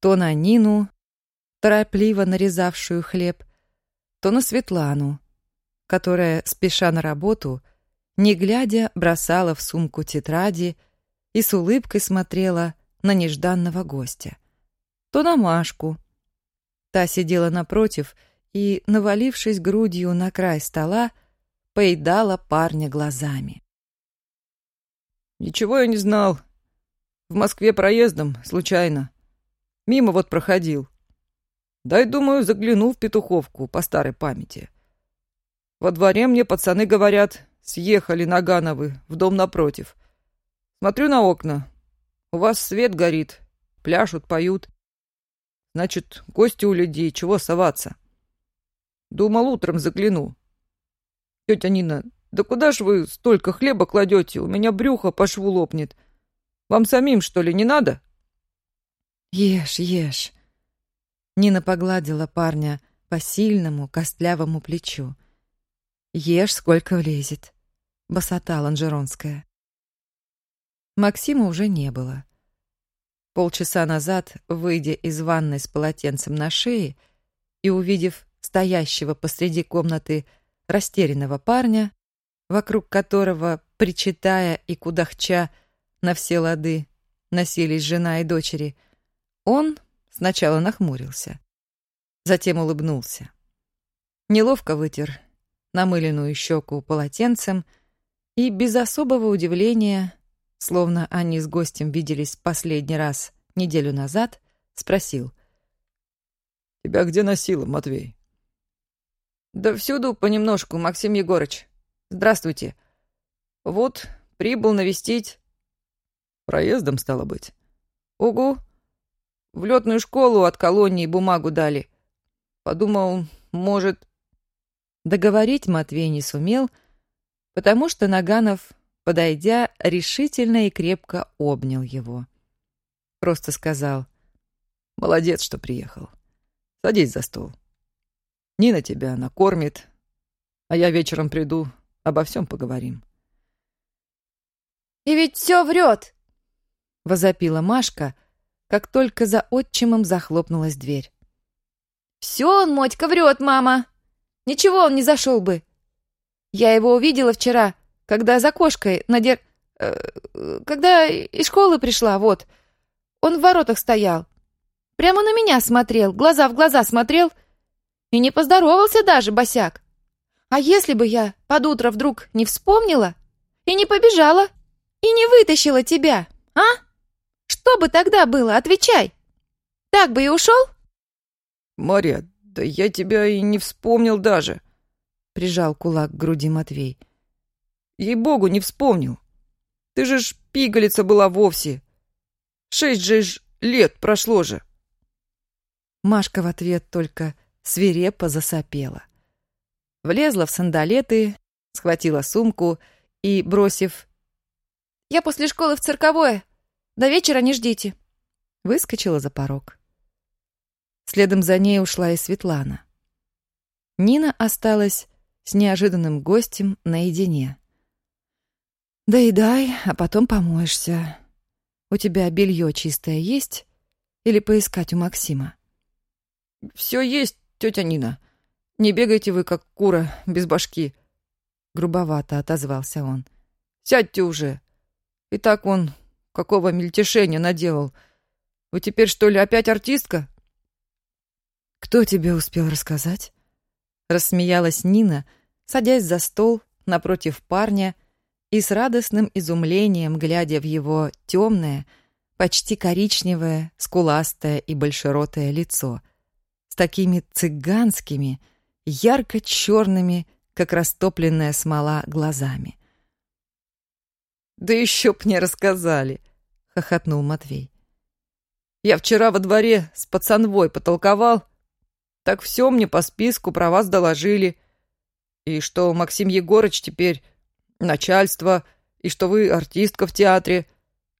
то на Нину, торопливо нарезавшую хлеб, то на Светлану, которая, спеша на работу, не глядя, бросала в сумку тетради и с улыбкой смотрела на нежданного гостя, то на Машку. Та сидела напротив и, навалившись грудью на край стола, поедала парня глазами. «Ничего я не знал. В Москве проездом, случайно. Мимо вот проходил. Дай, думаю, загляну в Петуховку по старой памяти. Во дворе мне пацаны говорят, съехали Нагановы в дом напротив. Смотрю на окна. У вас свет горит, пляшут, поют. Значит, гости у людей, чего соваться? Думал, утром загляну. Тетя Нина, да куда ж вы столько хлеба кладете? У меня брюхо по шву лопнет. Вам самим, что ли, не надо? Ешь, ешь. Нина погладила парня по сильному костлявому плечу. Ешь, сколько влезет. Босота ланжеронская. Максима уже не было. Полчаса назад, выйдя из ванной с полотенцем на шее и увидев стоящего посреди комнаты растерянного парня, вокруг которого, причитая и кудахча на все лады, носились жена и дочери, он сначала нахмурился, затем улыбнулся. Неловко вытер намыленную щеку полотенцем и без особого удивления, словно они с гостем виделись последний раз неделю назад, спросил. «Тебя где носило, Матвей?» Да всюду понемножку, Максим Егорыч. Здравствуйте. Вот, прибыл навестить. Проездом, стало быть. Угу. В летную школу от колонии бумагу дали. Подумал, может... Договорить Матвей не сумел, потому что Наганов, подойдя, решительно и крепко обнял его. Просто сказал, «Молодец, что приехал. Садись за стол. Нина тебя накормит, а я вечером приду, обо всем поговорим». «И ведь все врет!» — возопила Машка, как только за отчимом захлопнулась дверь. «Все он, Мотька, врет, мама! Ничего он не зашел бы. Я его увидела вчера, когда за кошкой надер... Э, когда из школы пришла, вот. Он в воротах стоял. Прямо на меня смотрел, глаза в глаза смотрел. И не поздоровался даже, босяк. А если бы я под утро вдруг не вспомнила и не побежала, и не вытащила тебя, а? Что бы тогда было? Отвечай. Так бы и ушел? Мария, да я тебя и не вспомнил даже. Прижал кулак к груди Матвей. Ей-богу, не вспомнил. Ты же ж пигалица была вовсе. Шесть же ж лет прошло же. Машка в ответ только свирепо засопела. Влезла в сандалеты, схватила сумку и, бросив «Я после школы в цирковое, до вечера не ждите», выскочила за порог. Следом за ней ушла и Светлана. Нина осталась с неожиданным гостем наедине. «Доедай, а потом помоешься. У тебя белье чистое есть? Или поискать у Максима?» «Все есть, тетя Нина. Не бегайте вы, как кура, без башки», — грубовато отозвался он. «Сядьте уже. И так он какого мельтешения наделал. Вы теперь, что ли, опять артистка?» «Кто тебе успел рассказать?» Рассмеялась Нина, садясь за стол напротив парня и с радостным изумлением глядя в его темное, почти коричневое, скуластое и большеротое лицо с такими цыганскими, ярко-черными, как растопленная смола, глазами. «Да еще б не рассказали!» — хохотнул Матвей. «Я вчера во дворе с пацанвой потолковал, так все мне по списку про вас доложили. И что Максим Егорыч теперь начальство, и что вы артистка в театре,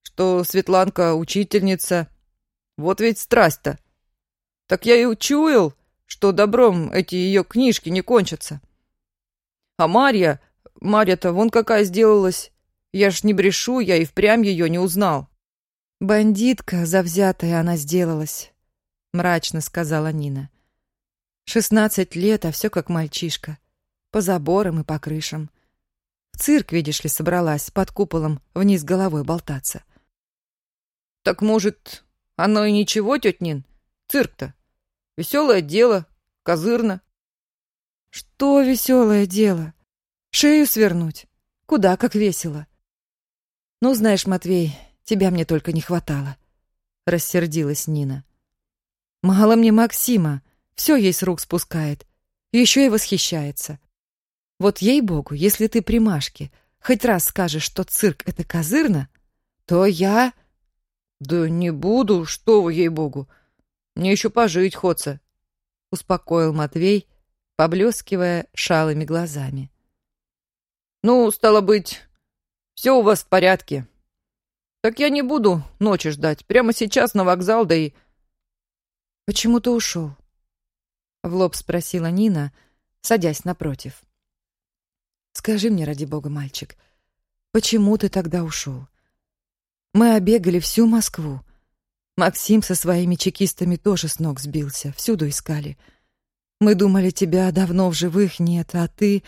что Светланка учительница. Вот ведь страсть-то. Так я и учуял, что добром эти ее книжки не кончатся. А Марья, Марья-то вон какая сделалась. Я ж не брешу, я и впрямь ее не узнал. Бандитка завзятая она сделалась, мрачно сказала Нина. Шестнадцать лет, а все как мальчишка. По заборам и по крышам. В цирк, видишь ли, собралась, под куполом, вниз головой болтаться. Так, может, оно и ничего, тетя Нин? Цирк-то. Веселое дело, козырно. Что веселое дело? Шею свернуть? Куда как весело. Ну, знаешь, Матвей, тебя мне только не хватало. Рассердилась Нина. Мало мне Максима. Все ей с рук спускает. Еще и восхищается. Вот ей-богу, если ты при Машке хоть раз скажешь, что цирк — это козырно, то я... Да не буду, что вы, ей-богу. Мне еще пожить хочется, — успокоил Матвей, поблескивая шалыми глазами. Ну, стало быть, все у вас в порядке. Так я не буду ночи ждать. Прямо сейчас на вокзал, да и... Почему ты ушел? В лоб спросила Нина, садясь напротив. «Скажи мне, ради бога, мальчик, почему ты тогда ушел? Мы обегали всю Москву. Максим со своими чекистами тоже с ног сбился, всюду искали. Мы думали, тебя давно в живых нет, а ты...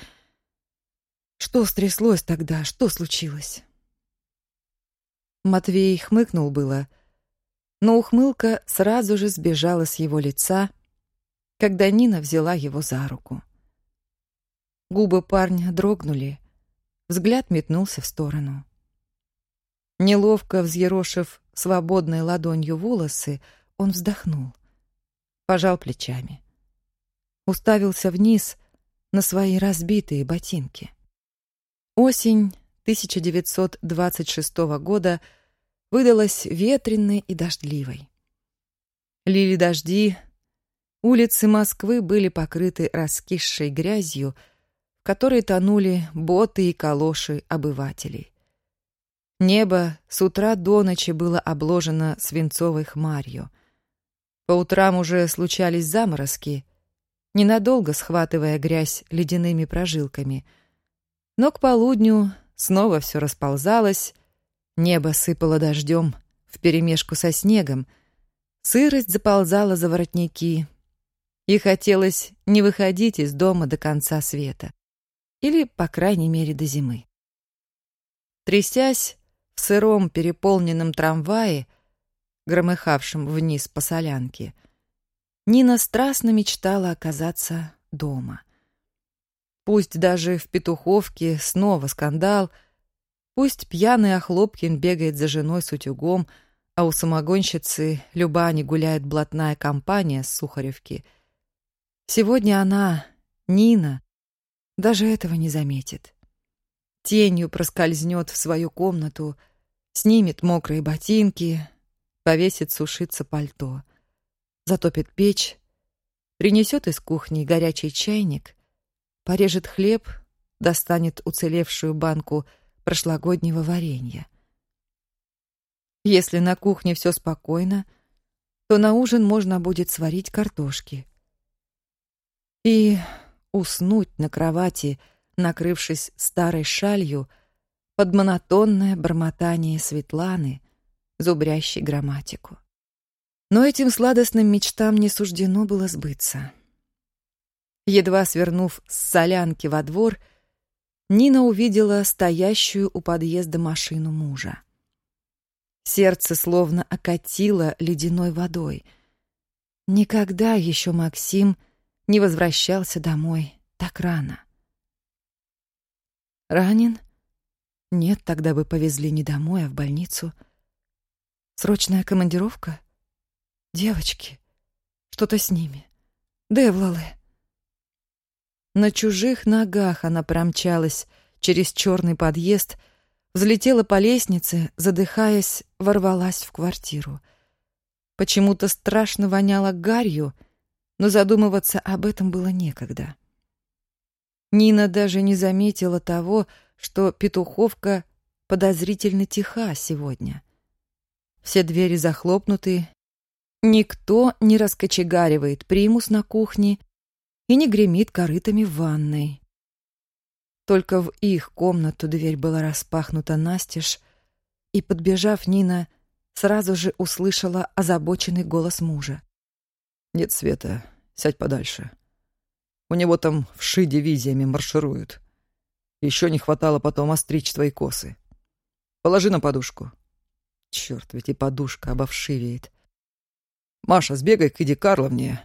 Что стряслось тогда? Что случилось?» Матвей хмыкнул было, но ухмылка сразу же сбежала с его лица — когда Нина взяла его за руку. Губы парня дрогнули, взгляд метнулся в сторону. Неловко взъерошив свободной ладонью волосы, он вздохнул, пожал плечами. Уставился вниз, на свои разбитые ботинки. Осень 1926 года выдалась ветреной и дождливой. Лили дожди, улицы Москвы были покрыты раскисшей грязью, в которой тонули боты и калоши обывателей. Небо с утра до ночи было обложено свинцовой хмарью. По утрам уже случались заморозки, ненадолго схватывая грязь ледяными прожилками. Но к полудню снова все расползалось, небо сыпало дождем вперемешку со снегом, сырость заползала за воротники, и хотелось не выходить из дома до конца света. Или, по крайней мере, до зимы. Трясясь, в сыром переполненном трамвае, громыхавшем вниз по солянке, Нина страстно мечтала оказаться дома. Пусть даже в Петуховке снова скандал, пусть пьяный Охлопкин бегает за женой с утюгом, а у самогонщицы Любани гуляет блатная компания с Сухаревки. Сегодня она, Нина, даже этого не заметит тенью проскользнет в свою комнату, снимет мокрые ботинки, повесит сушиться пальто, затопит печь, принесет из кухни горячий чайник, порежет хлеб, достанет уцелевшую банку прошлогоднего варенья. Если на кухне все спокойно, то на ужин можно будет сварить картошки. И уснуть на кровати — накрывшись старой шалью, под монотонное бормотание Светланы, зубрящей грамматику. Но этим сладостным мечтам не суждено было сбыться. Едва свернув с солянки во двор, Нина увидела стоящую у подъезда машину мужа. Сердце словно окатило ледяной водой. Никогда еще Максим не возвращался домой так рано. Ранен? Нет, тогда бы повезли не домой, а в больницу. Срочная командировка? Девочки, что-то с ними. Девлалы. На чужих ногах она промчалась через черный подъезд, взлетела по лестнице, задыхаясь, ворвалась в квартиру. Почему-то страшно воняло гарью, но задумываться об этом было некогда. Нина даже не заметила того, что Петуховка подозрительно тиха сегодня. Все двери захлопнуты, никто не раскочегаривает примус на кухне и не гремит корытами в ванной. Только в их комнату дверь была распахнута настежь, и, подбежав, Нина сразу же услышала озабоченный голос мужа. «Нет, Света, сядь подальше. У него там вши дивизиями маршируют. Еще не хватало потом остричь твои косы. Положи на подушку. Черт, ведь и подушка обовшивеет. Маша, сбегай к Иди Карловне.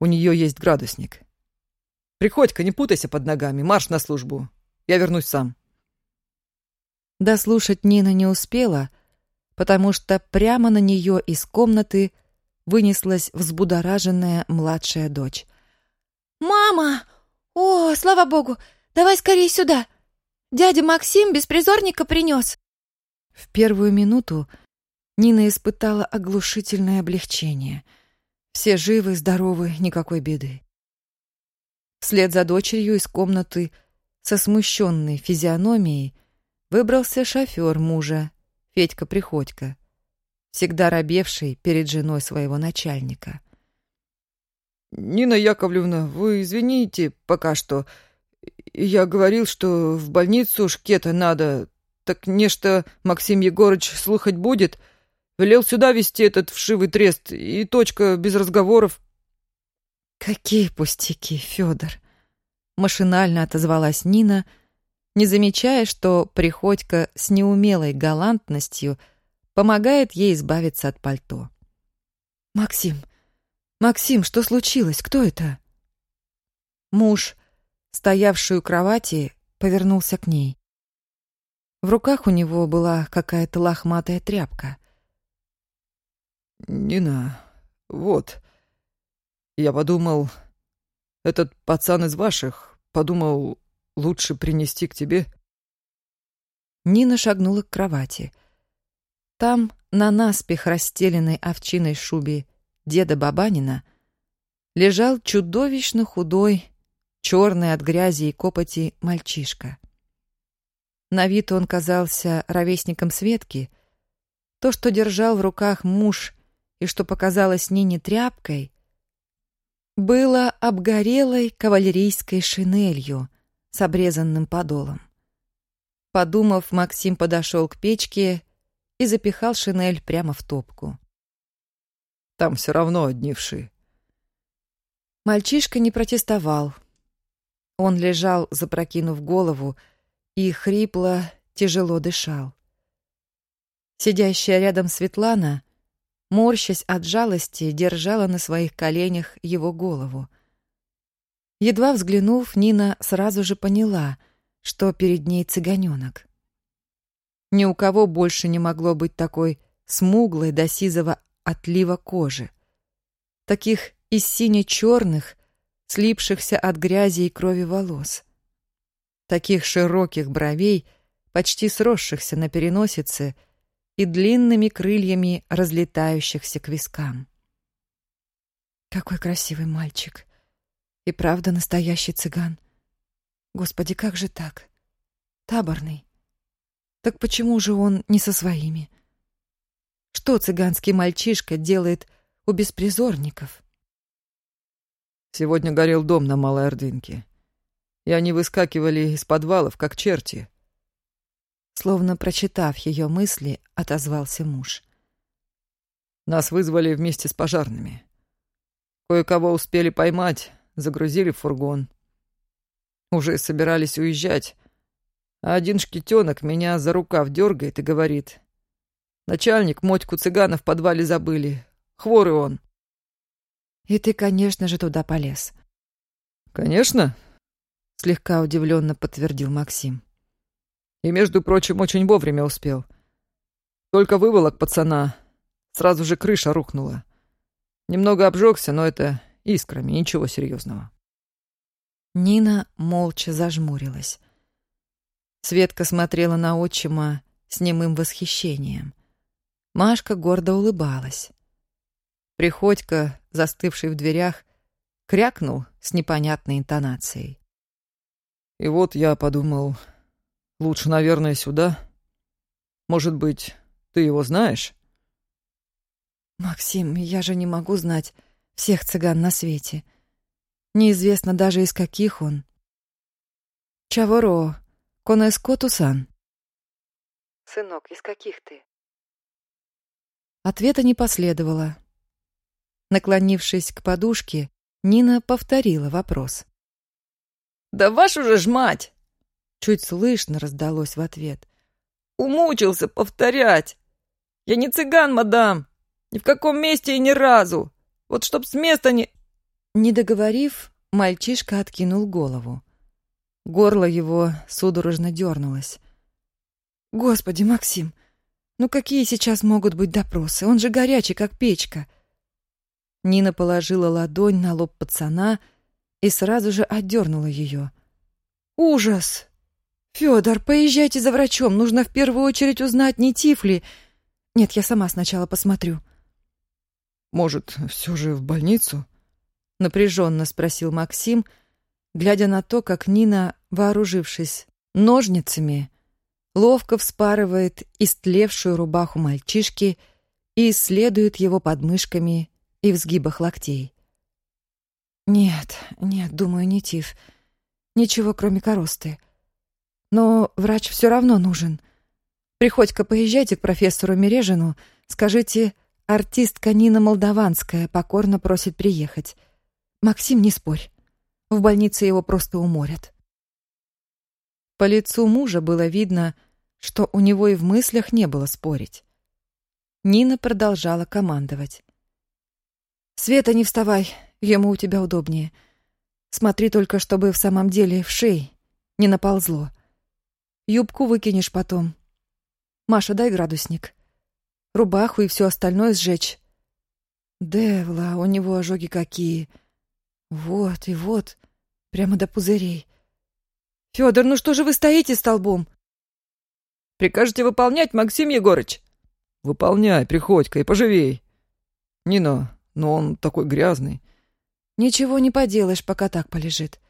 У нее есть градусник. Приходь-ка, не путайся под ногами. Марш на службу. Я вернусь сам. Дослушать Нина не успела, потому что прямо на нее из комнаты вынеслась взбудораженная младшая дочь. «Мама! О, слава богу! Давай скорее сюда! Дядя Максим беспризорника принес!» В первую минуту Нина испытала оглушительное облегчение. Все живы, здоровы, никакой беды. Вслед за дочерью из комнаты со смущенной физиономией выбрался шофер мужа, Федька Приходько, всегда робевший перед женой своего начальника — «Нина Яковлевна, вы извините пока что. Я говорил, что в больницу шкета надо. Так нечто Максим Егорыч слухать будет. Велел сюда вести этот вшивый трест, и точка без разговоров». «Какие пустяки, Федор!» Машинально отозвалась Нина, не замечая, что Приходько с неумелой галантностью помогает ей избавиться от пальто. «Максим, «Максим, что случилось? Кто это?» Муж, стоявший у кровати, повернулся к ней. В руках у него была какая-то лохматая тряпка. «Нина, вот. Я подумал, этот пацан из ваших, подумал, лучше принести к тебе». Нина шагнула к кровати. Там, на наспех расстеленной овчиной шубе деда Бабанина, лежал чудовищно худой, черный от грязи и копоти мальчишка. На вид он казался ровесником Светки. То, что держал в руках муж и что показалось Нине тряпкой, было обгорелой кавалерийской шинелью с обрезанным подолом. Подумав, Максим подошел к печке и запихал шинель прямо в топку. «Там все равно одни вши». Мальчишка не протестовал. Он лежал, запрокинув голову, и хрипло, тяжело дышал. Сидящая рядом Светлана, морщась от жалости, держала на своих коленях его голову. Едва взглянув, Нина сразу же поняла — что перед ней цыганенок. Ни у кого больше не могло быть такой смуглой до сизого отлива кожи. Таких из сине-черных, слипшихся от грязи и крови волос. Таких широких бровей, почти сросшихся на переносице и длинными крыльями разлетающихся к вискам. Какой красивый мальчик! И правда настоящий цыган. Господи, как же так? Таборный. Так почему же он не со своими? Что цыганский мальчишка делает у беспризорников? Сегодня горел дом на Малой Ордынке. И они выскакивали из подвалов, как черти. Словно прочитав ее мысли, отозвался муж. Нас вызвали вместе с пожарными. Кое-кого успели поймать, загрузили в фургон. Уже собирались уезжать. А один шкитенок меня за рукав дергает и говорит. Начальник, мотьку цыгана в подвале забыли. Хворый он. И ты, конечно же, туда полез. Конечно, слегка удивленно подтвердил Максим. И, между прочим, очень вовремя успел. Только выволок пацана. Сразу же крыша рухнула. Немного обжегся, но это искрами, ничего серьезного. Нина молча зажмурилась. Светка смотрела на отчима с немым восхищением. Машка гордо улыбалась. Приходько, застывший в дверях, крякнул с непонятной интонацией. «И вот я подумал, лучше, наверное, сюда. Может быть, ты его знаешь?» «Максим, я же не могу знать всех цыган на свете. Неизвестно даже из каких он. Чаворо, конеско тусан. Сынок, из каких ты? Ответа не последовало. Наклонившись к подушке, Нина повторила вопрос. «Да вашу же ж мать!» Чуть слышно раздалось в ответ. «Умучился повторять! Я не цыган, мадам! Ни в каком месте и ни разу! Вот чтоб с места не...» Не договорив, мальчишка откинул голову. Горло его судорожно дернулось. «Господи, Максим, ну какие сейчас могут быть допросы? Он же горячий, как печка!» Нина положила ладонь на лоб пацана и сразу же отдернула ее. «Ужас! Федор, поезжайте за врачом, нужно в первую очередь узнать, не тиф ли. Нет, я сама сначала посмотрю». «Может, все же в больницу?» напряженно спросил Максим, глядя на то, как Нина, вооружившись ножницами, ловко вспарывает истлевшую рубаху мальчишки и исследует его подмышками и в сгибах локтей. «Нет, нет, думаю, не тиф. Ничего, кроме коросты. Но врач все равно нужен. Приходько, поезжайте к профессору Мережину, скажите, артистка Нина Молдаванская покорно просит приехать. Максим, не спорь. В больнице его просто уморят. По лицу мужа было видно, что у него и в мыслях не было спорить. Нина продолжала командовать. «Света, не вставай, ему у тебя удобнее. Смотри только, чтобы в самом деле в шей не наползло. Юбку выкинешь потом. Маша, дай градусник. Рубаху и все остальное сжечь. Девла, у него ожоги какие!» Вот и вот, прямо до пузырей. Федор, ну что же вы стоите столбом? Прикажете выполнять, Максим Егорыч? Выполняй, Приходько, и поживей. Нина, но он такой грязный. Ничего не поделаешь, пока так полежит.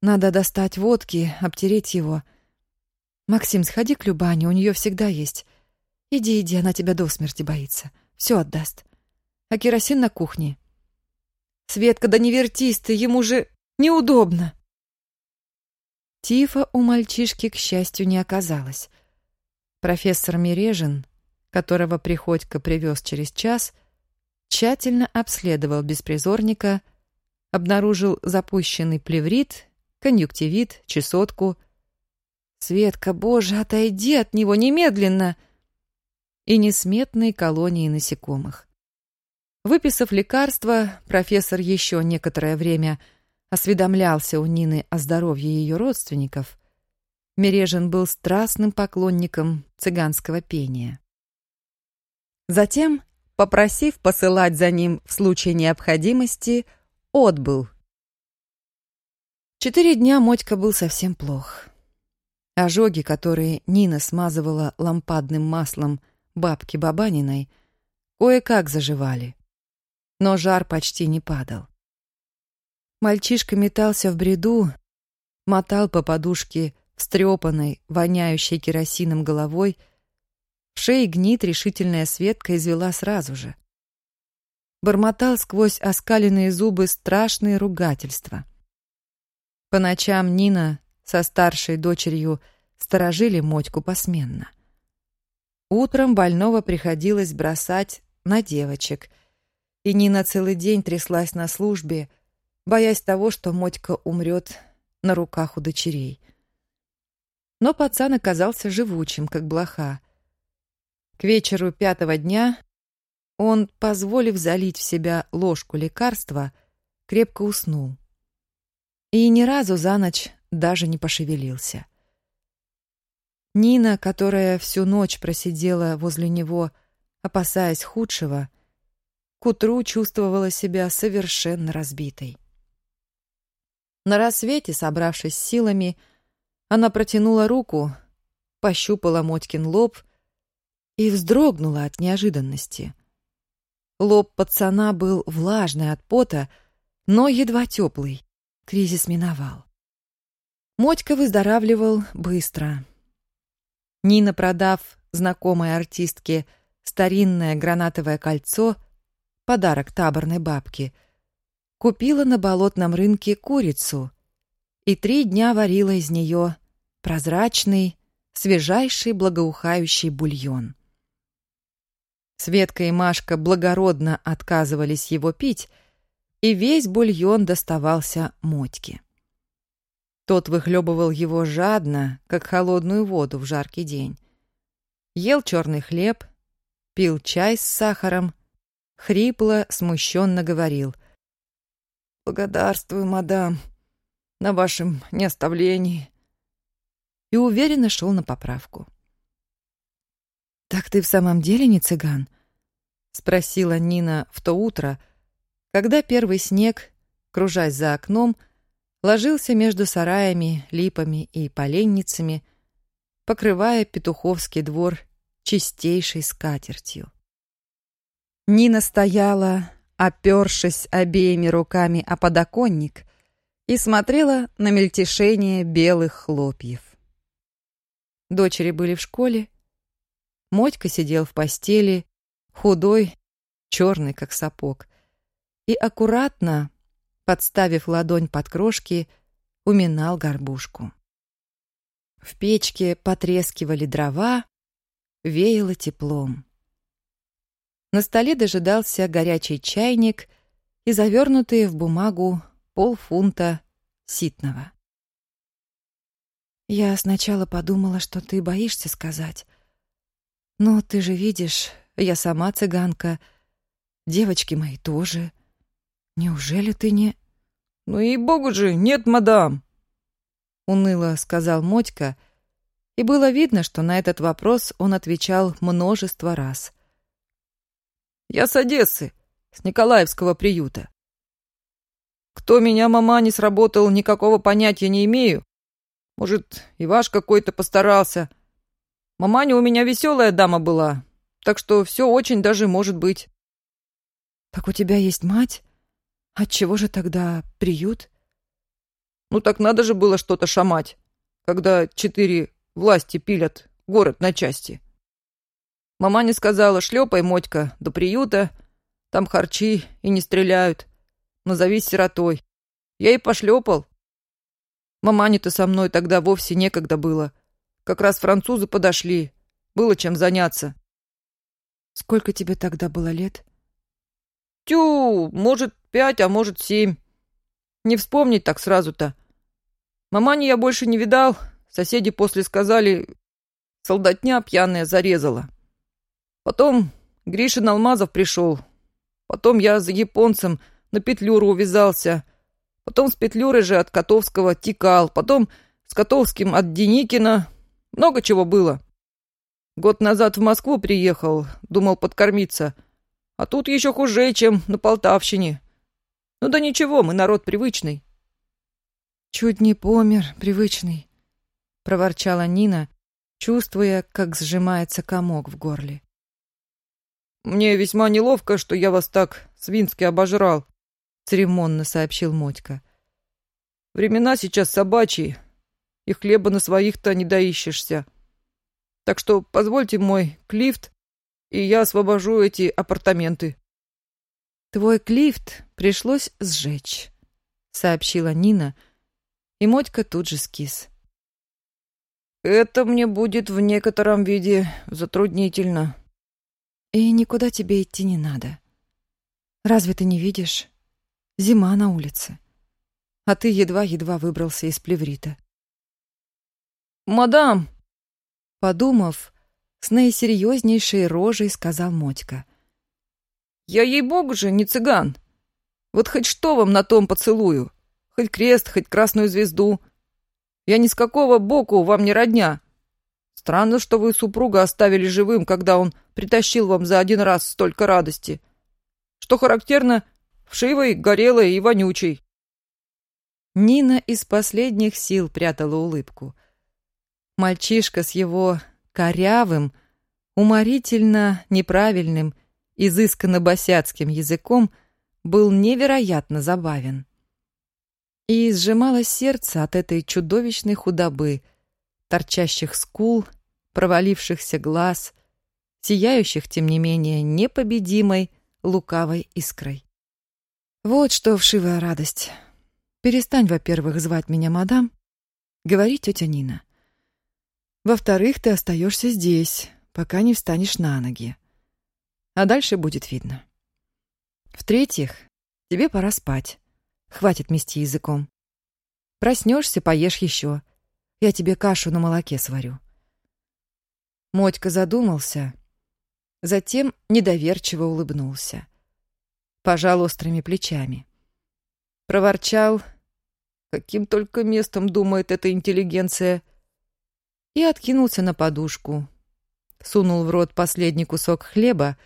Надо достать водки, обтереть его. Максим, сходи к Любане, у нее всегда есть. Иди, иди, она тебя до смерти боится. Все отдаст. А керосин на кухне. Светка, да не вертись ты, ему же неудобно. Тифа у мальчишки, к счастью, не оказалось. Профессор Мережин, которого Приходько привез через час, тщательно обследовал беспризорника, обнаружил запущенный плеврит, конъюнктивит, чесотку. «Светка, боже, отойди от него немедленно!» и несметные колонии насекомых. Выписав лекарство, профессор еще некоторое время осведомлялся у Нины о здоровье ее родственников. Мережин был страстным поклонником цыганского пения. Затем, попросив посылать за ним в случае необходимости, отбыл. Четыре дня Мотька был совсем плох. Ожоги, которые Нина смазывала лампадным маслом бабки Бабаниной, кое-как заживали но жар почти не падал. Мальчишка метался в бреду, мотал по подушке встрепанной, воняющей керосином головой, в шее гнит решительная Светка извела сразу же. Бормотал сквозь оскаленные зубы страшные ругательства. По ночам Нина со старшей дочерью сторожили Мотьку посменно. Утром больного приходилось бросать на девочек — и Нина целый день тряслась на службе, боясь того, что Мотька умрет на руках у дочерей. Но пацан оказался живучим, как блоха. К вечеру пятого дня он, позволив залить в себя ложку лекарства, крепко уснул. И ни разу за ночь даже не пошевелился. Нина, которая всю ночь просидела возле него, опасаясь худшего, — к утру чувствовала себя совершенно разбитой. На рассвете, собравшись силами, она протянула руку, пощупала Мотькин лоб и вздрогнула от неожиданности. Лоб пацана был влажный от пота, но едва теплый. Кризис миновал. Мотька выздоравливал быстро. Нина, продав знакомой артистке старинное гранатовое кольцо, подарок таборной бабке, купила на болотном рынке курицу и три дня варила из нее прозрачный, свежайший благоухающий бульон. Светка и Машка благородно отказывались его пить, и весь бульон доставался Мотьке. Тот выхлебывал его жадно, как холодную воду в жаркий день. Ел черный хлеб, пил чай с сахаром хрипло, смущенно говорил. «Благодарствую, мадам, на вашем неоставлении». И уверенно шел на поправку. «Так ты в самом деле не цыган?» — спросила Нина в то утро, когда первый снег, кружась за окном, ложился между сараями, липами и поленницами, покрывая петуховский двор чистейшей скатертью. Нина стояла, опершись обеими руками о подоконник, и смотрела на мельтешение белых хлопьев. Дочери были в школе. Мотька сидел в постели, худой, черный, как сапог, и аккуратно, подставив ладонь под крошки, уминал горбушку. В печке потрескивали дрова, веяло теплом. На столе дожидался горячий чайник и завернутые в бумагу полфунта ситного. «Я сначала подумала, что ты боишься сказать. Но ты же видишь, я сама цыганка, девочки мои тоже. Неужели ты не...» «Ну и богу же, нет, мадам!» Уныло сказал Мотька, и было видно, что на этот вопрос он отвечал множество раз — я с Одессы, с Николаевского приюта. Кто меня, мама, не сработал, никакого понятия не имею. Может, и ваш какой-то постарался. Маманя у меня веселая дама была, так что все очень даже может быть. Так у тебя есть мать? Отчего же тогда приют? Ну так надо же было что-то шамать, когда четыре власти пилят город на части. Маманя сказала, шлепай, Мотька, до приюта, там харчи и не стреляют. Назовись сиротой. Я и пошлепал. Мамане-то со мной тогда вовсе некогда было. Как раз французы подошли. Было чем заняться. Сколько тебе тогда было лет? Тю, может, пять, а может, семь. Не вспомнить так сразу-то. Мамани я больше не видал. Соседи после сказали, солдатня пьяная зарезала. Потом Гришин Алмазов пришел. Потом я за японцем на Петлюру увязался. Потом с Петлюры же от Котовского текал. Потом с Котовским от Деникина. Много чего было. Год назад в Москву приехал, думал подкормиться. А тут еще хуже, чем на Полтавщине. Ну да ничего, мы народ привычный. Чуть не помер, привычный, проворчала Нина, чувствуя, как сжимается комок в горле. Мне весьма неловко, что я вас так свински обожрал, церемонно сообщил Мотька. Времена сейчас собачьи, и хлеба на своих-то не доищешься. Так что позвольте мой клифт, и я освобожу эти апартаменты. Твой клифт пришлось сжечь, сообщила Нина, и Мотька тут же скис. Это мне будет в некотором виде затруднительно. И никуда тебе идти не надо. Разве ты не видишь? Зима на улице. А ты едва-едва выбрался из плеврита. «Мадам!» Подумав, с наисерьезнейшей рожей сказал Мотька. «Я, ей-богу же, не цыган. Вот хоть что вам на том поцелую. Хоть крест, хоть красную звезду. Я ни с какого боку вам не родня. Странно, что вы супруга оставили живым, когда он притащил вам за один раз столько радости. Что характерно, вшивой, горелой и вонючей». Нина из последних сил прятала улыбку. Мальчишка с его корявым, уморительно неправильным, изысканно босяцким языком был невероятно забавен. И сжималось сердце от этой чудовищной худобы, торчащих скул, провалившихся глаз, сияющих, тем не менее, непобедимой лукавой искрой. Вот что вшивая радость. Перестань, во-первых, звать меня мадам, говорит тетя Нина. Во-вторых, ты остаешься здесь, пока не встанешь на ноги. А дальше будет видно. В-третьих, тебе пора спать. Хватит мести языком. Проснешься, поешь еще. Я тебе кашу на молоке сварю. Мотька задумался, затем недоверчиво улыбнулся. Пожал острыми плечами. Проворчал, каким только местом думает эта интеллигенция, и откинулся на подушку. Сунул в рот последний кусок хлеба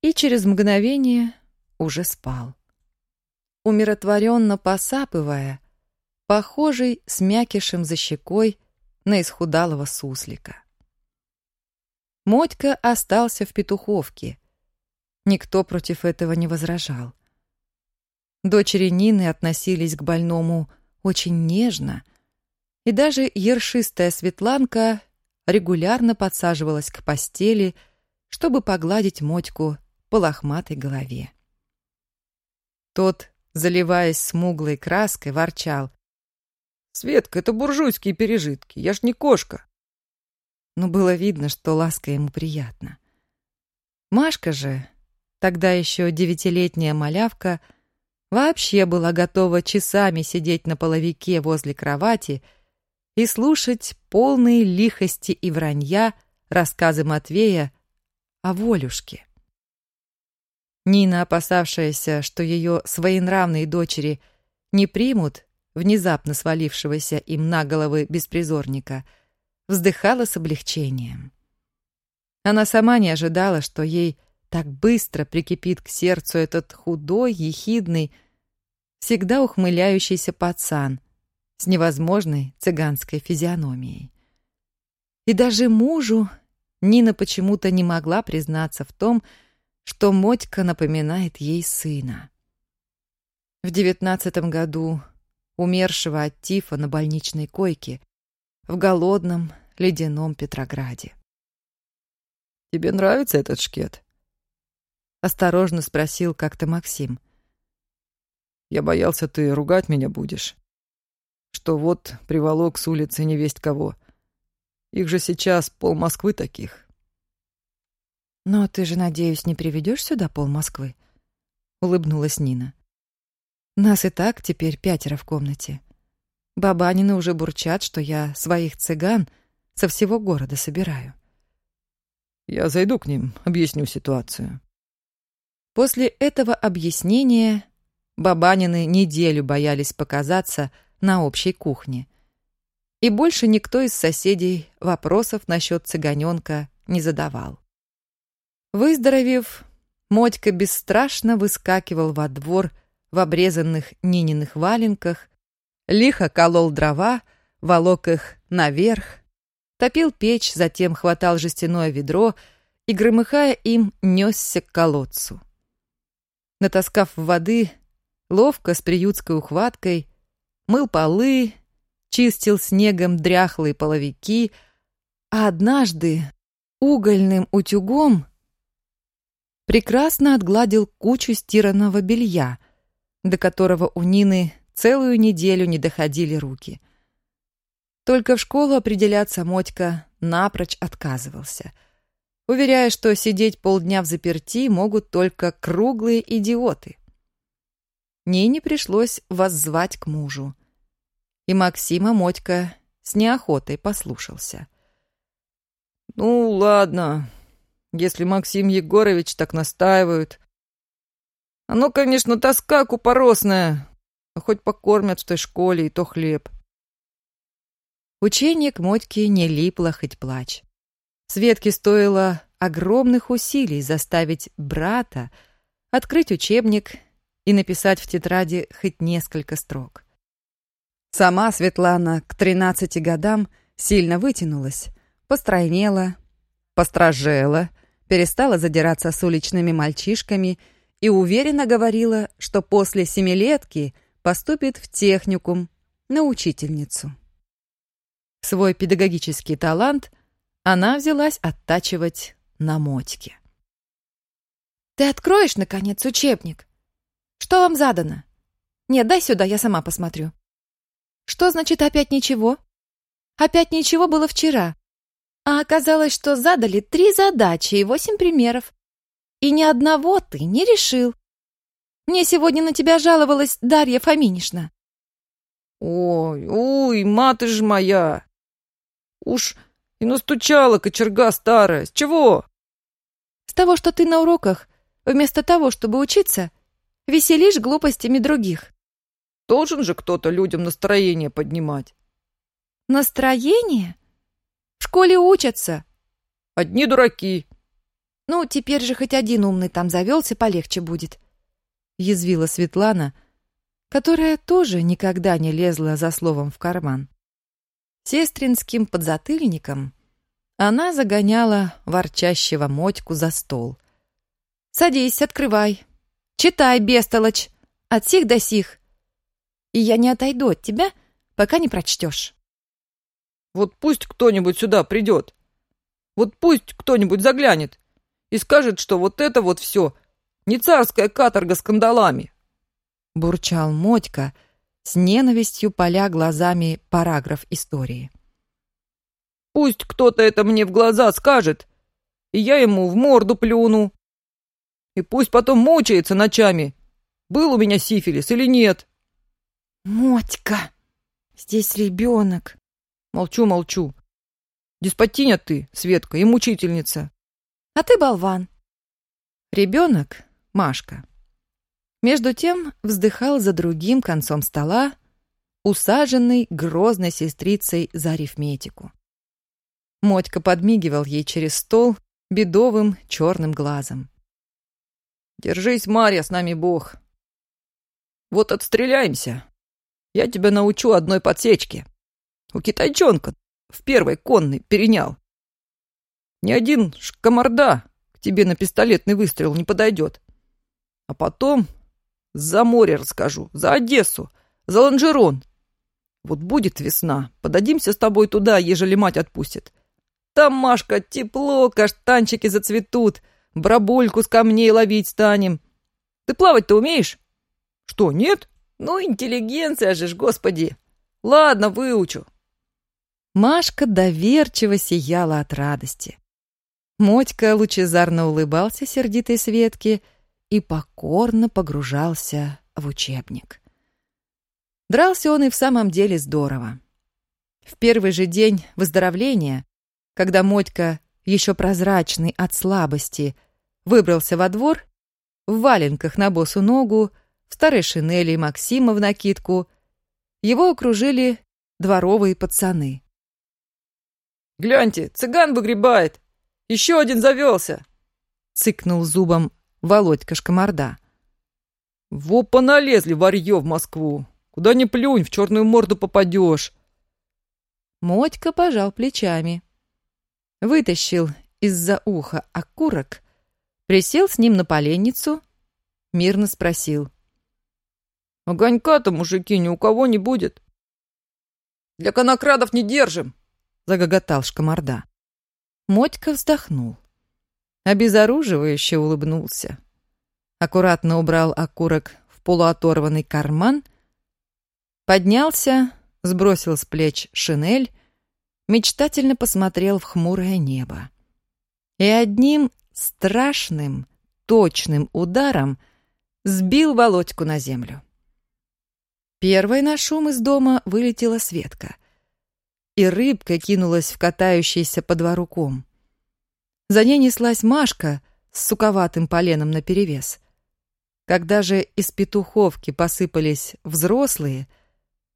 и через мгновение уже спал. Умиротворенно посапывая, похожий с мякишем за щекой на исхудалого суслика. Мотька остался в петуховке. Никто против этого не возражал. Дочери Нины относились к больному очень нежно — и даже ершистая Светланка регулярно подсаживалась к постели, чтобы погладить Мотьку по лохматой голове. Тот, заливаясь смуглой краской, ворчал. «Светка, это буржуйские пережитки, я ж не кошка». Но было видно, что ласка ему приятна. Машка же, тогда еще девятилетняя малявка, вообще была готова часами сидеть на половике возле кровати — и слушать полные лихости и вранья рассказы Матвея о волюшке. Нина, опасавшаяся, что ее своенравные дочери не примут внезапно свалившегося им на головы беспризорника, вздыхала с облегчением. Она сама не ожидала, что ей так быстро прикипит к сердцу этот худой, ехидный, всегда ухмыляющийся пацан, с невозможной цыганской физиономией. И даже мужу Нина почему-то не могла признаться в том, что Мотька напоминает ей сына. В девятнадцатом году умершего от тифа на больничной койке в голодном ледяном Петрограде. «Тебе нравится этот шкет?» — осторожно спросил как-то Максим. «Я боялся, ты ругать меня будешь. Что вот приволок с улицы невесть кого. Их же сейчас пол Москвы таких». «Но ты же, надеюсь, не приведешь сюда пол Москвы?» — улыбнулась Нина. «Нас и так теперь пятеро в комнате. Бабанины уже бурчат, что я своих цыган со всего города собираю». «Я зайду к ним, объясню ситуацию». После этого объяснения Бабанины неделю боялись показаться на общей кухне. И больше никто из соседей вопросов насчет цыганенка не задавал. Выздоровев, Мотька бесстрашно выскакивал во двор в обрезанных Нининых валенках, лихо колол дрова, волок их наверх, топил печь, затем хватал жестяное ведро и, громыхая им, несся к колодцу. Натаскав воды, ловко с приютской ухваткой, мыл полы, чистил снегом дряхлые половики, а однажды угольным утюгом прекрасно отгладил кучу стиранного белья, до которого у Нины целую неделю не доходили руки. Только в школу определяться Мотька напрочь отказывался — уверяя, что сидеть полдня в заперти могут только круглые идиоты. Нине пришлось воззвать к мужу. И Максима Мотька с неохотой послушался. «Ну, ладно, если Максим Егорович так настаивают. Оно, конечно, тоска купоросная, но хоть покормят в той школе, и то хлеб». Учение к Мотьке не липло, хоть плачь. Светке стоило огромных усилий заставить брата открыть учебник и написать в тетради хоть несколько строк. Сама Светлана к 13 годам сильно вытянулась, постройнела, постражела, перестала задираться с уличными мальчишками и уверенно говорила, что после семилетки поступит в техникум на учительницу. Свой педагогический талант она взялась оттачивать на мотике. «Ты откроешь, наконец, учебник? Что вам задано? Нет, дай сюда, я сама посмотрю». «Что значит опять ничего?» «Опять ничего было вчера. А оказалось, что задали три задачи и восемь примеров. И ни одного ты не решил. Мне сегодня на тебя жаловалась Дарья Фоминишна». «Ой, ой, маты ж моя! Уж и настучала кочерга старая. С чего? С того, что ты на уроках, вместо того, чтобы учиться, веселишь глупостями других. Должен же кто-то людям настроение поднимать. Настроение? В школе учатся. Одни дураки. Ну, теперь же хоть один умный там завелся, полегче будет. Язвила Светлана, которая тоже никогда не лезла за словом в карман. Сестринским подзатыльником она загоняла ворчащего Мотьку за стол. «Садись, открывай. Читай, бестолочь, от сих до сих. И я не отойду от тебя, пока не прочтешь». «Вот пусть кто-нибудь сюда придет. Вот пусть кто-нибудь заглянет и скажет, что вот это вот все не царская каторга с кандалами», — бурчал Мотька, — с ненавистью поля глазами параграф истории. «Пусть кто-то это мне в глаза скажет, и я ему в морду плюну. И пусть потом мучается ночами, был у меня сифилис или нет». «Мотька, здесь ребенок». «Молчу, молчу. Деспотиня ты, Светка, и мучительница». «А ты болван». Ребенок, Машка, между тем вздыхал за другим концом стола, усаженный грозной сестрицей за арифметику. Мотька подмигивал ей через стол бедовым черным глазом. «Держись, Марья, с нами Бог. Вот отстреляемся, Я тебя научу одной подсечке. У китайчонка в первой конной перенял. Ни один шкоморда к тебе на пистолетный выстрел не подойдет. А потом за море расскажу, за Одессу, за Ланжерон. Вот будет весна, подадимся с тобой туда, ежели мать отпустит. Там, Машка, тепло, каштанчики зацветут, брабульку с камней ловить станем. Ты плавать-то умеешь? Что, нет? Ну, интеллигенция же ж, господи. Ладно, выучу. Машка доверчиво сияла от радости. Мотька лучезарно улыбался сердитой Светке и покорно погружался в учебник. Дрался он и в самом деле здорово. В первый же день выздоровления, когда Мотька, еще прозрачный от слабости, выбрался во двор, в валенках на босу ногу, в старой шинели Максима в накидку, его окружили дворовые пацаны. «Гляньте, цыган выгребает! Еще один завелся!» — цыкнул зубом Володька Шкоморда. «Во поналезли варьё в Москву! Куда ни плюнь, в черную морду попадешь!» Мотька пожал плечами. Вытащил из-за уха окурок, присел с ним на поленницу, мирно спросил. «Огонька-то, мужики, ни у кого не будет!» «Для конокрадов не держим!» — загоготал Шкоморда. Мотька вздохнул. Обезоруживающе улыбнулся. Аккуратно убрал окурок в полуоторванный карман, поднялся, сбросил с плеч шинель, мечтательно посмотрел в хмурое небо. И одним страшным, точным ударом сбил Володьку на землю. Первой на шум из дома вылетела Светка. И рыбка кинулась в катающийся по двору ком. За ней неслась Машка с суковатым поленом наперевес. Когда же из петуховки посыпались взрослые,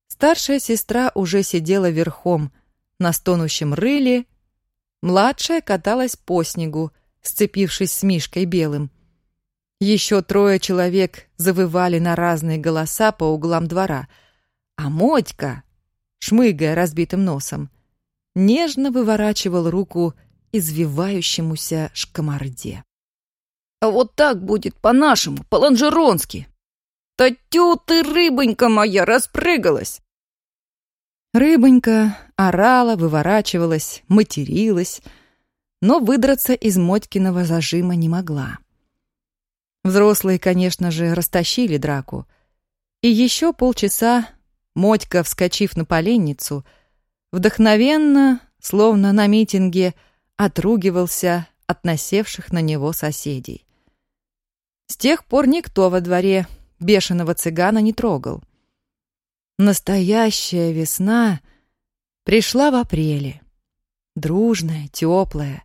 старшая сестра уже сидела верхом на стонущем рыле, младшая каталась по снегу, сцепившись с Мишкой Белым. Еще трое человек завывали на разные голоса по углам двора, а Мотька, шмыгая разбитым носом, нежно выворачивал руку извивающемуся шкоморде. «А вот так будет по-нашему, по-ланжеронски! Татю ты, рыбонька моя, распрыгалась!» Рыбонька орала, выворачивалась, материлась, но выдраться из Мотькиного зажима не могла. Взрослые, конечно же, растащили драку. И еще полчаса Мотька, вскочив на поленницу, вдохновенно, словно на митинге, отругивался от насевших на него соседей. С тех пор никто во дворе бешеного цыгана не трогал. Настоящая весна пришла в апреле. Дружная, теплая,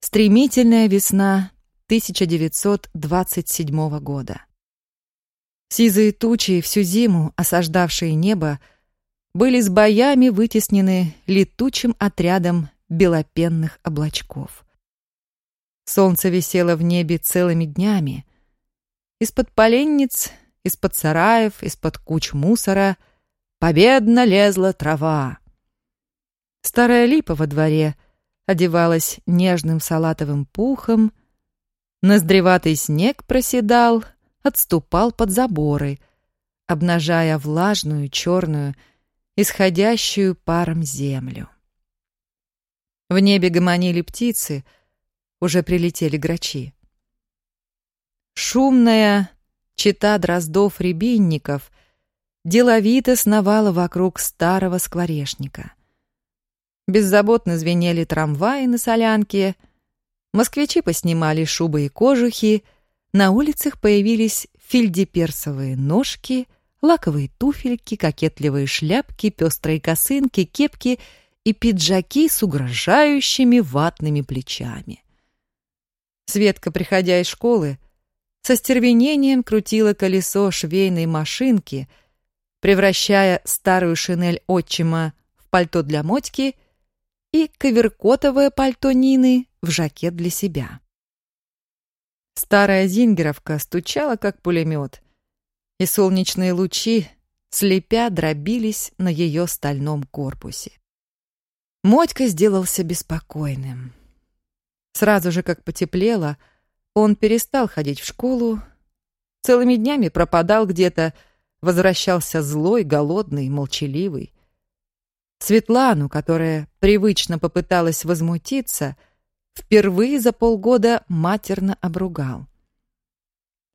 стремительная весна 1927 года. Сизые тучи, всю зиму осаждавшие небо, были с боями вытеснены летучим отрядом белопенных облачков. Солнце висело в небе целыми днями. Из-под поленниц, из-под сараев, из-под куч мусора победно лезла трава. Старая липа во дворе одевалась нежным салатовым пухом, ноздреватый снег проседал, отступал под заборы, обнажая влажную, черную, исходящую паром землю. В небе гомонили птицы, уже прилетели грачи. Шумная чита дроздов-рябинников деловито сновала вокруг старого скворечника. Беззаботно звенели трамваи на солянке, москвичи поснимали шубы и кожухи, на улицах появились фильдеперсовые ножки, лаковые туфельки, кокетливые шляпки, пестрые косынки, кепки — и пиджаки с угрожающими ватными плечами. Светка, приходя из школы, со стервенением крутила колесо швейной машинки, превращая старую шинель отчима в пальто для Мотьки и коверкотовое пальто Нины в жакет для себя. Старая зингеровка стучала, как пулемет, и солнечные лучи слепя дробились на ее стальном корпусе. Мотька сделался беспокойным. Сразу же, как потеплело, он перестал ходить в школу, целыми днями пропадал где-то, возвращался злой, голодный, молчаливый. Светлану, которая привычно попыталась возмутиться, впервые за полгода матерно обругал.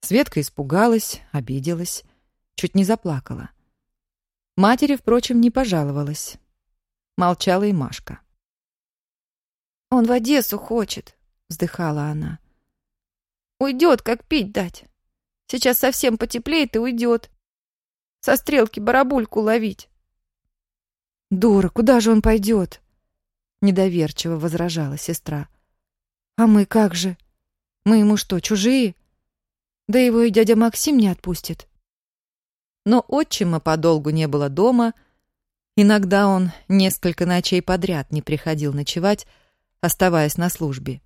Светка испугалась, обиделась, чуть не заплакала. Матери, впрочем, не пожаловалась. Молчала и Машка. «Он в Одессу хочет», — вздыхала она. «Уйдет, как пить дать. Сейчас совсем потеплеет и уйдет. Со стрелки барабульку ловить». «Дура, куда же он пойдет?» Недоверчиво возражала сестра. «А мы как же? Мы ему что, чужие? Да его и дядя Максим не отпустит». Но отчима подолгу не было дома. Иногда он несколько ночей подряд не приходил ночевать, оставаясь на службе.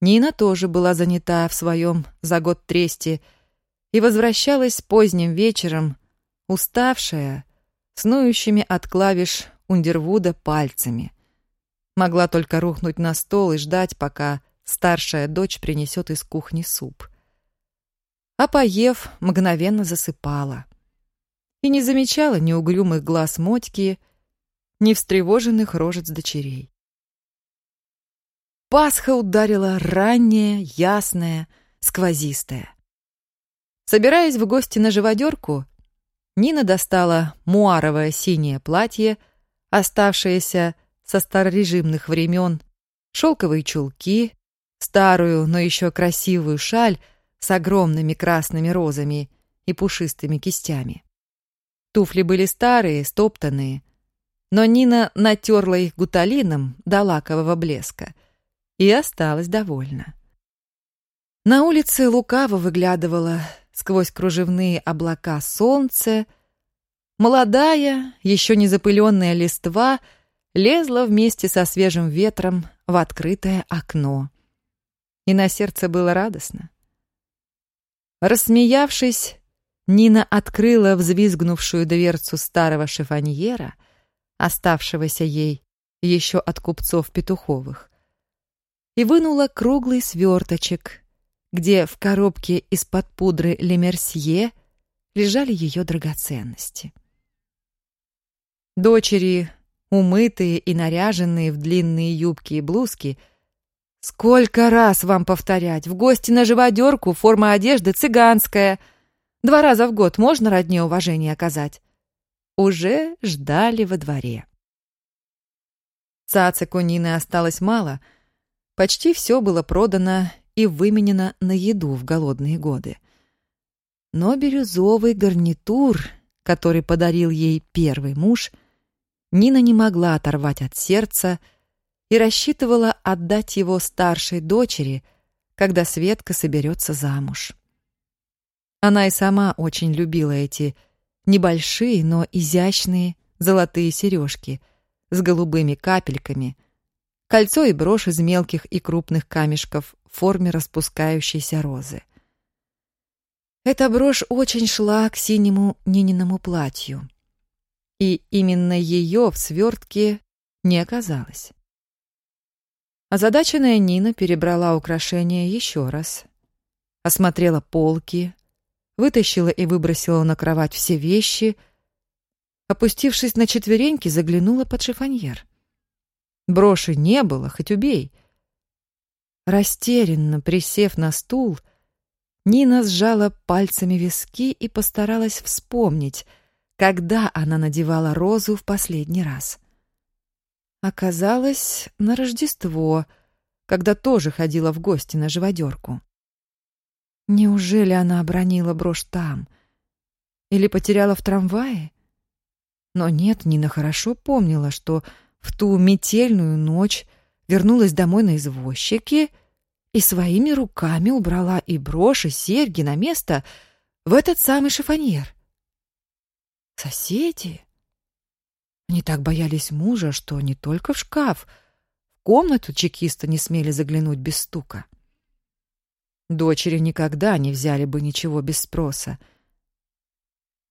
Нина тоже была занята в своем за год тресте и возвращалась поздним вечером, уставшая, снующими от клавиш Ундервуда пальцами. Могла только рухнуть на стол и ждать, пока старшая дочь принесет из кухни суп. А поев, мгновенно засыпала. И не замечала ни угрюмых глаз Мотьки, ни встревоженных рожец дочерей. Пасха ударила ранняя, ясная, сквозистая. Собираясь в гости на живодерку, Нина достала муаровое синее платье, оставшееся со старорежимных времен, шелковые чулки, старую, но еще красивую шаль с огромными красными розами и пушистыми кистями. Туфли были старые, стоптанные, но Нина натерла их гуталином до лакового блеска и осталась довольна. На улице лукаво выглядывала сквозь кружевные облака солнце, молодая, еще не запыленная листва лезла вместе со свежим ветром в открытое окно. И на сердце было радостно. Рассмеявшись, Нина открыла взвизгнувшую дверцу старого шифоньера, оставшегося ей еще от купцов Петуховых, и вынула круглый сверточек, где в коробке из-под пудры Лемерсье лежали ее драгоценности. Дочери, умытые и наряженные в длинные юбки и блузки, сколько раз вам повторять, в гости на живодерку форма одежды цыганская, два раза в год можно родне уважение оказать, уже ждали во дворе. Цацик у осталось мало, почти все было продано и выменена на еду в голодные годы. Но бирюзовый гарнитур, который подарил ей первый муж, Нина не могла оторвать от сердца и рассчитывала отдать его старшей дочери, когда Светка соберется замуж. Она и сама очень любила эти небольшие, но изящные золотые сережки с голубыми капельками, кольцо и брошь из мелких и крупных камешков в форме распускающейся розы. Эта брошь очень шла к синему Нининому платью. И именно ее в свертке не оказалось. Озадаченная Нина перебрала украшения еще раз. Осмотрела полки, вытащила и выбросила на кровать все вещи, опустившись на четвереньки, заглянула под шифоньер. Броши не было, хоть убей. Растерянно присев на стул, Нина сжала пальцами виски и постаралась вспомнить, когда она надевала розу в последний раз. Оказалось, на Рождество, когда тоже ходила в гости на живодерку. Неужели она обронила брошь там? Или потеряла в трамвае? Но нет, Нина хорошо помнила, что в ту метельную ночь вернулась домой на извозчике и своими руками убрала и брошь, и серьги на место в этот самый шифоньер. Соседи? Они так боялись мужа, что не только в шкаф, в комнату чекиста не смели заглянуть без стука. Дочери никогда не взяли бы ничего без спроса.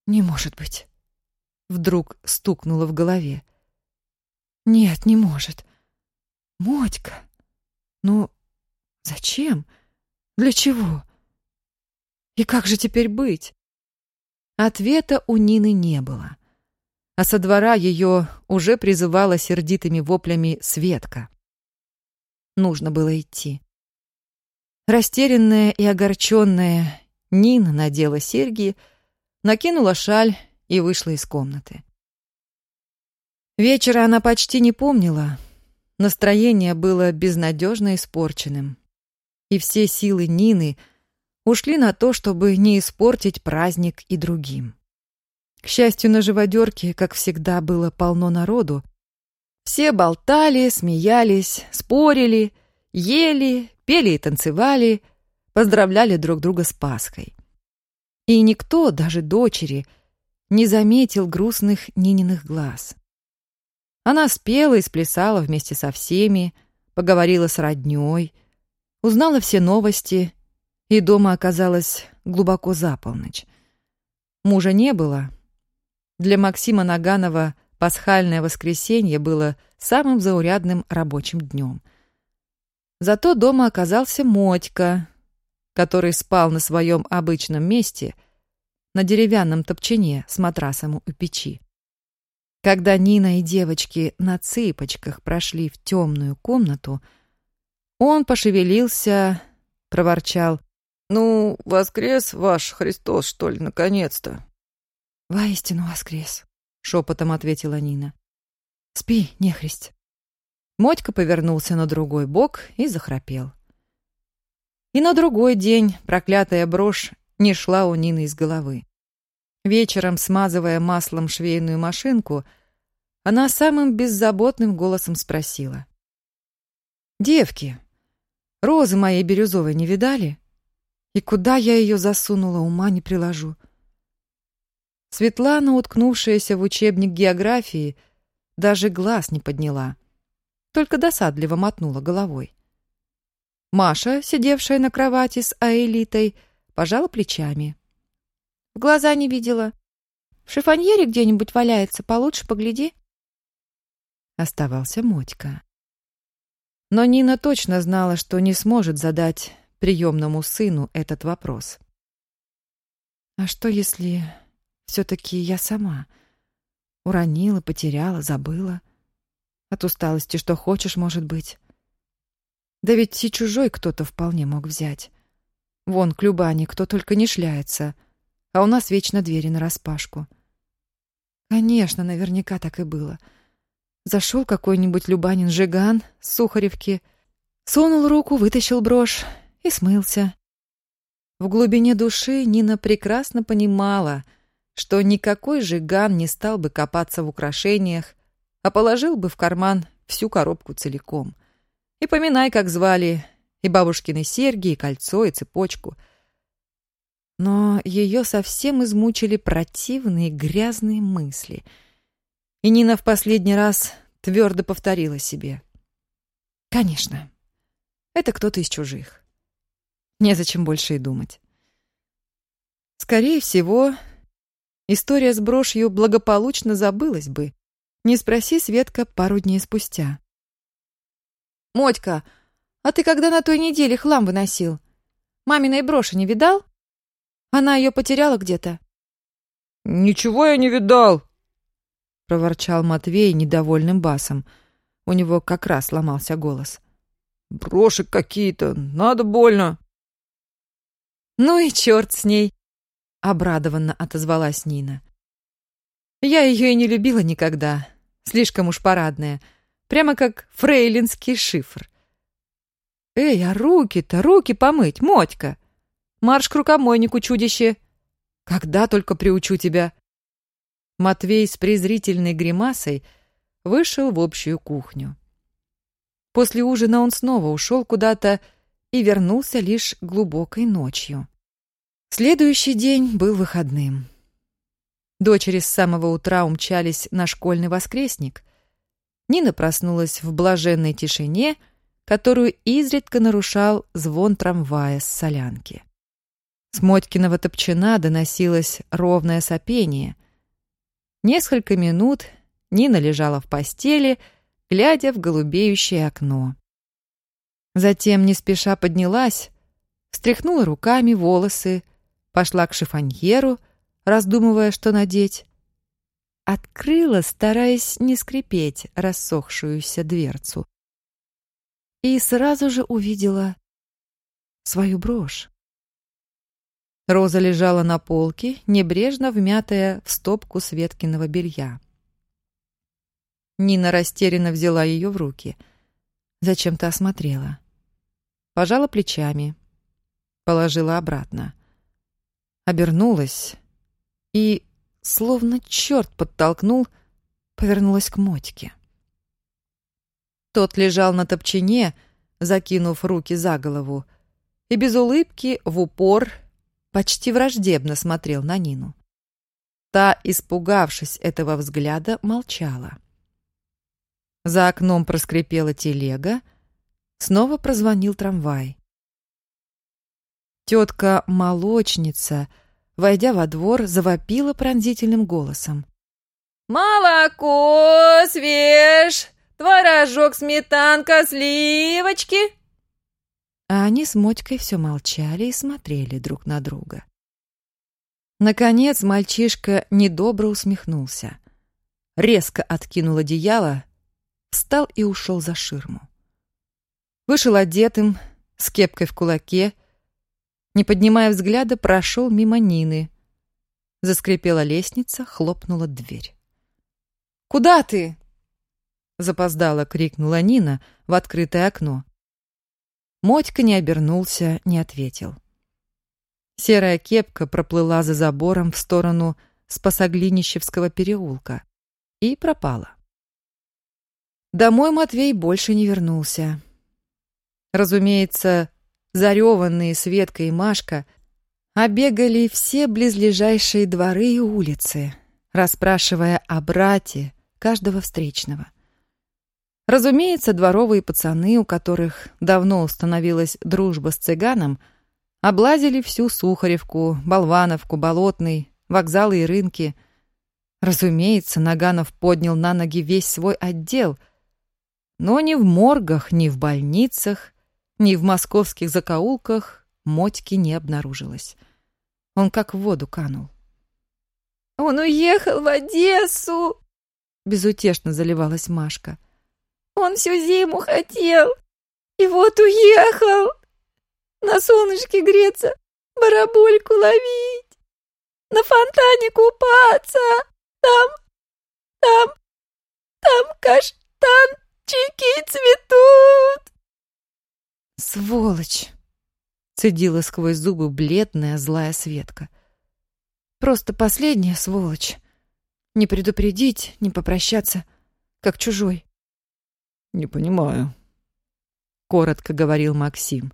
Не может быть. Вдруг стукнуло в голове. Нет, не может. Мотька. Ну, зачем? Для чего? И как же теперь быть? Ответа у Нины не было. А со двора ее уже призывала сердитыми воплями Светка. Нужно было идти. Растерянная и огорченная, Нина надела серьги, накинула шаль и вышла из комнаты. Вечера она почти не помнила. Настроение было безнадежно испорченным. И все силы Нины ушли на то, чтобы не испортить праздник и другим. К счастью, на живодерке, как всегда, было полно народу. Все болтали, смеялись, спорили, ели, пели и танцевали, поздравляли друг друга с Пасхой. И никто, даже дочери, не заметил грустных Нининых глаз. Она спела и сплясала вместе со всеми, поговорила с роднёй, узнала все новости, и дома оказалась глубоко за полночь. Мужа не было. Для Максима Наганова пасхальное воскресенье было самым заурядным рабочим днем. Зато дома оказался Мотька, который спал на своем обычном месте — на деревянном топчине с матрасом у печи. Когда Нина и девочки на цыпочках прошли в темную комнату, он пошевелился, проворчал. «Ну, воскрес ваш Христос, что ли, наконец-то?» «Воистину воскрес», — шепотом ответила Нина. «Спи, нехристь». Мотька повернулся на другой бок и захрапел. И на другой день проклятая брошь не шла у Нины из головы. Вечером, смазывая маслом швейную машинку, она самым беззаботным голосом спросила. «Девки, розы моей бирюзовой не видали? И куда я ее засунула, ума не приложу?» Светлана, уткнувшаяся в учебник географии, даже глаз не подняла, только досадливо мотнула головой. Маша, сидевшая на кровати с Аэлитой, пожала плечами. В глаза не видела. В шифоньере где-нибудь валяется, получше погляди. Оставался Мотька. Но Нина точно знала, что не сможет задать приемному сыну этот вопрос. А что, если все-таки я сама уронила, потеряла, забыла? От усталости что хочешь, может быть. Да ведь и чужой кто-то вполне мог взять. Вон, к Любане кто только не шляется, а у нас вечно двери нараспашку. Конечно, наверняка так и было. Зашел какой-нибудь Любанин Жиган с Сухаревки, сунул руку, вытащил брошь и смылся. В глубине души Нина прекрасно понимала, что никакой Жиган не стал бы копаться в украшениях, а положил бы в карман всю коробку целиком. И поминай, как звали, и бабушкины серьги, и кольцо, и цепочку. Но ее совсем измучили противные грязные мысли. И Нина в последний раз твердо повторила себе. «Конечно, это кто-то из чужих. Незачем больше и думать». Скорее всего, история с брошью благополучно забылась бы, не спроси Светка пару дней спустя. «Мотька, а ты когда на той неделе хлам выносил? Маминой броши не видал? Она ее потеряла где-то?» «Ничего я не видал!» — проворчал Матвей недовольным басом. У него как раз ломался голос. «Брошек какие-то, надо больно!» «Ну и черт с ней!» — обрадованно отозвалась Нина. «Я ее и не любила никогда. Слишком уж парадная. Прямо как фрейлинский шифр. «Эй, а руки-то, руки помыть, Мотька! Марш к рукомойнику, чудище! Когда только приучу тебя!» Матвей с презрительной гримасой вышел в общую кухню. После ужина он снова ушел куда-то и вернулся лишь глубокой ночью. Следующий день был выходным. Дочери с самого утра умчались на школьный воскресник. Нина проснулась в блаженной тишине — которую изредка нарушал звон трамвая с солянки. С Мотькиного топчина доносилось ровное сопение. Несколько минут Нина лежала в постели, глядя в голубеющее окно. Затем не спеша поднялась, встряхнула руками волосы, пошла к шифоньеру, раздумывая, что надеть. Открыла, стараясь не скрипеть рассохшуюся дверцу. И сразу же увидела свою брошь. Роза лежала на полке, небрежно вмятая в стопку Светкиного белья. Нина растерянно взяла ее в руки. Зачем-то осмотрела. Пожала плечами. Положила обратно. Обернулась и, словно черт подтолкнул, повернулась к Мотике. Тот лежал на топчине, закинув руки за голову, и без улыбки в упор почти враждебно смотрел на Нину. Та, испугавшись этого взгляда, молчала. За окном проскрипела телега, снова прозвонил трамвай. Тетка-молочница, войдя во двор, завопила пронзительным голосом. «Молоко, свеж, творожок, сметанка, сливочки!» А они с Мотькой все молчали и смотрели друг на друга. Наконец мальчишка недобро усмехнулся. Резко откинул одеяло, встал и ушел за ширму. Вышел одетым, с кепкой в кулаке, не поднимая взгляда, прошел мимо Нины. Заскрипела лестница, хлопнула дверь. «Куда ты?» Запоздало крикнула Нина в открытое окно. Мотька не обернулся, не ответил. Серая кепка проплыла за забором в сторону Спасоглинищевского переулка и пропала. Домой Матвей больше не вернулся. Разумеется, зареванные Светка и Машка обегали все близлежащие дворы и улицы, расспрашивая о брате каждого встречного. Разумеется, дворовые пацаны, у которых давно установилась дружба с цыганом, облазили всю Сухаревку, Болвановку, Болотный, вокзалы и рынки. Разумеется, Наганов поднял на ноги весь свой отдел, но ни в моргах, ни в больницах, ни в московских закоулках Мотьки не обнаружилось. Он как в воду канул. «Он уехал в Одессу!» Безутешно заливалась Машка. Он всю зиму хотел. И вот уехал. На солнышке греться, барабульку ловить. На фонтане купаться. Там, там, там каштанчики цветут. Сволочь! Цедила сквозь зубы бледная злая Светка. Просто последняя сволочь. Не предупредить, не попрощаться, как чужой. «Не понимаю», — коротко говорил Максим.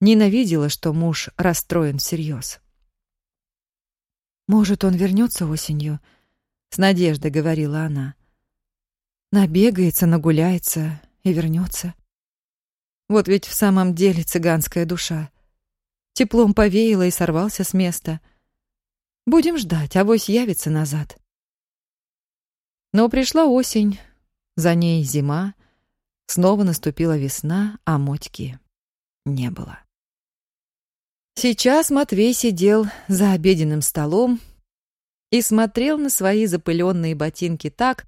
Ненавидела, что муж расстроен всерьез. «Может, он вернется осенью?» — с надеждой говорила она. «Набегается, нагуляется и вернется. Вот ведь в самом деле цыганская душа. Теплом повеяло и сорвался с места. Будем ждать, авось явится назад». Но пришла осень, за ней зима. Снова наступила весна, а Мотьки не было. Сейчас Матвей сидел за обеденным столом и смотрел на свои запыленные ботинки так,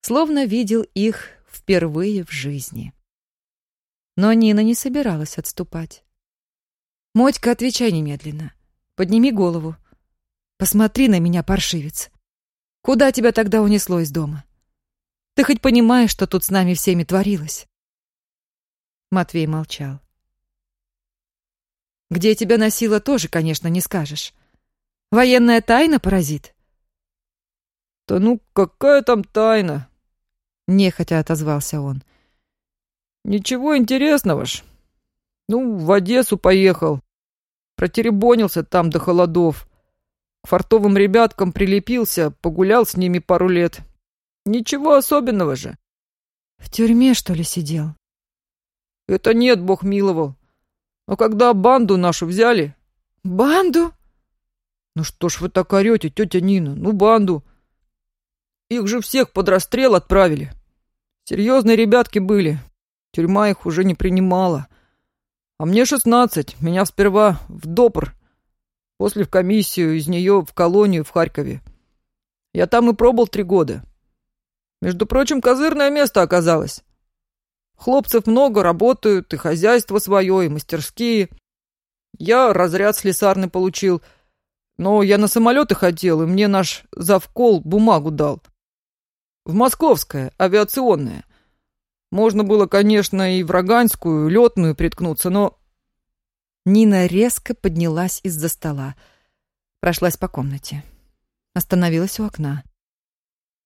словно видел их впервые в жизни. Но Нина не собиралась отступать. «Мотька, отвечай немедленно. Подними голову. Посмотри на меня, паршивец. Куда тебя тогда унесло из дома? Ты хоть понимаешь, что тут с нами всеми творилось?» Матвей молчал. «Где тебя носило, тоже, конечно, не скажешь. Военная тайна, паразит?» «Да ну, какая там тайна?» Нехотя отозвался он. «Ничего интересного ж. Ну, в Одессу поехал. Протеребонился там до холодов. К фартовым ребяткам прилепился, погулял с ними пару лет. Ничего особенного же. В тюрьме, что ли, сидел? Это нет, бог миловал. Но когда банду нашу взяли... Банду? Ну что ж вы так орете, тетя Нина? Ну, банду. Их же всех под расстрел отправили. Серьезные ребятки были. Тюрьма их уже не принимала. А мне шестнадцать. Меня сперва в допр, после в комиссию, из нее в колонию в Харькове. Я там и пробыл три года. Между прочим, козырное место оказалось. Хлопцев много, работают, и хозяйство свое, и мастерские. Я разряд слесарный получил, но я на самолеты хотел, и мне наш завкол бумагу дал. В московское, авиационное. Можно было, конечно, и в Роганскую, летную приткнуться, но... Нина резко поднялась из-за стола. Прошлась по комнате. Остановилась у окна.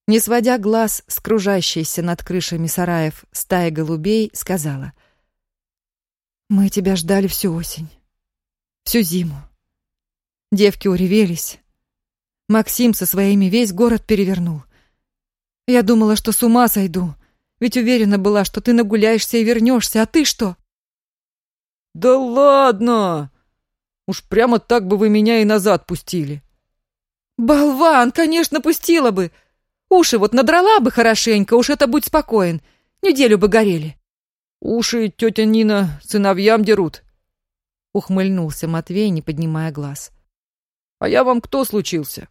Не сводя глаз с кружащейся над крышами сараев стаи голубей, сказала. «Мы тебя ждали всю осень, всю зиму. Девки уревелись. Максим со своими весь город перевернул. Я думала, что с ума сойду, ведь уверена была, что ты нагуляешься и вернешься, а ты что?» «Да ладно! Уж прямо так бы вы меня и назад пустили». «Болван, конечно, пустила бы!» Уши вот надрала бы хорошенько, уж это будь спокоен. Неделю бы горели. Уши тетя Нина сыновьям дерут. Ухмыльнулся Матвей, не поднимая глаз. А я вам кто случился?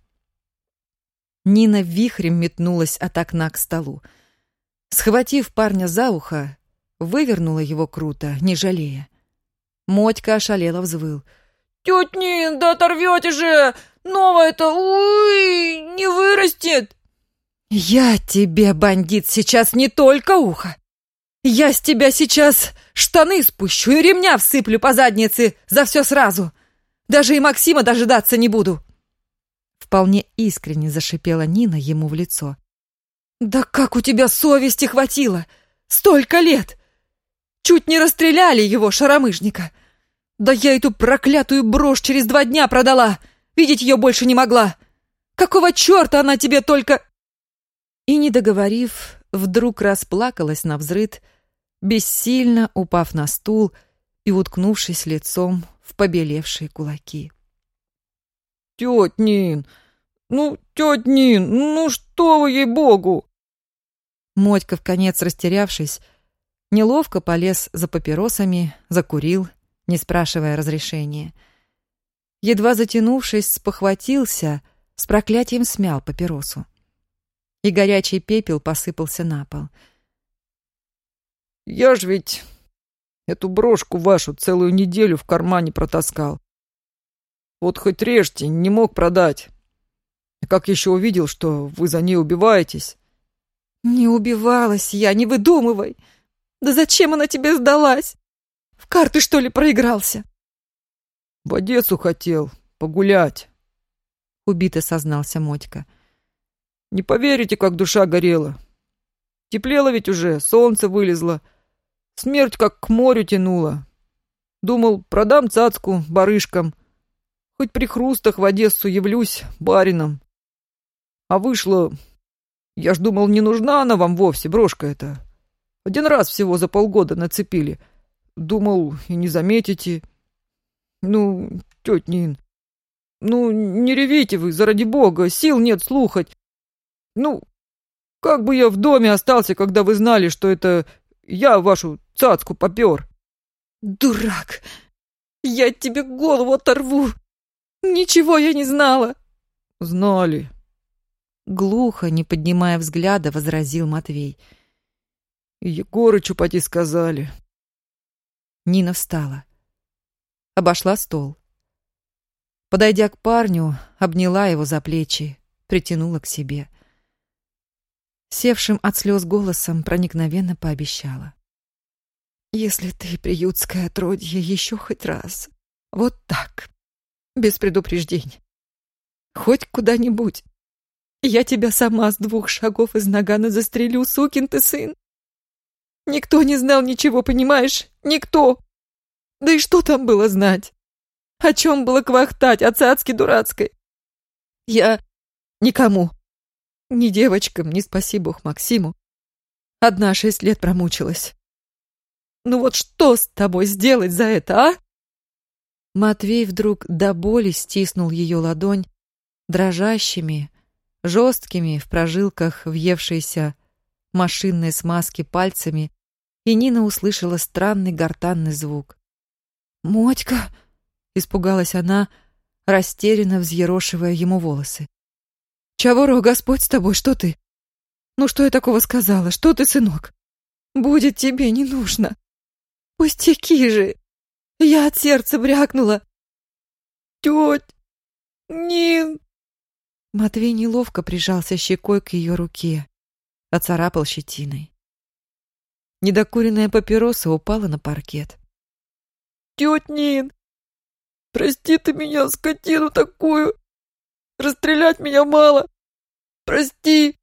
Нина вихрем метнулась от окна к столу. Схватив парня за ухо, вывернула его круто, не жалея. Мотька ошалела взвыл. «Тетя Нин, да оторвете же! Новое-то, уй, не вырастет!» «Я тебе, бандит, сейчас не только ухо. Я с тебя сейчас штаны спущу и ремня всыплю по заднице за все сразу. Даже и Максима дожидаться не буду». Вполне искренне зашипела Нина ему в лицо. «Да как у тебя совести хватило? Столько лет! Чуть не расстреляли его, шаромыжника. Да я эту проклятую брошь через два дня продала. Видеть ее больше не могла. Какого черта она тебе только...» И, не договорив, вдруг расплакалась на взрыд, бессильно упав на стул и уткнувшись лицом в побелевшие кулаки. «Тетя Нин! Ну, тетя Нин, ну что вы, ей-богу!» Мотька, в конец растерявшись, неловко полез за папиросами, закурил, не спрашивая разрешения. Едва затянувшись, спохватился, с проклятием смял папиросу и горячий пепел посыпался на пол. «Я ж ведь эту брошку вашу целую неделю в кармане протаскал. Вот хоть режьте, не мог продать. Как еще увидел, что вы за ней убиваетесь?» «Не убивалась я, не выдумывай! Да зачем она тебе сдалась? В карты, что ли, проигрался?» «В Одессу хотел, погулять», — убито сознался Мотька. Не поверите, как душа горела. Теплело ведь уже, солнце вылезло. Смерть как к морю тянула. Думал, продам цацку барышкам. Хоть при хрустах в Одессу явлюсь барином. А вышло... Я ж думал, не нужна она вам вовсе, брошка эта. Один раз всего за полгода нацепили. Думал, и не заметите. Ну, тетя Нин, ну, не ревите вы, заради бога, сил нет слухать. Ну, как бы я в доме остался, когда вы знали, что это я вашу цацку попер? Дурак! Я тебе голову оторву! Ничего я не знала! Знали. Глухо, не поднимая взгляда, возразил Матвей. Егорычу поди сказали. Нина встала. Обошла стол. Подойдя к парню, обняла его за плечи, притянула к себе — севшим от слез голосом проникновенно пообещала. «Если ты, приютское отродье, еще хоть раз, вот так, без предупреждений, хоть куда-нибудь, я тебя сама с двух шагов из нагана застрелю, сукин ты сын. Никто не знал ничего, понимаешь? Никто. Да и что там было знать? О чем было квахтать, о цацке дурацкой? Я никому, ни девочкам, ни спаси бог Максиму. Одна шесть лет промучилась. Ну вот что с тобой сделать за это, а? Матвей вдруг до боли стиснул ее ладонь дрожащими, жесткими в прожилках въевшейся машинной смазки пальцами, и Нина услышала странный гортанный звук. «Мотька!» — испугалась она, растерянно взъерошивая ему волосы. «Чаворо, Господь с тобой, что ты? Ну что я такого сказала? Что ты, сынок? Будет тебе не нужно. Пустяки же! Я от сердца брякнула. Теть! Нин!» Матвей неловко прижался щекой к ее руке, оцарапал щетиной. Недокуренная папироса упала на паркет. «Тетя Нин, прости ты меня, скотину такую! Расстрелять меня мало! Прости!»